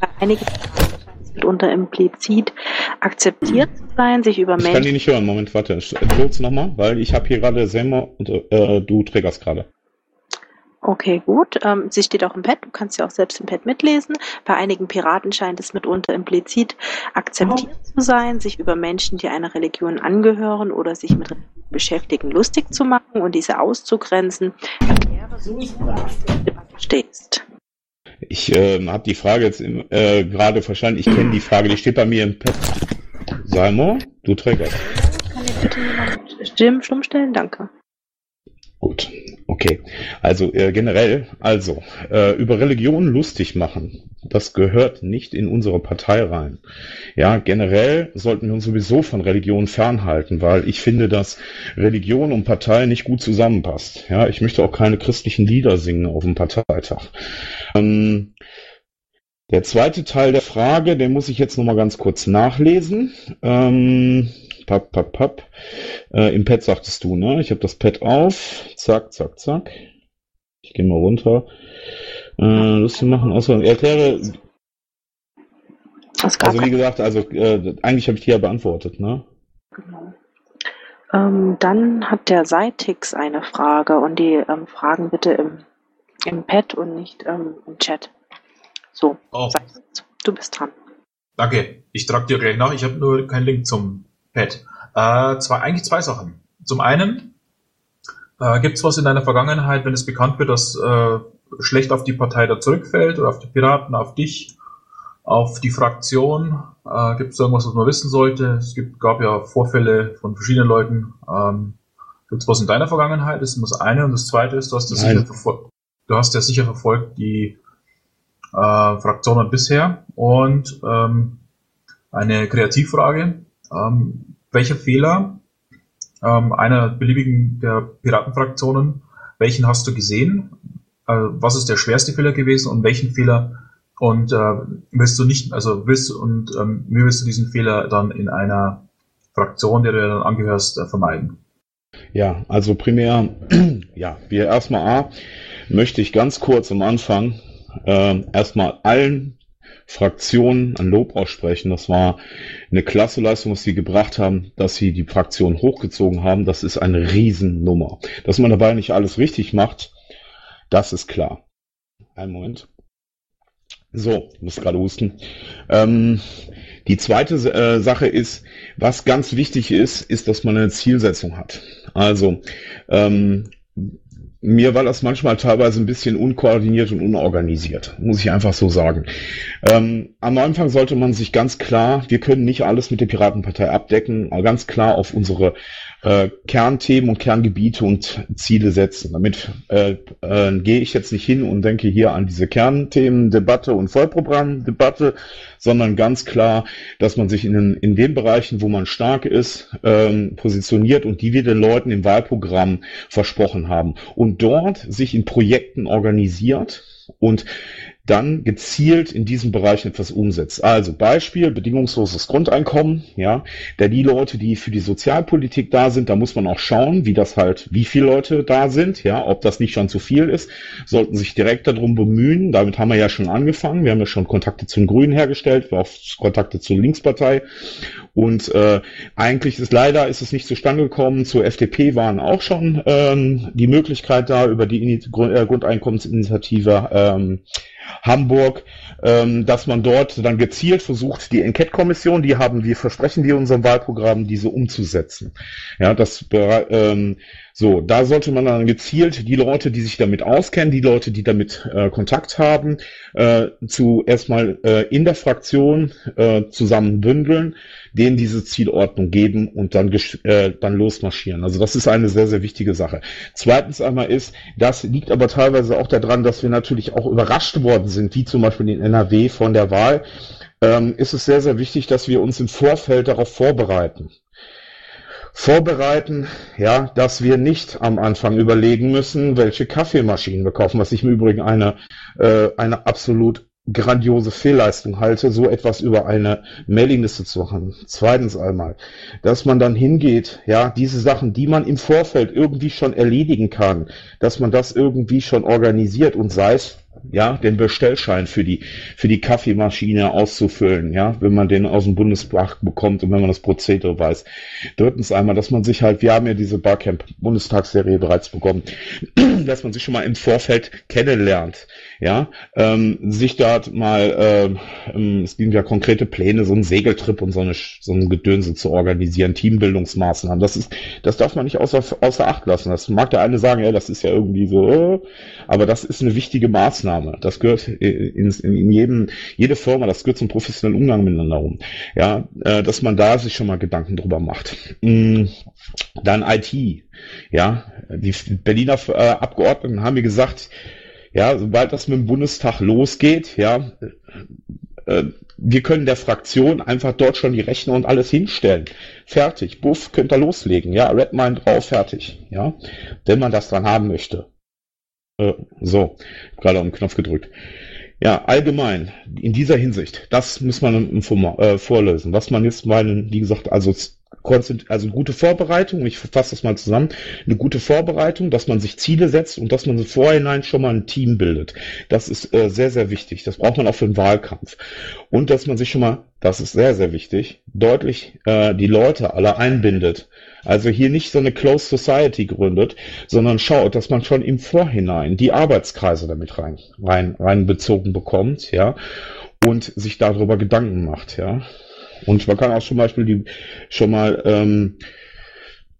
Bei einigen scheint es mitunter implizit akzeptiert zu sein, sich über Ich kann die Menschen nicht hören. Moment, warte. Kurz nochmal, weil ich habe hier gerade Semmer und äh, du triggerst gerade. Okay, gut. Ähm, sie steht auch im Pad. Du kannst ja auch selbst im Pad mitlesen. Bei einigen Piraten scheint es mitunter implizit akzeptiert zu sein, sich über Menschen, die einer Religion angehören oder sich mit Religion beschäftigen, lustig zu machen und diese auszugrenzen. Erkläre, wie du die Debatte stehst. Ich ähm, habe die Frage jetzt im, äh, gerade verstanden. Ich kenne die Frage, die steht bei mir im Pad. Salmo? Du Träger. Kann ich bitte jemand Stimmen stumm stellen? Danke. Gut, okay. Also äh, generell, also äh, über Religion lustig machen, das gehört nicht in unsere Partei rein. Ja, generell sollten wir uns sowieso von Religion fernhalten, weil ich finde, dass Religion und Partei nicht gut zusammenpasst. Ja, ich möchte auch keine christlichen Lieder singen auf dem Parteitag. Ähm, der zweite Teil der Frage, den muss ich jetzt nochmal ganz kurz nachlesen. Ähm, papp, papp, papp. Äh, Im Pad sagtest du, ne? Ich habe das Pad auf. Zack, zack, zack. Ich gehe mal runter. Äh, lustig machen, außer erkläre. Also wie gesagt, also äh, eigentlich habe ich die ja beantwortet, ne? Genau. Ähm, dann hat der Seitix eine Frage und die ähm, Fragen bitte im, im Pad und nicht ähm, im Chat. So, Oh. Du bist dran. Danke. Ich trage dir gleich nach. Ich habe nur keinen Link zum Pad. Äh, zwei, eigentlich zwei Sachen. Zum einen äh, gibt es was in deiner Vergangenheit, wenn es bekannt wird, dass äh, schlecht auf die Partei da zurückfällt oder auf die Piraten, auf dich, auf die Fraktion? Äh, gibt es irgendwas, was man wissen sollte? Es gibt, gab ja Vorfälle von verschiedenen Leuten. Ähm, gibt es was in deiner Vergangenheit? Das ist das eine. Und das zweite ist, du hast das Nein. sicher verfolgt. Du hast ja sicher verfolgt die äh, Fraktionen bisher. Und ähm, eine Kreativfrage. Ähm, welcher Fehler ähm, einer beliebigen der Piratenfraktionen, welchen hast du gesehen? Äh, was ist der schwerste Fehler gewesen und welchen Fehler und äh, willst du nicht, also willst und ähm, wie willst du diesen Fehler dann in einer Fraktion, der du dann angehörst, äh, vermeiden? Ja, also primär, *clears throat* ja, wir erstmal A, möchte ich ganz kurz am Anfang äh, erstmal allen Fraktionen ein Lob aussprechen. Das war eine klasse Leistung, was sie gebracht haben, dass sie die Fraktion hochgezogen haben. Das ist eine Riesennummer. Dass man dabei nicht alles richtig macht, das ist klar. Einen Moment. So, ich muss gerade husten. Ähm, die zweite äh, Sache ist, was ganz wichtig ist, ist, dass man eine Zielsetzung hat. Also, ähm, mir war das manchmal teilweise ein bisschen unkoordiniert und unorganisiert, muss ich einfach so sagen. Ähm, am Anfang sollte man sich ganz klar, wir können nicht alles mit der Piratenpartei abdecken, ganz klar auf unsere äh, Kernthemen und Kerngebiete und Ziele setzen. Damit äh, äh, gehe ich jetzt nicht hin und denke hier an diese Kernthemen, Debatte und Vollprogrammdebatte, sondern ganz klar, dass man sich in, den, in den Bereichen, wo man stark ist, ähm, positioniert und die wir den Leuten im Wahlprogramm versprochen haben. Und dort sich in Projekten organisiert und dann gezielt in diesem Bereich etwas umsetzt. Also Beispiel, bedingungsloses Grundeinkommen, ja, da die Leute, die für die Sozialpolitik da sind, da muss man auch schauen, wie das halt, wie viele Leute da sind, ja, ob das nicht schon zu viel ist, sollten sich direkt darum bemühen. Damit haben wir ja schon angefangen. Wir haben ja schon Kontakte zu den Grünen hergestellt, auch Kontakte zur Linkspartei. Und äh, eigentlich ist leider ist es nicht zustande gekommen. Zur FDP waren auch schon ähm, die Möglichkeit da über die Grund, äh, Grundeinkommensinitiative ähm, Hamburg, ähm, dass man dort dann gezielt versucht, die Enquete-Kommission, die haben wir versprechen, die in unserem Wahlprogramm, diese umzusetzen. Ja, das ähm, so, da sollte man dann gezielt die Leute, die sich damit auskennen, die Leute, die damit äh, Kontakt haben, äh, zu erstmal äh, in der Fraktion äh, zusammen bündeln, denen diese Zielordnung geben und dann, äh, dann losmarschieren. Also das ist eine sehr, sehr wichtige Sache. Zweitens einmal ist, das liegt aber teilweise auch daran, dass wir natürlich auch überrascht worden sind, wie zum Beispiel in NRW von der Wahl, ähm, ist es sehr, sehr wichtig, dass wir uns im Vorfeld darauf vorbereiten vorbereiten, ja, dass wir nicht am Anfang überlegen müssen, welche Kaffeemaschinen wir kaufen, was ich im Übrigen eine, äh, eine absolut grandiose Fehlleistung halte, so etwas über eine Mailingliste zu machen. Zweitens einmal, dass man dann hingeht, ja, diese Sachen, die man im Vorfeld irgendwie schon erledigen kann, dass man das irgendwie schon organisiert und sei es ja, den Bestellschein für die, für die Kaffeemaschine auszufüllen, ja, wenn man den aus dem Bundestag bekommt und wenn man das Prozedere weiß. Drittens einmal, dass man sich halt, wir haben ja diese Barcamp Bundestagsserie bereits bekommen, *clears throat* dass man sich schon mal im Vorfeld kennenlernt, ja, ähm, sich dort mal, ähm, ähm, es gibt ja konkrete Pläne, so einen Segeltrip und so eine, so ein Gedönse zu organisieren, Teambildungsmaßnahmen, das ist, das darf man nicht außer, außer Acht lassen. Das mag der eine sagen, ja, das ist ja irgendwie so, äh, aber das ist eine wichtige Maßnahme, Maßnahme. Das gehört in, in, in jedem, jede Firma, das gehört zum professionellen Umgang miteinander rum. Ja, äh, dass man da sich schon mal Gedanken drüber macht. Mm, dann IT. Ja, die Berliner äh, Abgeordneten haben mir gesagt, ja, sobald das mit dem Bundestag losgeht, ja, äh, wir können der Fraktion einfach dort schon die Rechner und alles hinstellen. Fertig. Buff, könnt ihr loslegen. Ja, Redmine drauf, fertig. Ja, wenn man das dran haben möchte. Äh, so, gerade auf den Knopf gedrückt. Ja, allgemein, in dieser Hinsicht, das muss man äh, vorlesen. Was man jetzt meinen, wie gesagt, also also gute Vorbereitung, ich fasse das mal zusammen, eine gute Vorbereitung, dass man sich Ziele setzt und dass man im Vorhinein schon mal ein Team bildet. Das ist äh, sehr, sehr wichtig. Das braucht man auch für den Wahlkampf. Und dass man sich schon mal, das ist sehr, sehr wichtig, deutlich äh, die Leute alle einbindet. Also hier nicht so eine Closed Society gründet, sondern schaut, dass man schon im Vorhinein die Arbeitskreise damit rein, rein, reinbezogen bekommt, ja, und sich darüber Gedanken macht, ja. Und man kann auch zum Beispiel die schon mal ähm,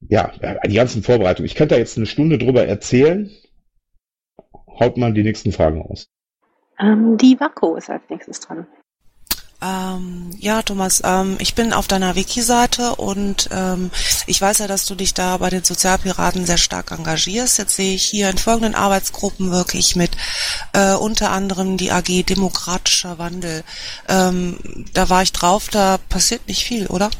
ja die ganzen Vorbereitungen. Ich könnte da jetzt eine Stunde drüber erzählen. Haut mal die nächsten Fragen aus. Ähm, die Wacko ist als nächstes dran. Ähm, ja, Thomas, ähm, ich bin auf deiner Wiki-Seite und ähm, ich weiß ja, dass du dich da bei den Sozialpiraten sehr stark engagierst. Jetzt sehe ich hier in folgenden Arbeitsgruppen wirklich mit äh, unter anderem die AG Demokratischer Wandel. Ähm, da war ich drauf, da passiert nicht viel, oder?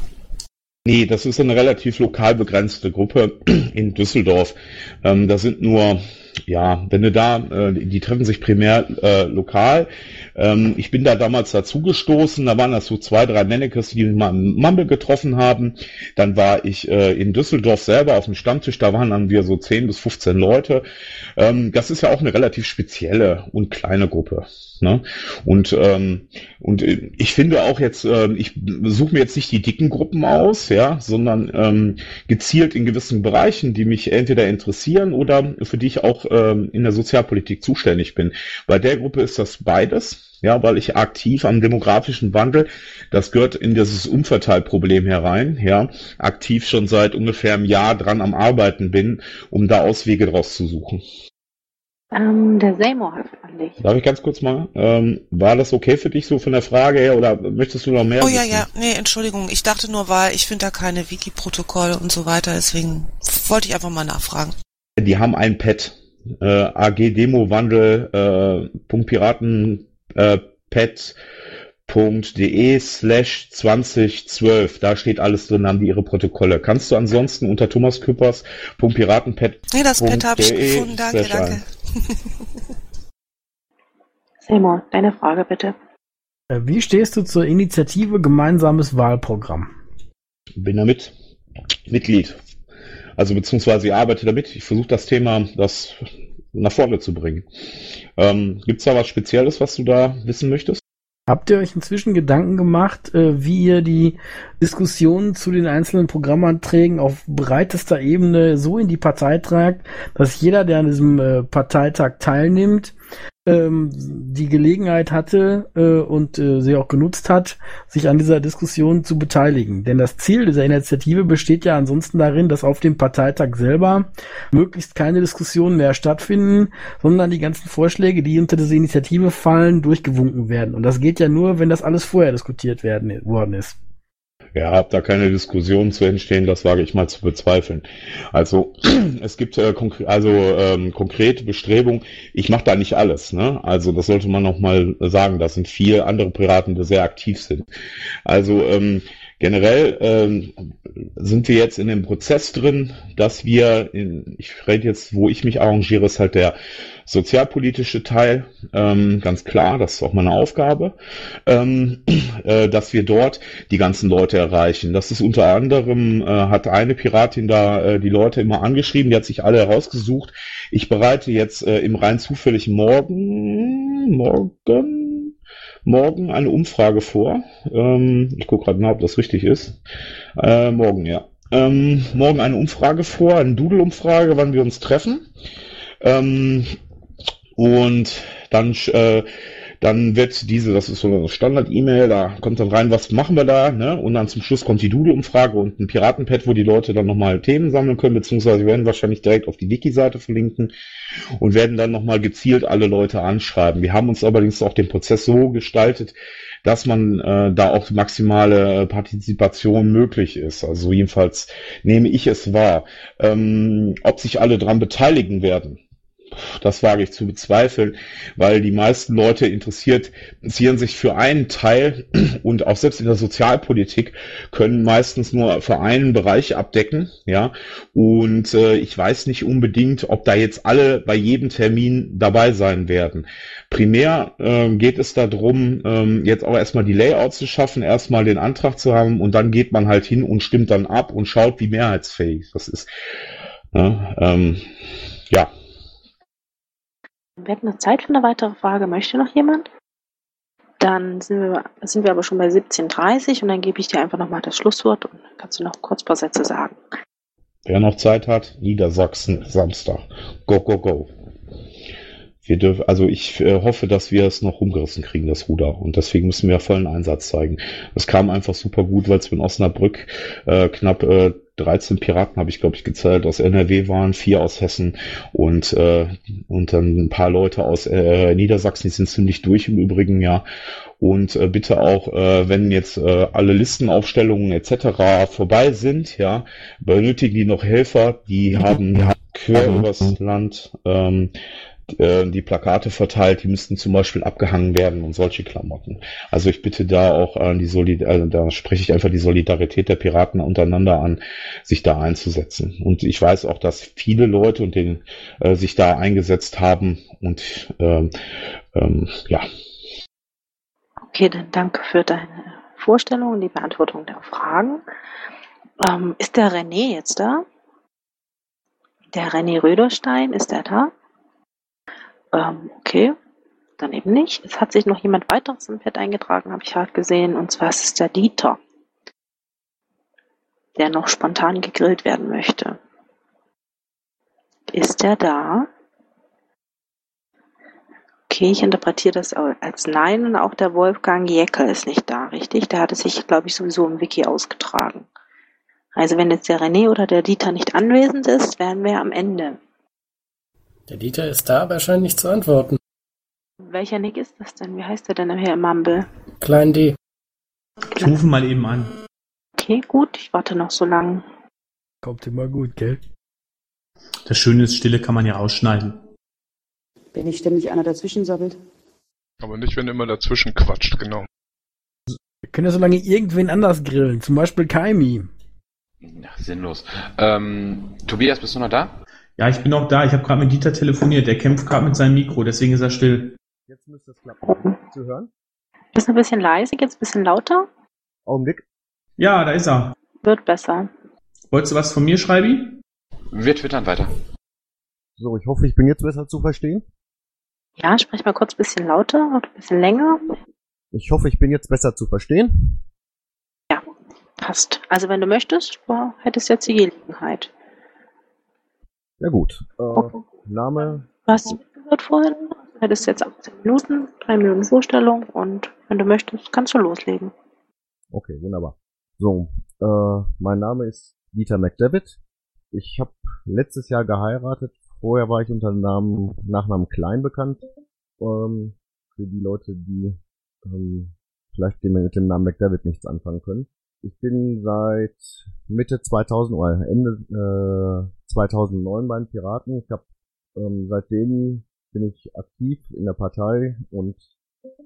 Nee, das ist eine relativ lokal begrenzte Gruppe in Düsseldorf. Ähm, da sind nur, ja, wenn du da, äh, die treffen sich primär äh, lokal. Ähm, ich bin da damals dazugestoßen, da waren das so zwei, drei Mannekes, die mal im Mumble getroffen haben. Dann war ich äh, in Düsseldorf selber auf dem Stammtisch, da waren dann wir so 10 bis 15 Leute. Ähm, das ist ja auch eine relativ spezielle und kleine Gruppe. Ne? Und, ähm, und äh, ich finde auch jetzt, äh, ich suche mir jetzt nicht die dicken Gruppen aus, ja, sondern ähm, gezielt in gewissen Bereichen, die mich entweder interessieren oder für die ich auch ähm, in der Sozialpolitik zuständig bin. Bei der Gruppe ist das beides ja, weil ich aktiv am demografischen Wandel, das gehört in dieses Umverteilproblem herein, ja, aktiv schon seit ungefähr einem Jahr dran am Arbeiten bin, um da Auswege draus zu suchen. Ähm, der Seymour hat an dich. Darf ich ganz kurz mal, ähm, war das okay für dich so von der Frage her oder möchtest du noch mehr? Oh ja, wissen? ja, nee, Entschuldigung, ich dachte nur, weil ich finde da keine Wiki-Protokolle und so weiter, deswegen wollte ich einfach mal nachfragen. Die haben ein Pad, äh, AG Demo Wandel, äh, Piraten äh, pet.de slash 2012. Da steht alles drin, haben die ihre Protokolle. Kannst du ansonsten unter Thomas Küppers Piratenpet. Nee, das Pet habe ich gefunden. Danke, danke. *laughs* Seymour, deine Frage bitte. Äh, wie stehst du zur Initiative Gemeinsames Wahlprogramm? Bin damit Mitglied. Also beziehungsweise ich arbeite damit. Ich versuche das Thema, das nach vorne zu bringen. Ähm, Gibt es da was Spezielles, was du da wissen möchtest? Habt ihr euch inzwischen Gedanken gemacht, äh, wie ihr die Diskussionen zu den einzelnen Programmanträgen auf breitester Ebene so in die Partei tragt, dass jeder, der an diesem äh, Parteitag teilnimmt, ähm, die Gelegenheit hatte äh, und äh, sie auch genutzt hat, sich an dieser Diskussion zu beteiligen. Denn das Ziel dieser Initiative besteht ja ansonsten darin, dass auf dem Parteitag selber möglichst keine Diskussionen mehr stattfinden, sondern die ganzen Vorschläge, die unter diese Initiative fallen, durchgewunken werden. Und das geht ja nur, wenn das alles vorher diskutiert werden, worden ist. Ja, ob da keine Diskussion zu entstehen, das wage ich mal zu bezweifeln. Also *clears throat* es gibt äh, konkre also ähm, konkrete Bestrebungen. Ich mache da nicht alles. Ne? Also das sollte man noch mal sagen. Das sind vier andere Piraten, die sehr aktiv sind. Also ähm, Generell ähm, sind wir jetzt in dem Prozess drin, dass wir, in, ich rede jetzt, wo ich mich arrangiere, ist halt der sozialpolitische Teil, ähm, ganz klar, das ist auch meine Aufgabe, ähm, *clears throat* äh, dass wir dort die ganzen Leute erreichen. Das ist unter anderem, äh, hat eine Piratin da äh, die Leute immer angeschrieben, die hat sich alle herausgesucht. Ich bereite jetzt äh, im rein zufällig morgen, morgen, morgen eine Umfrage vor. Ähm, ich gucke gerade nach, ob das richtig ist. Äh, morgen, ja. Ähm, morgen eine Umfrage vor, eine Doodle-Umfrage, wann wir uns treffen. Ähm, und dann äh, Dann wird diese, das ist so eine Standard-E-Mail, da kommt dann rein, was machen wir da, ne? Und dann zum Schluss kommt die Doodle-Umfrage und ein Piratenpad, wo die Leute dann nochmal Themen sammeln können, beziehungsweise werden wahrscheinlich direkt auf die Wiki-Seite verlinken und werden dann nochmal gezielt alle Leute anschreiben. Wir haben uns allerdings auch den Prozess so gestaltet, dass man äh, da auch maximale Partizipation möglich ist. Also jedenfalls nehme ich es wahr. Ähm, ob sich alle dran beteiligen werden, das wage ich zu bezweifeln, weil die meisten Leute interessiert, interessieren sich für einen Teil *clears throat* und auch selbst in der Sozialpolitik können meistens nur für einen Bereich abdecken, ja. Und äh, ich weiß nicht unbedingt, ob da jetzt alle bei jedem Termin dabei sein werden. Primär äh, geht es darum, ähm, jetzt auch erstmal die Layouts zu schaffen, erstmal den Antrag zu haben und dann geht man halt hin und stimmt dann ab und schaut, wie mehrheitsfähig das ist. Ja, ähm, ja. Wir hätten noch Zeit für eine weitere Frage. Möchte noch jemand? Dann sind wir, sind wir aber schon bei 17.30 und dann gebe ich dir einfach nochmal das Schlusswort und dann kannst du noch kurz ein paar Sätze sagen. Wer noch Zeit hat, Niedersachsen, Samstag. Go, go, go. Wir dürfen, also ich äh, hoffe, dass wir es noch umgerissen kriegen, das Ruder. Und deswegen müssen wir vollen Einsatz zeigen. Es kam einfach super gut, weil es in Osnabrück äh, knapp äh, 13 Piraten habe ich, glaube ich, gezählt, aus NRW waren, vier aus Hessen und, äh, und dann ein paar Leute aus äh, Niedersachsen, die sind ziemlich durch im Übrigen, ja. Und äh, bitte auch, äh, wenn jetzt äh, alle Listenaufstellungen etc. vorbei sind, ja, benötigen die noch Helfer, die haben, die haben quer übers Land ähm, äh, die Plakate verteilt, die müssten zum Beispiel abgehangen werden und solche Klamotten. Also ich bitte da auch an die Solid äh, da spreche ich einfach die Solidarität der Piraten untereinander an, sich da einzusetzen. Und ich weiß auch, dass viele Leute und den äh, sich da eingesetzt haben und ähm, ähm, ja. Okay, dann danke für deine Vorstellung und die Beantwortung der Fragen. Ähm, ist der René jetzt da? Der René Röderstein, ist der da? Ähm, okay, dann eben nicht. Es hat sich noch jemand weiteres im Pad eingetragen, habe ich halt gesehen, und zwar ist es der Dieter, der noch spontan gegrillt werden möchte. Ist der da? Okay, ich interpretiere das als Nein und auch der Wolfgang Jäckel ist nicht da, richtig? Der hatte sich, glaube ich, sowieso im Wiki ausgetragen. Also wenn jetzt der René oder der Dieter nicht anwesend ist, wären wir am Ende. Der Dieter ist da, aber er scheint nicht zu antworten. Welcher Nick ist das denn? Wie heißt der denn hier im Mumble? Klein D. Ich rufe mal eben an. Okay, gut, ich warte noch so lang. Kommt immer gut, gell? Das Schöne ist, Stille kann man ja rausschneiden. Wenn nicht ständig einer dazwischen sabbelt. Aber nicht, wenn immer dazwischen quatscht, genau. Wir können ja so lange irgendwen anders grillen, zum Beispiel Kaimi. Ja, sinnlos. Ähm, Tobias, bist du noch da? Ja, ich bin noch da. Ich habe gerade mit Dieter telefoniert. Der kämpft gerade mit seinem Mikro, deswegen ist er still. Jetzt müsste es klappen. Zu hören? Bist ein bisschen leise, jetzt ein bisschen lauter? Augenblick. Ja, da ist er. Wird besser. Wolltest du was von mir, Schreibi? Wir twittern weiter. So, ich hoffe, ich bin jetzt besser zu verstehen. Ja, sprich mal kurz ein bisschen lauter oder ein bisschen länger. Ich hoffe, ich bin jetzt besser zu verstehen. Ja, passt. Also wenn du möchtest, boah, hättest jetzt die Gelegenheit. Ja gut. Äh, Name. Du hast sie gehört vorhin. Du hättest jetzt 18 Minuten, 3 Minuten Vorstellung und wenn du möchtest, kannst du loslegen. Okay, wunderbar. So, äh, mein Name ist Dieter McDevitt. Ich habe letztes Jahr geheiratet. Vorher war ich unter dem Namen, Nachnamen Klein bekannt. Ähm, für die Leute, die ähm, vielleicht mit dem Namen McDevitt nichts anfangen können. Ich bin seit Mitte 2000 oder Ende äh, 2009 bei den Piraten. Ich habe ähm, seitdem bin ich aktiv in der Partei und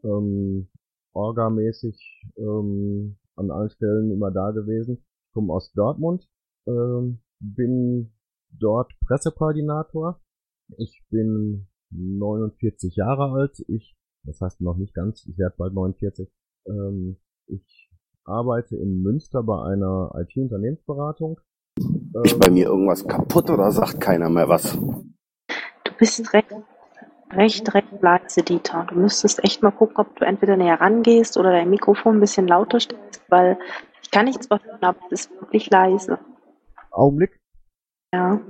ähm, orgamäßig ähm, an allen Stellen immer da gewesen. Ich komme aus Dortmund, ähm, bin dort Pressekoordinator. Ich bin 49 Jahre alt. Ich, das heißt noch nicht ganz, ich werde bald 49. Ähm, ich arbeite in Münster bei einer IT-Unternehmensberatung. Ist bei mir irgendwas kaputt oder sagt keiner mehr was? Du bist recht, recht, recht leise, Dieter. Du müsstest echt mal gucken, ob du entweder näher rangehst oder dein Mikrofon ein bisschen lauter stellst, weil ich kann nichts mehr hören, aber es ist wirklich leise. Augenblick. Ja.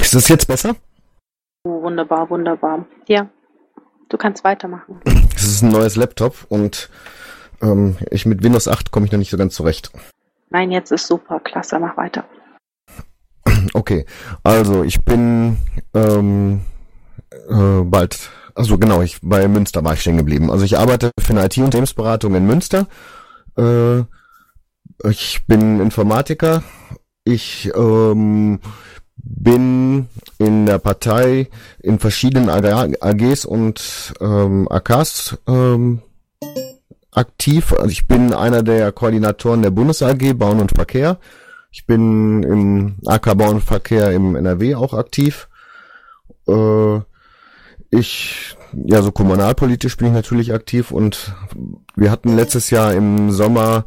Ist das jetzt besser? Oh, wunderbar, wunderbar. Ja. Du kannst weitermachen. Es ist ein neues Laptop und ähm, ich mit Windows 8 komme ich noch nicht so ganz zurecht. Nein, jetzt ist super. Klasse, mach weiter. Okay, also ich bin ähm, äh, bald, also genau, ich bei Münster war ich stehen geblieben. Also ich arbeite für eine IT-Unternehmensberatung in Münster. Äh, ich bin Informatiker. Ich ähm, bin in der Partei in verschiedenen AGs und ähm, AKs ähm, aktiv. Also ich bin einer der Koordinatoren der Bundes AG Bauen und Verkehr. Ich bin im AK Bauen und Verkehr im NRW auch aktiv. Äh, ich, ja, so kommunalpolitisch bin ich natürlich aktiv und wir hatten letztes Jahr im Sommer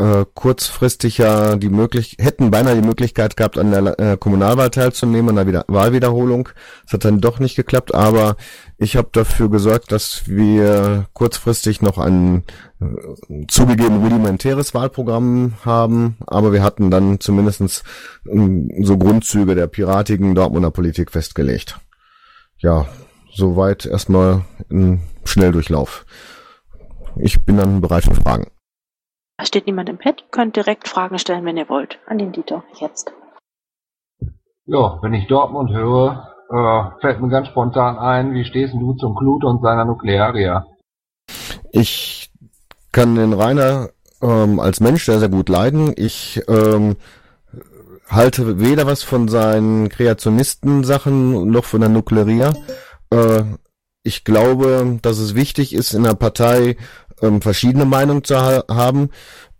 äh, kurzfristig ja die Möglichkeit, hätten beinahe die Möglichkeit gehabt, an der äh, Kommunalwahl teilzunehmen, an der Wieder Wahlwiederholung. Das hat dann doch nicht geklappt, aber ich habe dafür gesorgt, dass wir kurzfristig noch ein äh, zugegeben rudimentäres Wahlprogramm haben, aber wir hatten dann zumindestens äh, so Grundzüge der piratigen Dortmunder Politik festgelegt. Ja, soweit erstmal ein Schnelldurchlauf. Ich bin dann bereit für Fragen. Da steht niemand im Pad. Ihr könnt direkt Fragen stellen, wenn ihr wollt. An den Dieter. Jetzt. Ja, wenn ich Dortmund höre, äh, fällt mir ganz spontan ein, wie stehst du zum Klut und seiner Nuklearia? Ich kann den Rainer ähm, als Mensch sehr, sehr gut leiden. Ich ähm, halte weder was von seinen Kreationisten-Sachen noch von der Nuklearia. Äh, ich glaube, dass es wichtig ist, in der Partei ähm, verschiedene Meinungen zu ha haben.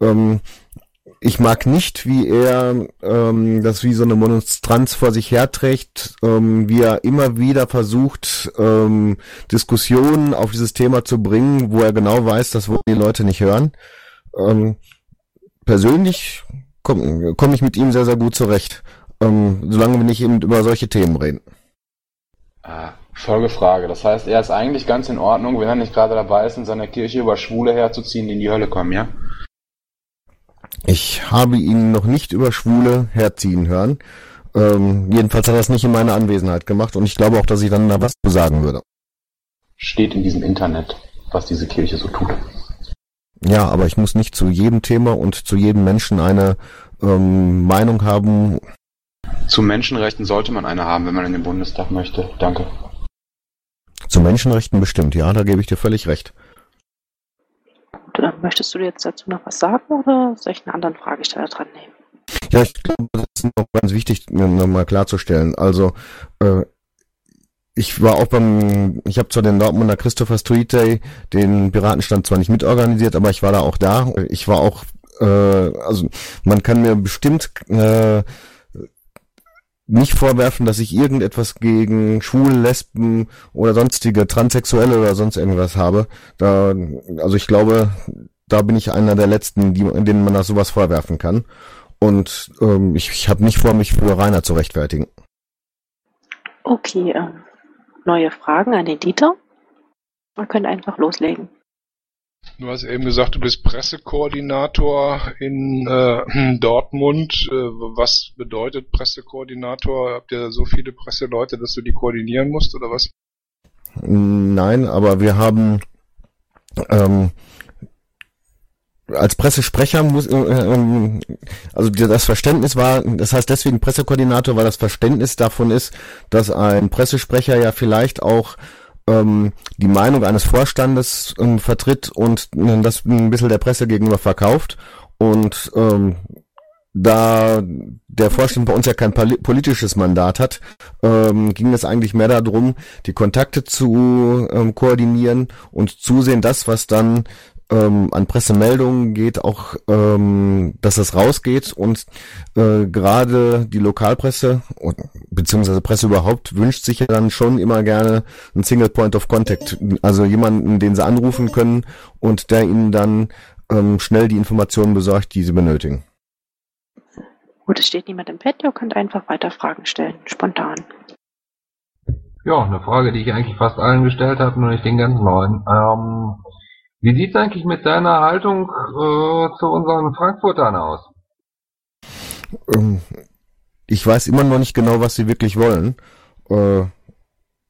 Ähm, ich mag nicht, wie er ähm, das wie so eine Monstranz vor sich herträgt, ähm, wie er immer wieder versucht, ähm, Diskussionen auf dieses Thema zu bringen, wo er genau weiß, das wollen die Leute nicht hören. Ähm, persönlich komme komm ich mit ihm sehr, sehr gut zurecht, ähm, solange wir nicht eben über solche Themen reden. Ah, Folgefrage. Das heißt, er ist eigentlich ganz in Ordnung, wenn er nicht gerade dabei ist, in seiner Kirche über Schwule herzuziehen, die in die Hölle kommen, ja? Ich habe ihn noch nicht über Schwule herziehen hören. Ähm, jedenfalls hat er es nicht in meiner Anwesenheit gemacht und ich glaube auch, dass ich dann da was zu sagen würde. Steht in diesem Internet, was diese Kirche so tut. Ja, aber ich muss nicht zu jedem Thema und zu jedem Menschen eine ähm, Meinung haben. Zu Menschenrechten sollte man eine haben, wenn man in den Bundestag möchte. Danke. Zu Menschenrechten bestimmt, ja, da gebe ich dir völlig recht. Gut, möchtest du jetzt dazu noch was sagen oder soll ich einen anderen Fragesteller dran nehmen? Ja, ich glaube, das ist noch ganz wichtig, nochmal klarzustellen. Also, äh, ich war auch beim, ich habe zwar den Dortmunder Christopher Street Day, den Piratenstand zwar nicht mitorganisiert, aber ich war da auch da. Ich war auch, äh, also man kann mir bestimmt äh, nicht vorwerfen, dass ich irgendetwas gegen Schwule, Lesben oder sonstige Transsexuelle oder sonst irgendwas habe. Da, also ich glaube, da bin ich einer der letzten, die, denen man das sowas vorwerfen kann. Und ähm, ich, ich habe nicht vor, mich für Rainer zu rechtfertigen. Okay, ähm, neue Fragen an den Dieter? Man könnte einfach loslegen. Du hast eben gesagt, du bist Pressekoordinator in äh, *clears throat* Dortmund. Äh, was bedeutet Pressekoordinator? Habt ihr so viele Presseleute, dass du die koordinieren musst oder was? Nein, aber wir haben ähm, als Pressesprecher muss, äh, ähm, also das Verständnis war, das heißt deswegen Pressekoordinator, weil das Verständnis davon ist, dass ein Pressesprecher ja vielleicht auch ähm, die Meinung eines Vorstandes ähm, vertritt und äh, das ein bisschen der Presse gegenüber verkauft. Und ähm, da der Vorstand bei uns ja kein politisches Mandat hat, ähm, ging es eigentlich mehr darum, die Kontakte zu ähm, koordinieren und zusehen, das, was dann ähm, an Pressemeldungen geht, auch, ähm, dass es rausgeht und äh, gerade die Lokalpresse beziehungsweise Presse überhaupt wünscht sich ja dann schon immer gerne ein Single Point of Contact, also jemanden, den sie anrufen können und der ihnen dann ähm, schnell die Informationen besorgt, die sie benötigen. Gut, es steht niemand im Pad, ihr könnt einfach weiter Fragen stellen, spontan. Ja, eine Frage, die ich eigentlich fast allen gestellt habe, nur nicht den ganz neuen. Ähm, wie sieht's eigentlich mit deiner Haltung äh, zu unseren Frankfurtern aus? Ähm, ich weiß immer noch nicht genau, was sie wirklich wollen. Äh,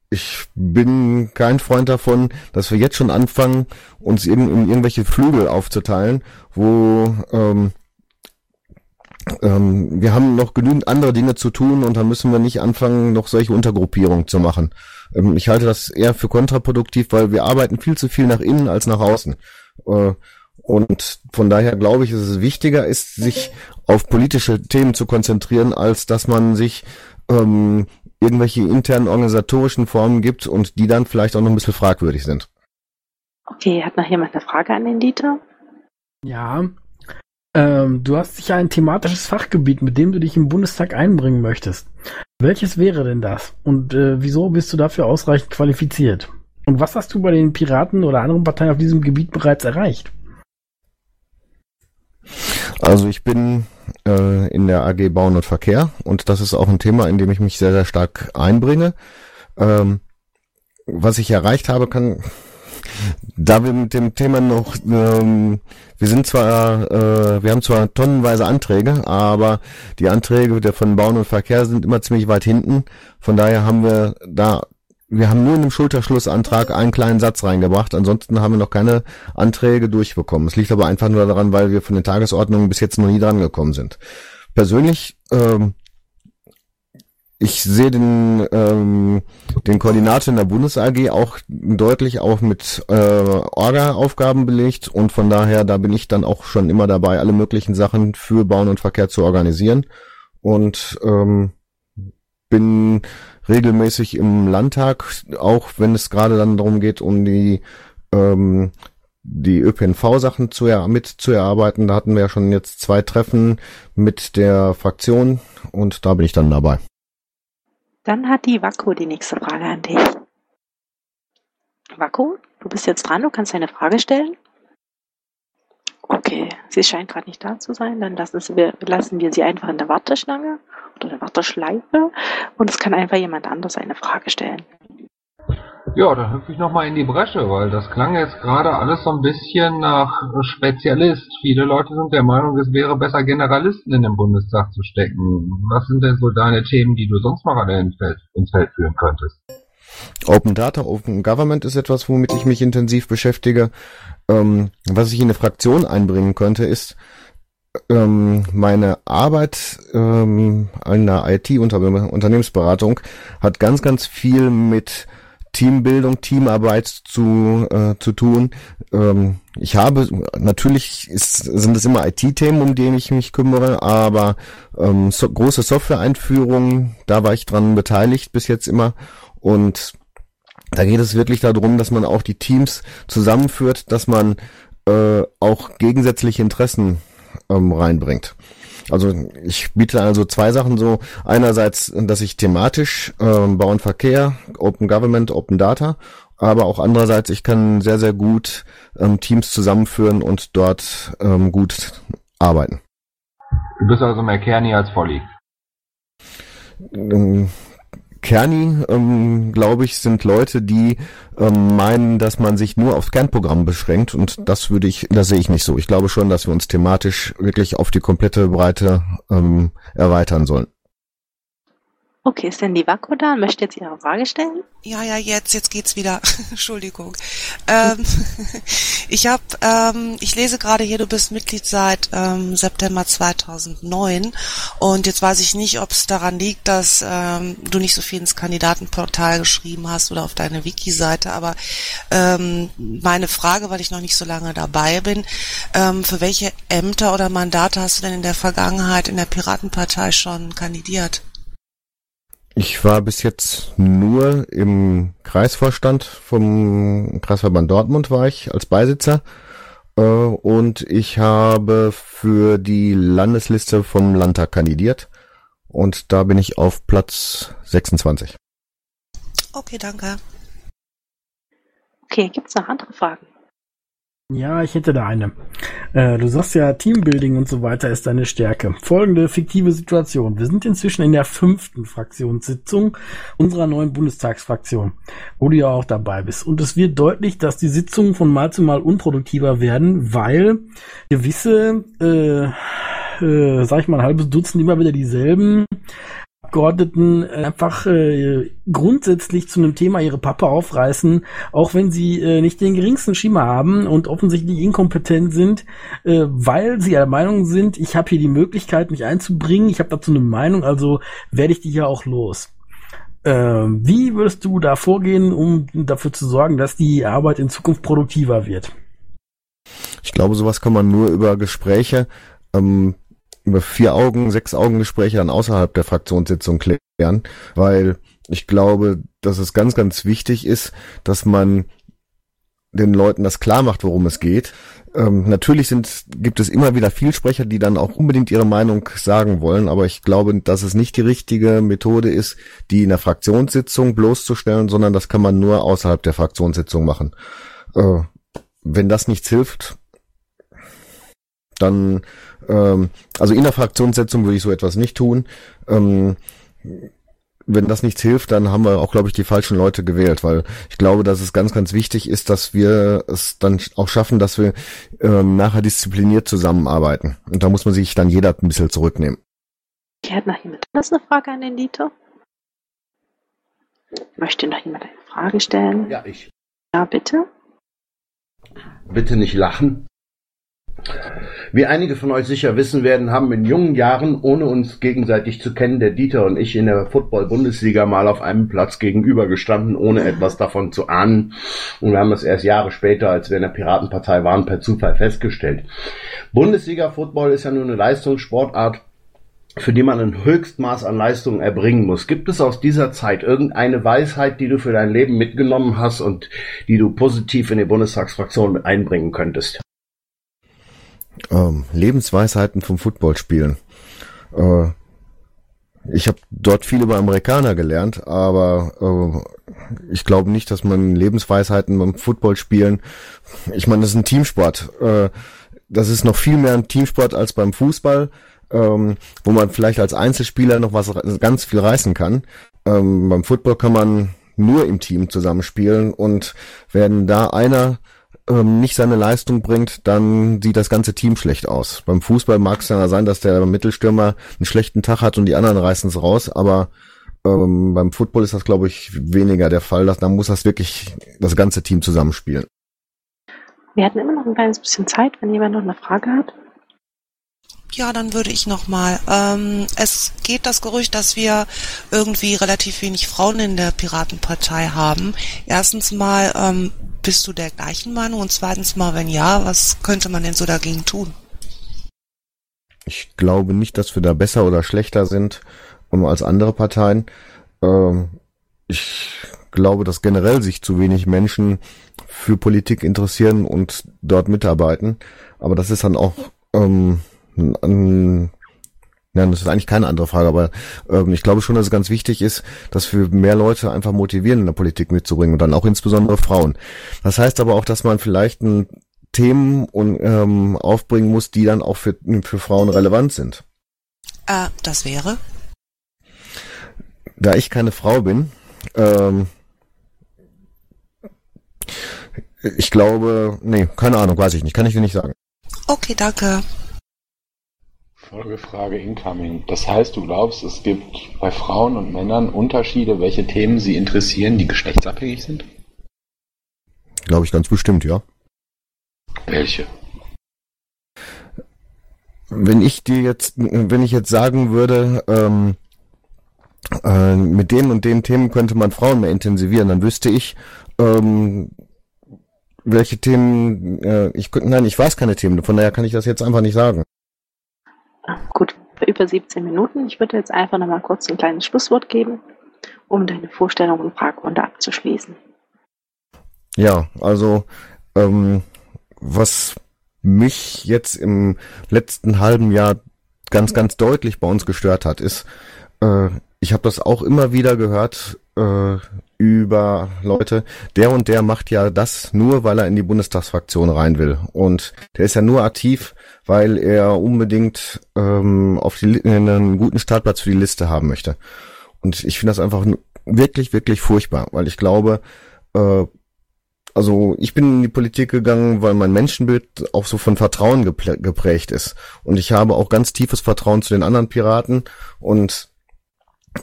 ich bin kein Freund davon, dass wir jetzt schon anfangen, uns in, in irgendwelche Flügel aufzuteilen, wo ähm, ähm, wir haben noch genügend andere Dinge zu tun und da müssen wir nicht anfangen, noch solche Untergruppierungen zu machen. Ähm, ich halte das eher für kontraproduktiv, weil wir arbeiten viel zu viel nach innen als nach außen. Äh, und von daher glaube ich, dass es wichtiger ist, sich auf politische Themen zu konzentrieren, als dass man sich ähm, irgendwelche internen organisatorischen Formen gibt und die dann vielleicht auch noch ein bisschen fragwürdig sind. Okay, hat noch jemand eine Frage an den Dieter? Ja. Ähm, du hast sicher ein thematisches Fachgebiet, mit dem du dich im Bundestag einbringen möchtest. Welches wäre denn das? Und äh, wieso bist du dafür ausreichend qualifiziert? Und was hast du bei den Piraten oder anderen Parteien auf diesem Gebiet bereits erreicht? Also ich bin äh, in der AG Bauen und Verkehr und das ist auch ein Thema, in dem ich mich sehr, sehr stark einbringe. Ähm, was ich erreicht habe, kann, da wir mit dem Thema noch, ähm, wir sind zwar, äh, wir haben zwar tonnenweise Anträge, aber die Anträge der von Bauen und Verkehr sind immer ziemlich weit hinten. Von daher haben wir da wir haben nur in dem Schulterschlussantrag einen kleinen Satz reingebracht. Ansonsten haben wir noch keine Anträge durchbekommen. Es liegt aber einfach nur daran, weil wir von den Tagesordnungen bis jetzt noch nie dran gekommen sind. Persönlich, ähm, ich sehe den, ähm, den Koordinator in der Bundes AG auch deutlich auch mit äh, Orga-Aufgaben belegt und von daher, da bin ich dann auch schon immer dabei, alle möglichen Sachen für Bauen und Verkehr zu organisieren und ähm, bin regelmäßig im Landtag, auch wenn es gerade dann darum geht, um die ähm, die ÖPNV-Sachen zu er mit zu erarbeiten. Da hatten wir ja schon jetzt zwei Treffen mit der Fraktion und da bin ich dann dabei. Dann hat die Wako die nächste Frage an dich. Wako, du bist jetzt dran, du kannst eine Frage stellen. Okay, sie scheint gerade nicht da zu sein, dann lassen wir, lassen wir sie einfach in der Warteschlange oder der Warteschleife und es kann einfach jemand anders eine Frage stellen. Ja, da hüpfe ich nochmal in die Bresche, weil das klang jetzt gerade alles so ein bisschen nach Spezialist. Viele Leute sind der Meinung, es wäre besser, Generalisten in den Bundestag zu stecken. Was sind denn so deine Themen, die du sonst noch alle ins Feld, ins Feld führen könntest? Open Data, Open Government ist etwas, womit ich mich intensiv beschäftige. Ähm, was ich in eine Fraktion einbringen könnte, ist ähm, meine Arbeit ähm, in der IT-Unternehmensberatung hat ganz, ganz viel mit Teambildung, Teamarbeit zu, äh, zu tun. Ähm, ich habe, natürlich ist, sind es immer IT-Themen, um die ich mich kümmere, aber ähm, so, große Software-Einführungen, da war ich dran beteiligt bis jetzt immer und da geht es wirklich darum, dass man auch die Teams zusammenführt, dass man äh, auch gegensätzliche Interessen ähm, reinbringt. Also ich biete also zwei Sachen so. Einerseits, dass ich thematisch ähm, Bau und Verkehr, Open Government, Open Data, aber auch andererseits, ich kann sehr, sehr gut ähm, Teams zusammenführen und dort ähm, gut arbeiten. Du bist also mehr Kerni als Volli. Ähm, Kerni, ähm, glaube ich, sind Leute, die ähm, meinen, dass man sich nur aufs Kernprogramm beschränkt und das würde ich, das sehe ich nicht so. Ich glaube schon, dass wir uns thematisch wirklich auf die komplette Breite ähm, erweitern sollen. Okay, ist denn die Wako da? Möchte jetzt Ihre Frage stellen? Ja, ja, jetzt, jetzt geht's wieder. *laughs* Entschuldigung. Ähm, *laughs* ich habe, ähm, ich lese gerade hier, du bist Mitglied seit ähm, September 2009 und jetzt weiß ich nicht, ob es daran liegt, dass ähm, du nicht so viel ins Kandidatenportal geschrieben hast oder auf deine Wiki-Seite, aber ähm, meine Frage, weil ich noch nicht so lange dabei bin, ähm, für welche Ämter oder Mandate hast du denn in der Vergangenheit in der Piratenpartei schon kandidiert? Ich war bis jetzt nur im Kreisvorstand vom Kreisverband Dortmund war ich als Beisitzer äh, und ich habe für die Landesliste vom Landtag kandidiert und da bin ich auf Platz 26. Okay, danke. Okay, gibt's noch andere Fragen? Ja, ich hätte da eine. Äh, du sagst ja, Teambuilding und so weiter ist deine Stärke. Folgende fiktive Situation. Wir sind inzwischen in der fünften Fraktionssitzung unserer neuen Bundestagsfraktion, wo du ja auch dabei bist. Und es wird deutlich, dass die Sitzungen von Mal zu Mal unproduktiver werden, weil gewisse, äh, äh, sag ich mal, ein halbes Dutzend immer wieder dieselben Abgeordneten äh, einfach äh, grundsätzlich zu einem Thema ihre Pappe aufreißen, auch wenn sie äh, nicht den geringsten Schimmer haben und offensichtlich inkompetent sind, äh, weil sie der Meinung sind, ich habe hier die Möglichkeit, mich einzubringen, ich habe dazu eine Meinung, also werde ich die ja auch los. Äh, wie würdest du da vorgehen, um dafür zu sorgen, dass die Arbeit in Zukunft produktiver wird? Ich glaube, sowas kann man nur über Gespräche, ähm, über vier Augen, sechs Augen Gespräche dann außerhalb der Fraktionssitzung klären, weil ich glaube, dass es ganz, ganz wichtig ist, dass man den Leuten das klar macht, worum es geht. Ähm, natürlich sind, gibt es immer wieder Vielsprecher, die dann auch unbedingt ihre Meinung sagen wollen, aber ich glaube, dass es nicht die richtige Methode ist, die in der Fraktionssitzung bloßzustellen, sondern das kann man nur außerhalb der Fraktionssitzung machen. Äh, wenn das nichts hilft, dann, ähm, also in der Fraktionssitzung würde ich so etwas nicht tun. Ähm, wenn das nichts hilft, dann haben wir auch, glaube ich, die falschen Leute gewählt, weil ich glaube, dass es ganz, ganz wichtig ist, dass wir es dann auch schaffen, dass wir ähm, nachher diszipliniert zusammenarbeiten. Und da muss man sich dann jeder ein bisschen zurücknehmen. Hier hat noch jemand anders eine Frage an den Dieter? Möchte noch jemand eine Frage stellen? Ja, ich. Ja, bitte. Bitte nicht lachen. Wie einige von euch sicher wissen werden, haben in jungen Jahren, ohne uns gegenseitig zu kennen, der Dieter und ich in der Football-Bundesliga mal auf einem Platz gegenübergestanden, ohne etwas davon zu ahnen. Und wir haben das erst Jahre später, als wir in der Piratenpartei waren, per Zufall festgestellt. Bundesliga-Football ist ja nur eine Leistungssportart, für die man ein Höchstmaß an Leistung erbringen muss. Gibt es aus dieser Zeit irgendeine Weisheit, die du für dein Leben mitgenommen hast und die du positiv in die Bundestagsfraktion einbringen könntest? Ähm, Lebensweisheiten vom Footballspielen. Äh, ich habe dort viel über Amerikaner gelernt, aber äh, ich glaube nicht, dass man Lebensweisheiten beim Footballspielen, ich meine, das ist ein Teamsport. Äh, das ist noch viel mehr ein Teamsport als beim Fußball, ähm, wo man vielleicht als Einzelspieler noch was ganz viel reißen kann. Ähm, beim Football kann man nur im Team zusammenspielen und wenn da einer ähm, nicht seine Leistung bringt, dann sieht das ganze Team schlecht aus. Beim Fußball mag es ja sein, dass der Mittelstürmer einen schlechten Tag hat und die anderen reißen es raus, aber ähm, beim Football ist das, glaube ich, weniger der Fall. Da muss das wirklich das ganze Team zusammenspielen. Wir hatten immer noch ein kleines bisschen Zeit, wenn jemand noch eine Frage hat. Ja, dann würde ich nochmal. Ähm, es geht das Gerücht, dass wir irgendwie relativ wenig Frauen in der Piratenpartei haben. Erstens mal, ähm, bist du der gleichen Meinung? Und zweitens mal, wenn ja, was könnte man denn so dagegen tun? Ich glaube nicht, dass wir da besser oder schlechter sind als andere Parteien. Ähm, ich glaube, dass generell sich zu wenig Menschen für Politik interessieren und dort mitarbeiten. Aber das ist dann auch ähm, ja, das ist eigentlich keine andere Frage, aber ähm, ich glaube schon, dass es ganz wichtig ist, dass wir mehr Leute einfach motivieren, in der Politik mitzubringen und dann auch insbesondere Frauen. Das heißt aber auch, dass man vielleicht ein Themen und, ähm, aufbringen muss, die dann auch für, für Frauen relevant sind. Äh, das wäre? Da ich keine Frau bin, ähm, ich glaube, nee, keine Ahnung, weiß ich nicht, kann ich dir nicht sagen. Okay, danke. Folgefrage incoming. Das heißt, du glaubst, es gibt bei Frauen und Männern Unterschiede, welche Themen sie interessieren, die geschlechtsabhängig sind? Glaube ich ganz bestimmt, ja. Welche? Wenn ich dir jetzt, wenn ich jetzt sagen würde, ähm, äh, mit den und den Themen könnte man Frauen mehr intensivieren, dann wüsste ich, ähm, welche Themen, äh, ich nein, ich weiß keine Themen, von daher kann ich das jetzt einfach nicht sagen. Gut, über 17 Minuten. Ich würde jetzt einfach nochmal kurz ein kleines Schlusswort geben, um deine Vorstellung und Fragerunde abzuschließen. Ja, also ähm, was mich jetzt im letzten halben Jahr ganz, ganz deutlich bei uns gestört hat, ist, äh, ich habe das auch immer wieder gehört äh, über Leute, der und der macht ja das nur, weil er in die Bundestagsfraktion rein will. Und der ist ja nur aktiv, weil er unbedingt ähm, auf die, einen guten Startplatz für die Liste haben möchte. Und ich finde das einfach wirklich, wirklich furchtbar, weil ich glaube, äh, also ich bin in die Politik gegangen, weil mein Menschenbild auch so von Vertrauen geprägt ist. Und ich habe auch ganz tiefes Vertrauen zu den anderen Piraten und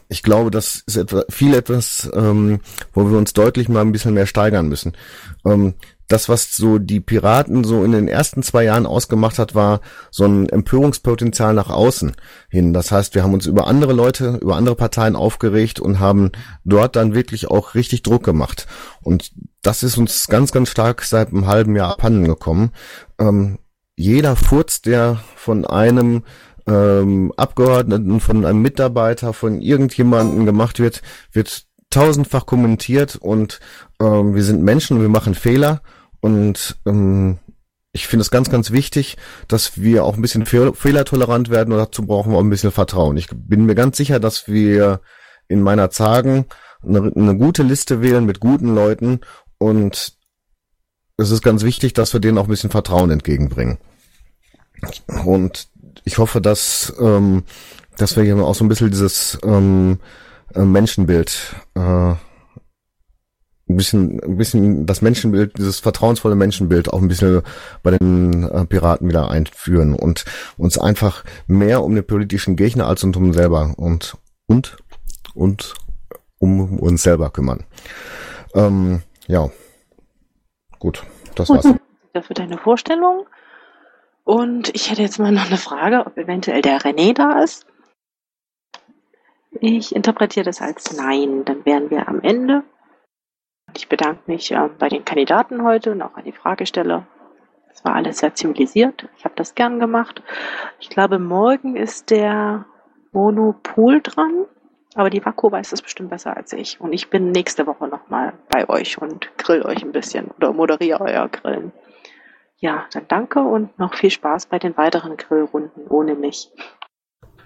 ich glaube, das ist etwa, viel etwas, ähm, wo wir uns deutlich mal ein bisschen mehr steigern müssen. Ähm, das, was so die Piraten so in den ersten zwei Jahren ausgemacht hat, war so ein Empörungspotenzial nach außen hin. Das heißt, wir haben uns über andere Leute, über andere Parteien aufgeregt und haben dort dann wirklich auch richtig Druck gemacht. Und das ist uns ganz, ganz stark seit einem halben Jahr abhanden gekommen. Ähm, jeder Furz, der von einem ähm, Abgeordneten, von einem Mitarbeiter, von irgendjemandem gemacht wird, wird tausendfach kommentiert und ähm, wir sind Menschen, wir machen Fehler und ähm, ich finde es ganz, ganz wichtig, dass wir auch ein bisschen fehlertolerant werden und dazu brauchen wir auch ein bisschen Vertrauen. Ich bin mir ganz sicher, dass wir in meiner Zagen eine, eine gute Liste wählen mit guten Leuten und es ist ganz wichtig, dass wir denen auch ein bisschen Vertrauen entgegenbringen. Und ich hoffe, dass, ähm, dass wir hier auch so ein bisschen dieses ähm, äh, Menschenbild äh, ein bisschen, ein bisschen das Menschenbild, dieses vertrauensvolle Menschenbild auch ein bisschen bei den äh, Piraten wieder einführen und uns einfach mehr um den politischen Gegner als um uns selber und und und um uns selber kümmern. Ähm, ja, gut, das war's. Für deine Vorstellung. Und ich hätte jetzt mal noch eine Frage, ob eventuell der René da ist. Ich interpretiere das als Nein. Dann wären wir am Ende ich bedanke mich äh, bei den Kandidaten heute und auch an die Fragesteller. Es war alles sehr zivilisiert. Ich habe das gern gemacht. Ich glaube, morgen ist der Monopol dran. Aber die Vaku weiß das bestimmt besser als ich. Und ich bin nächste Woche nochmal bei euch und grill euch ein bisschen oder moderiere euer Grillen. Ja, dann danke und noch viel Spaß bei den weiteren Grillrunden ohne mich.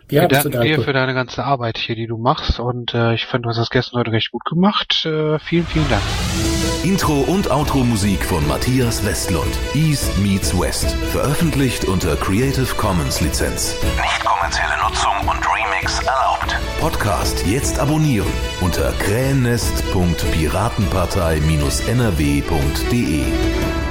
Wir danken dir für deine ganze Arbeit hier, die du machst. Und äh, ich finde, du hast das gestern heute recht gut gemacht. Äh, vielen, vielen Dank. Intro und Outro Musik von Matthias Westlund. East meets West. Veröffentlicht unter Creative Commons Lizenz. Nicht kommerzielle Nutzung und Remix erlaubt. Podcast jetzt abonnieren unter krähennest.piratenpartei-nrw.de.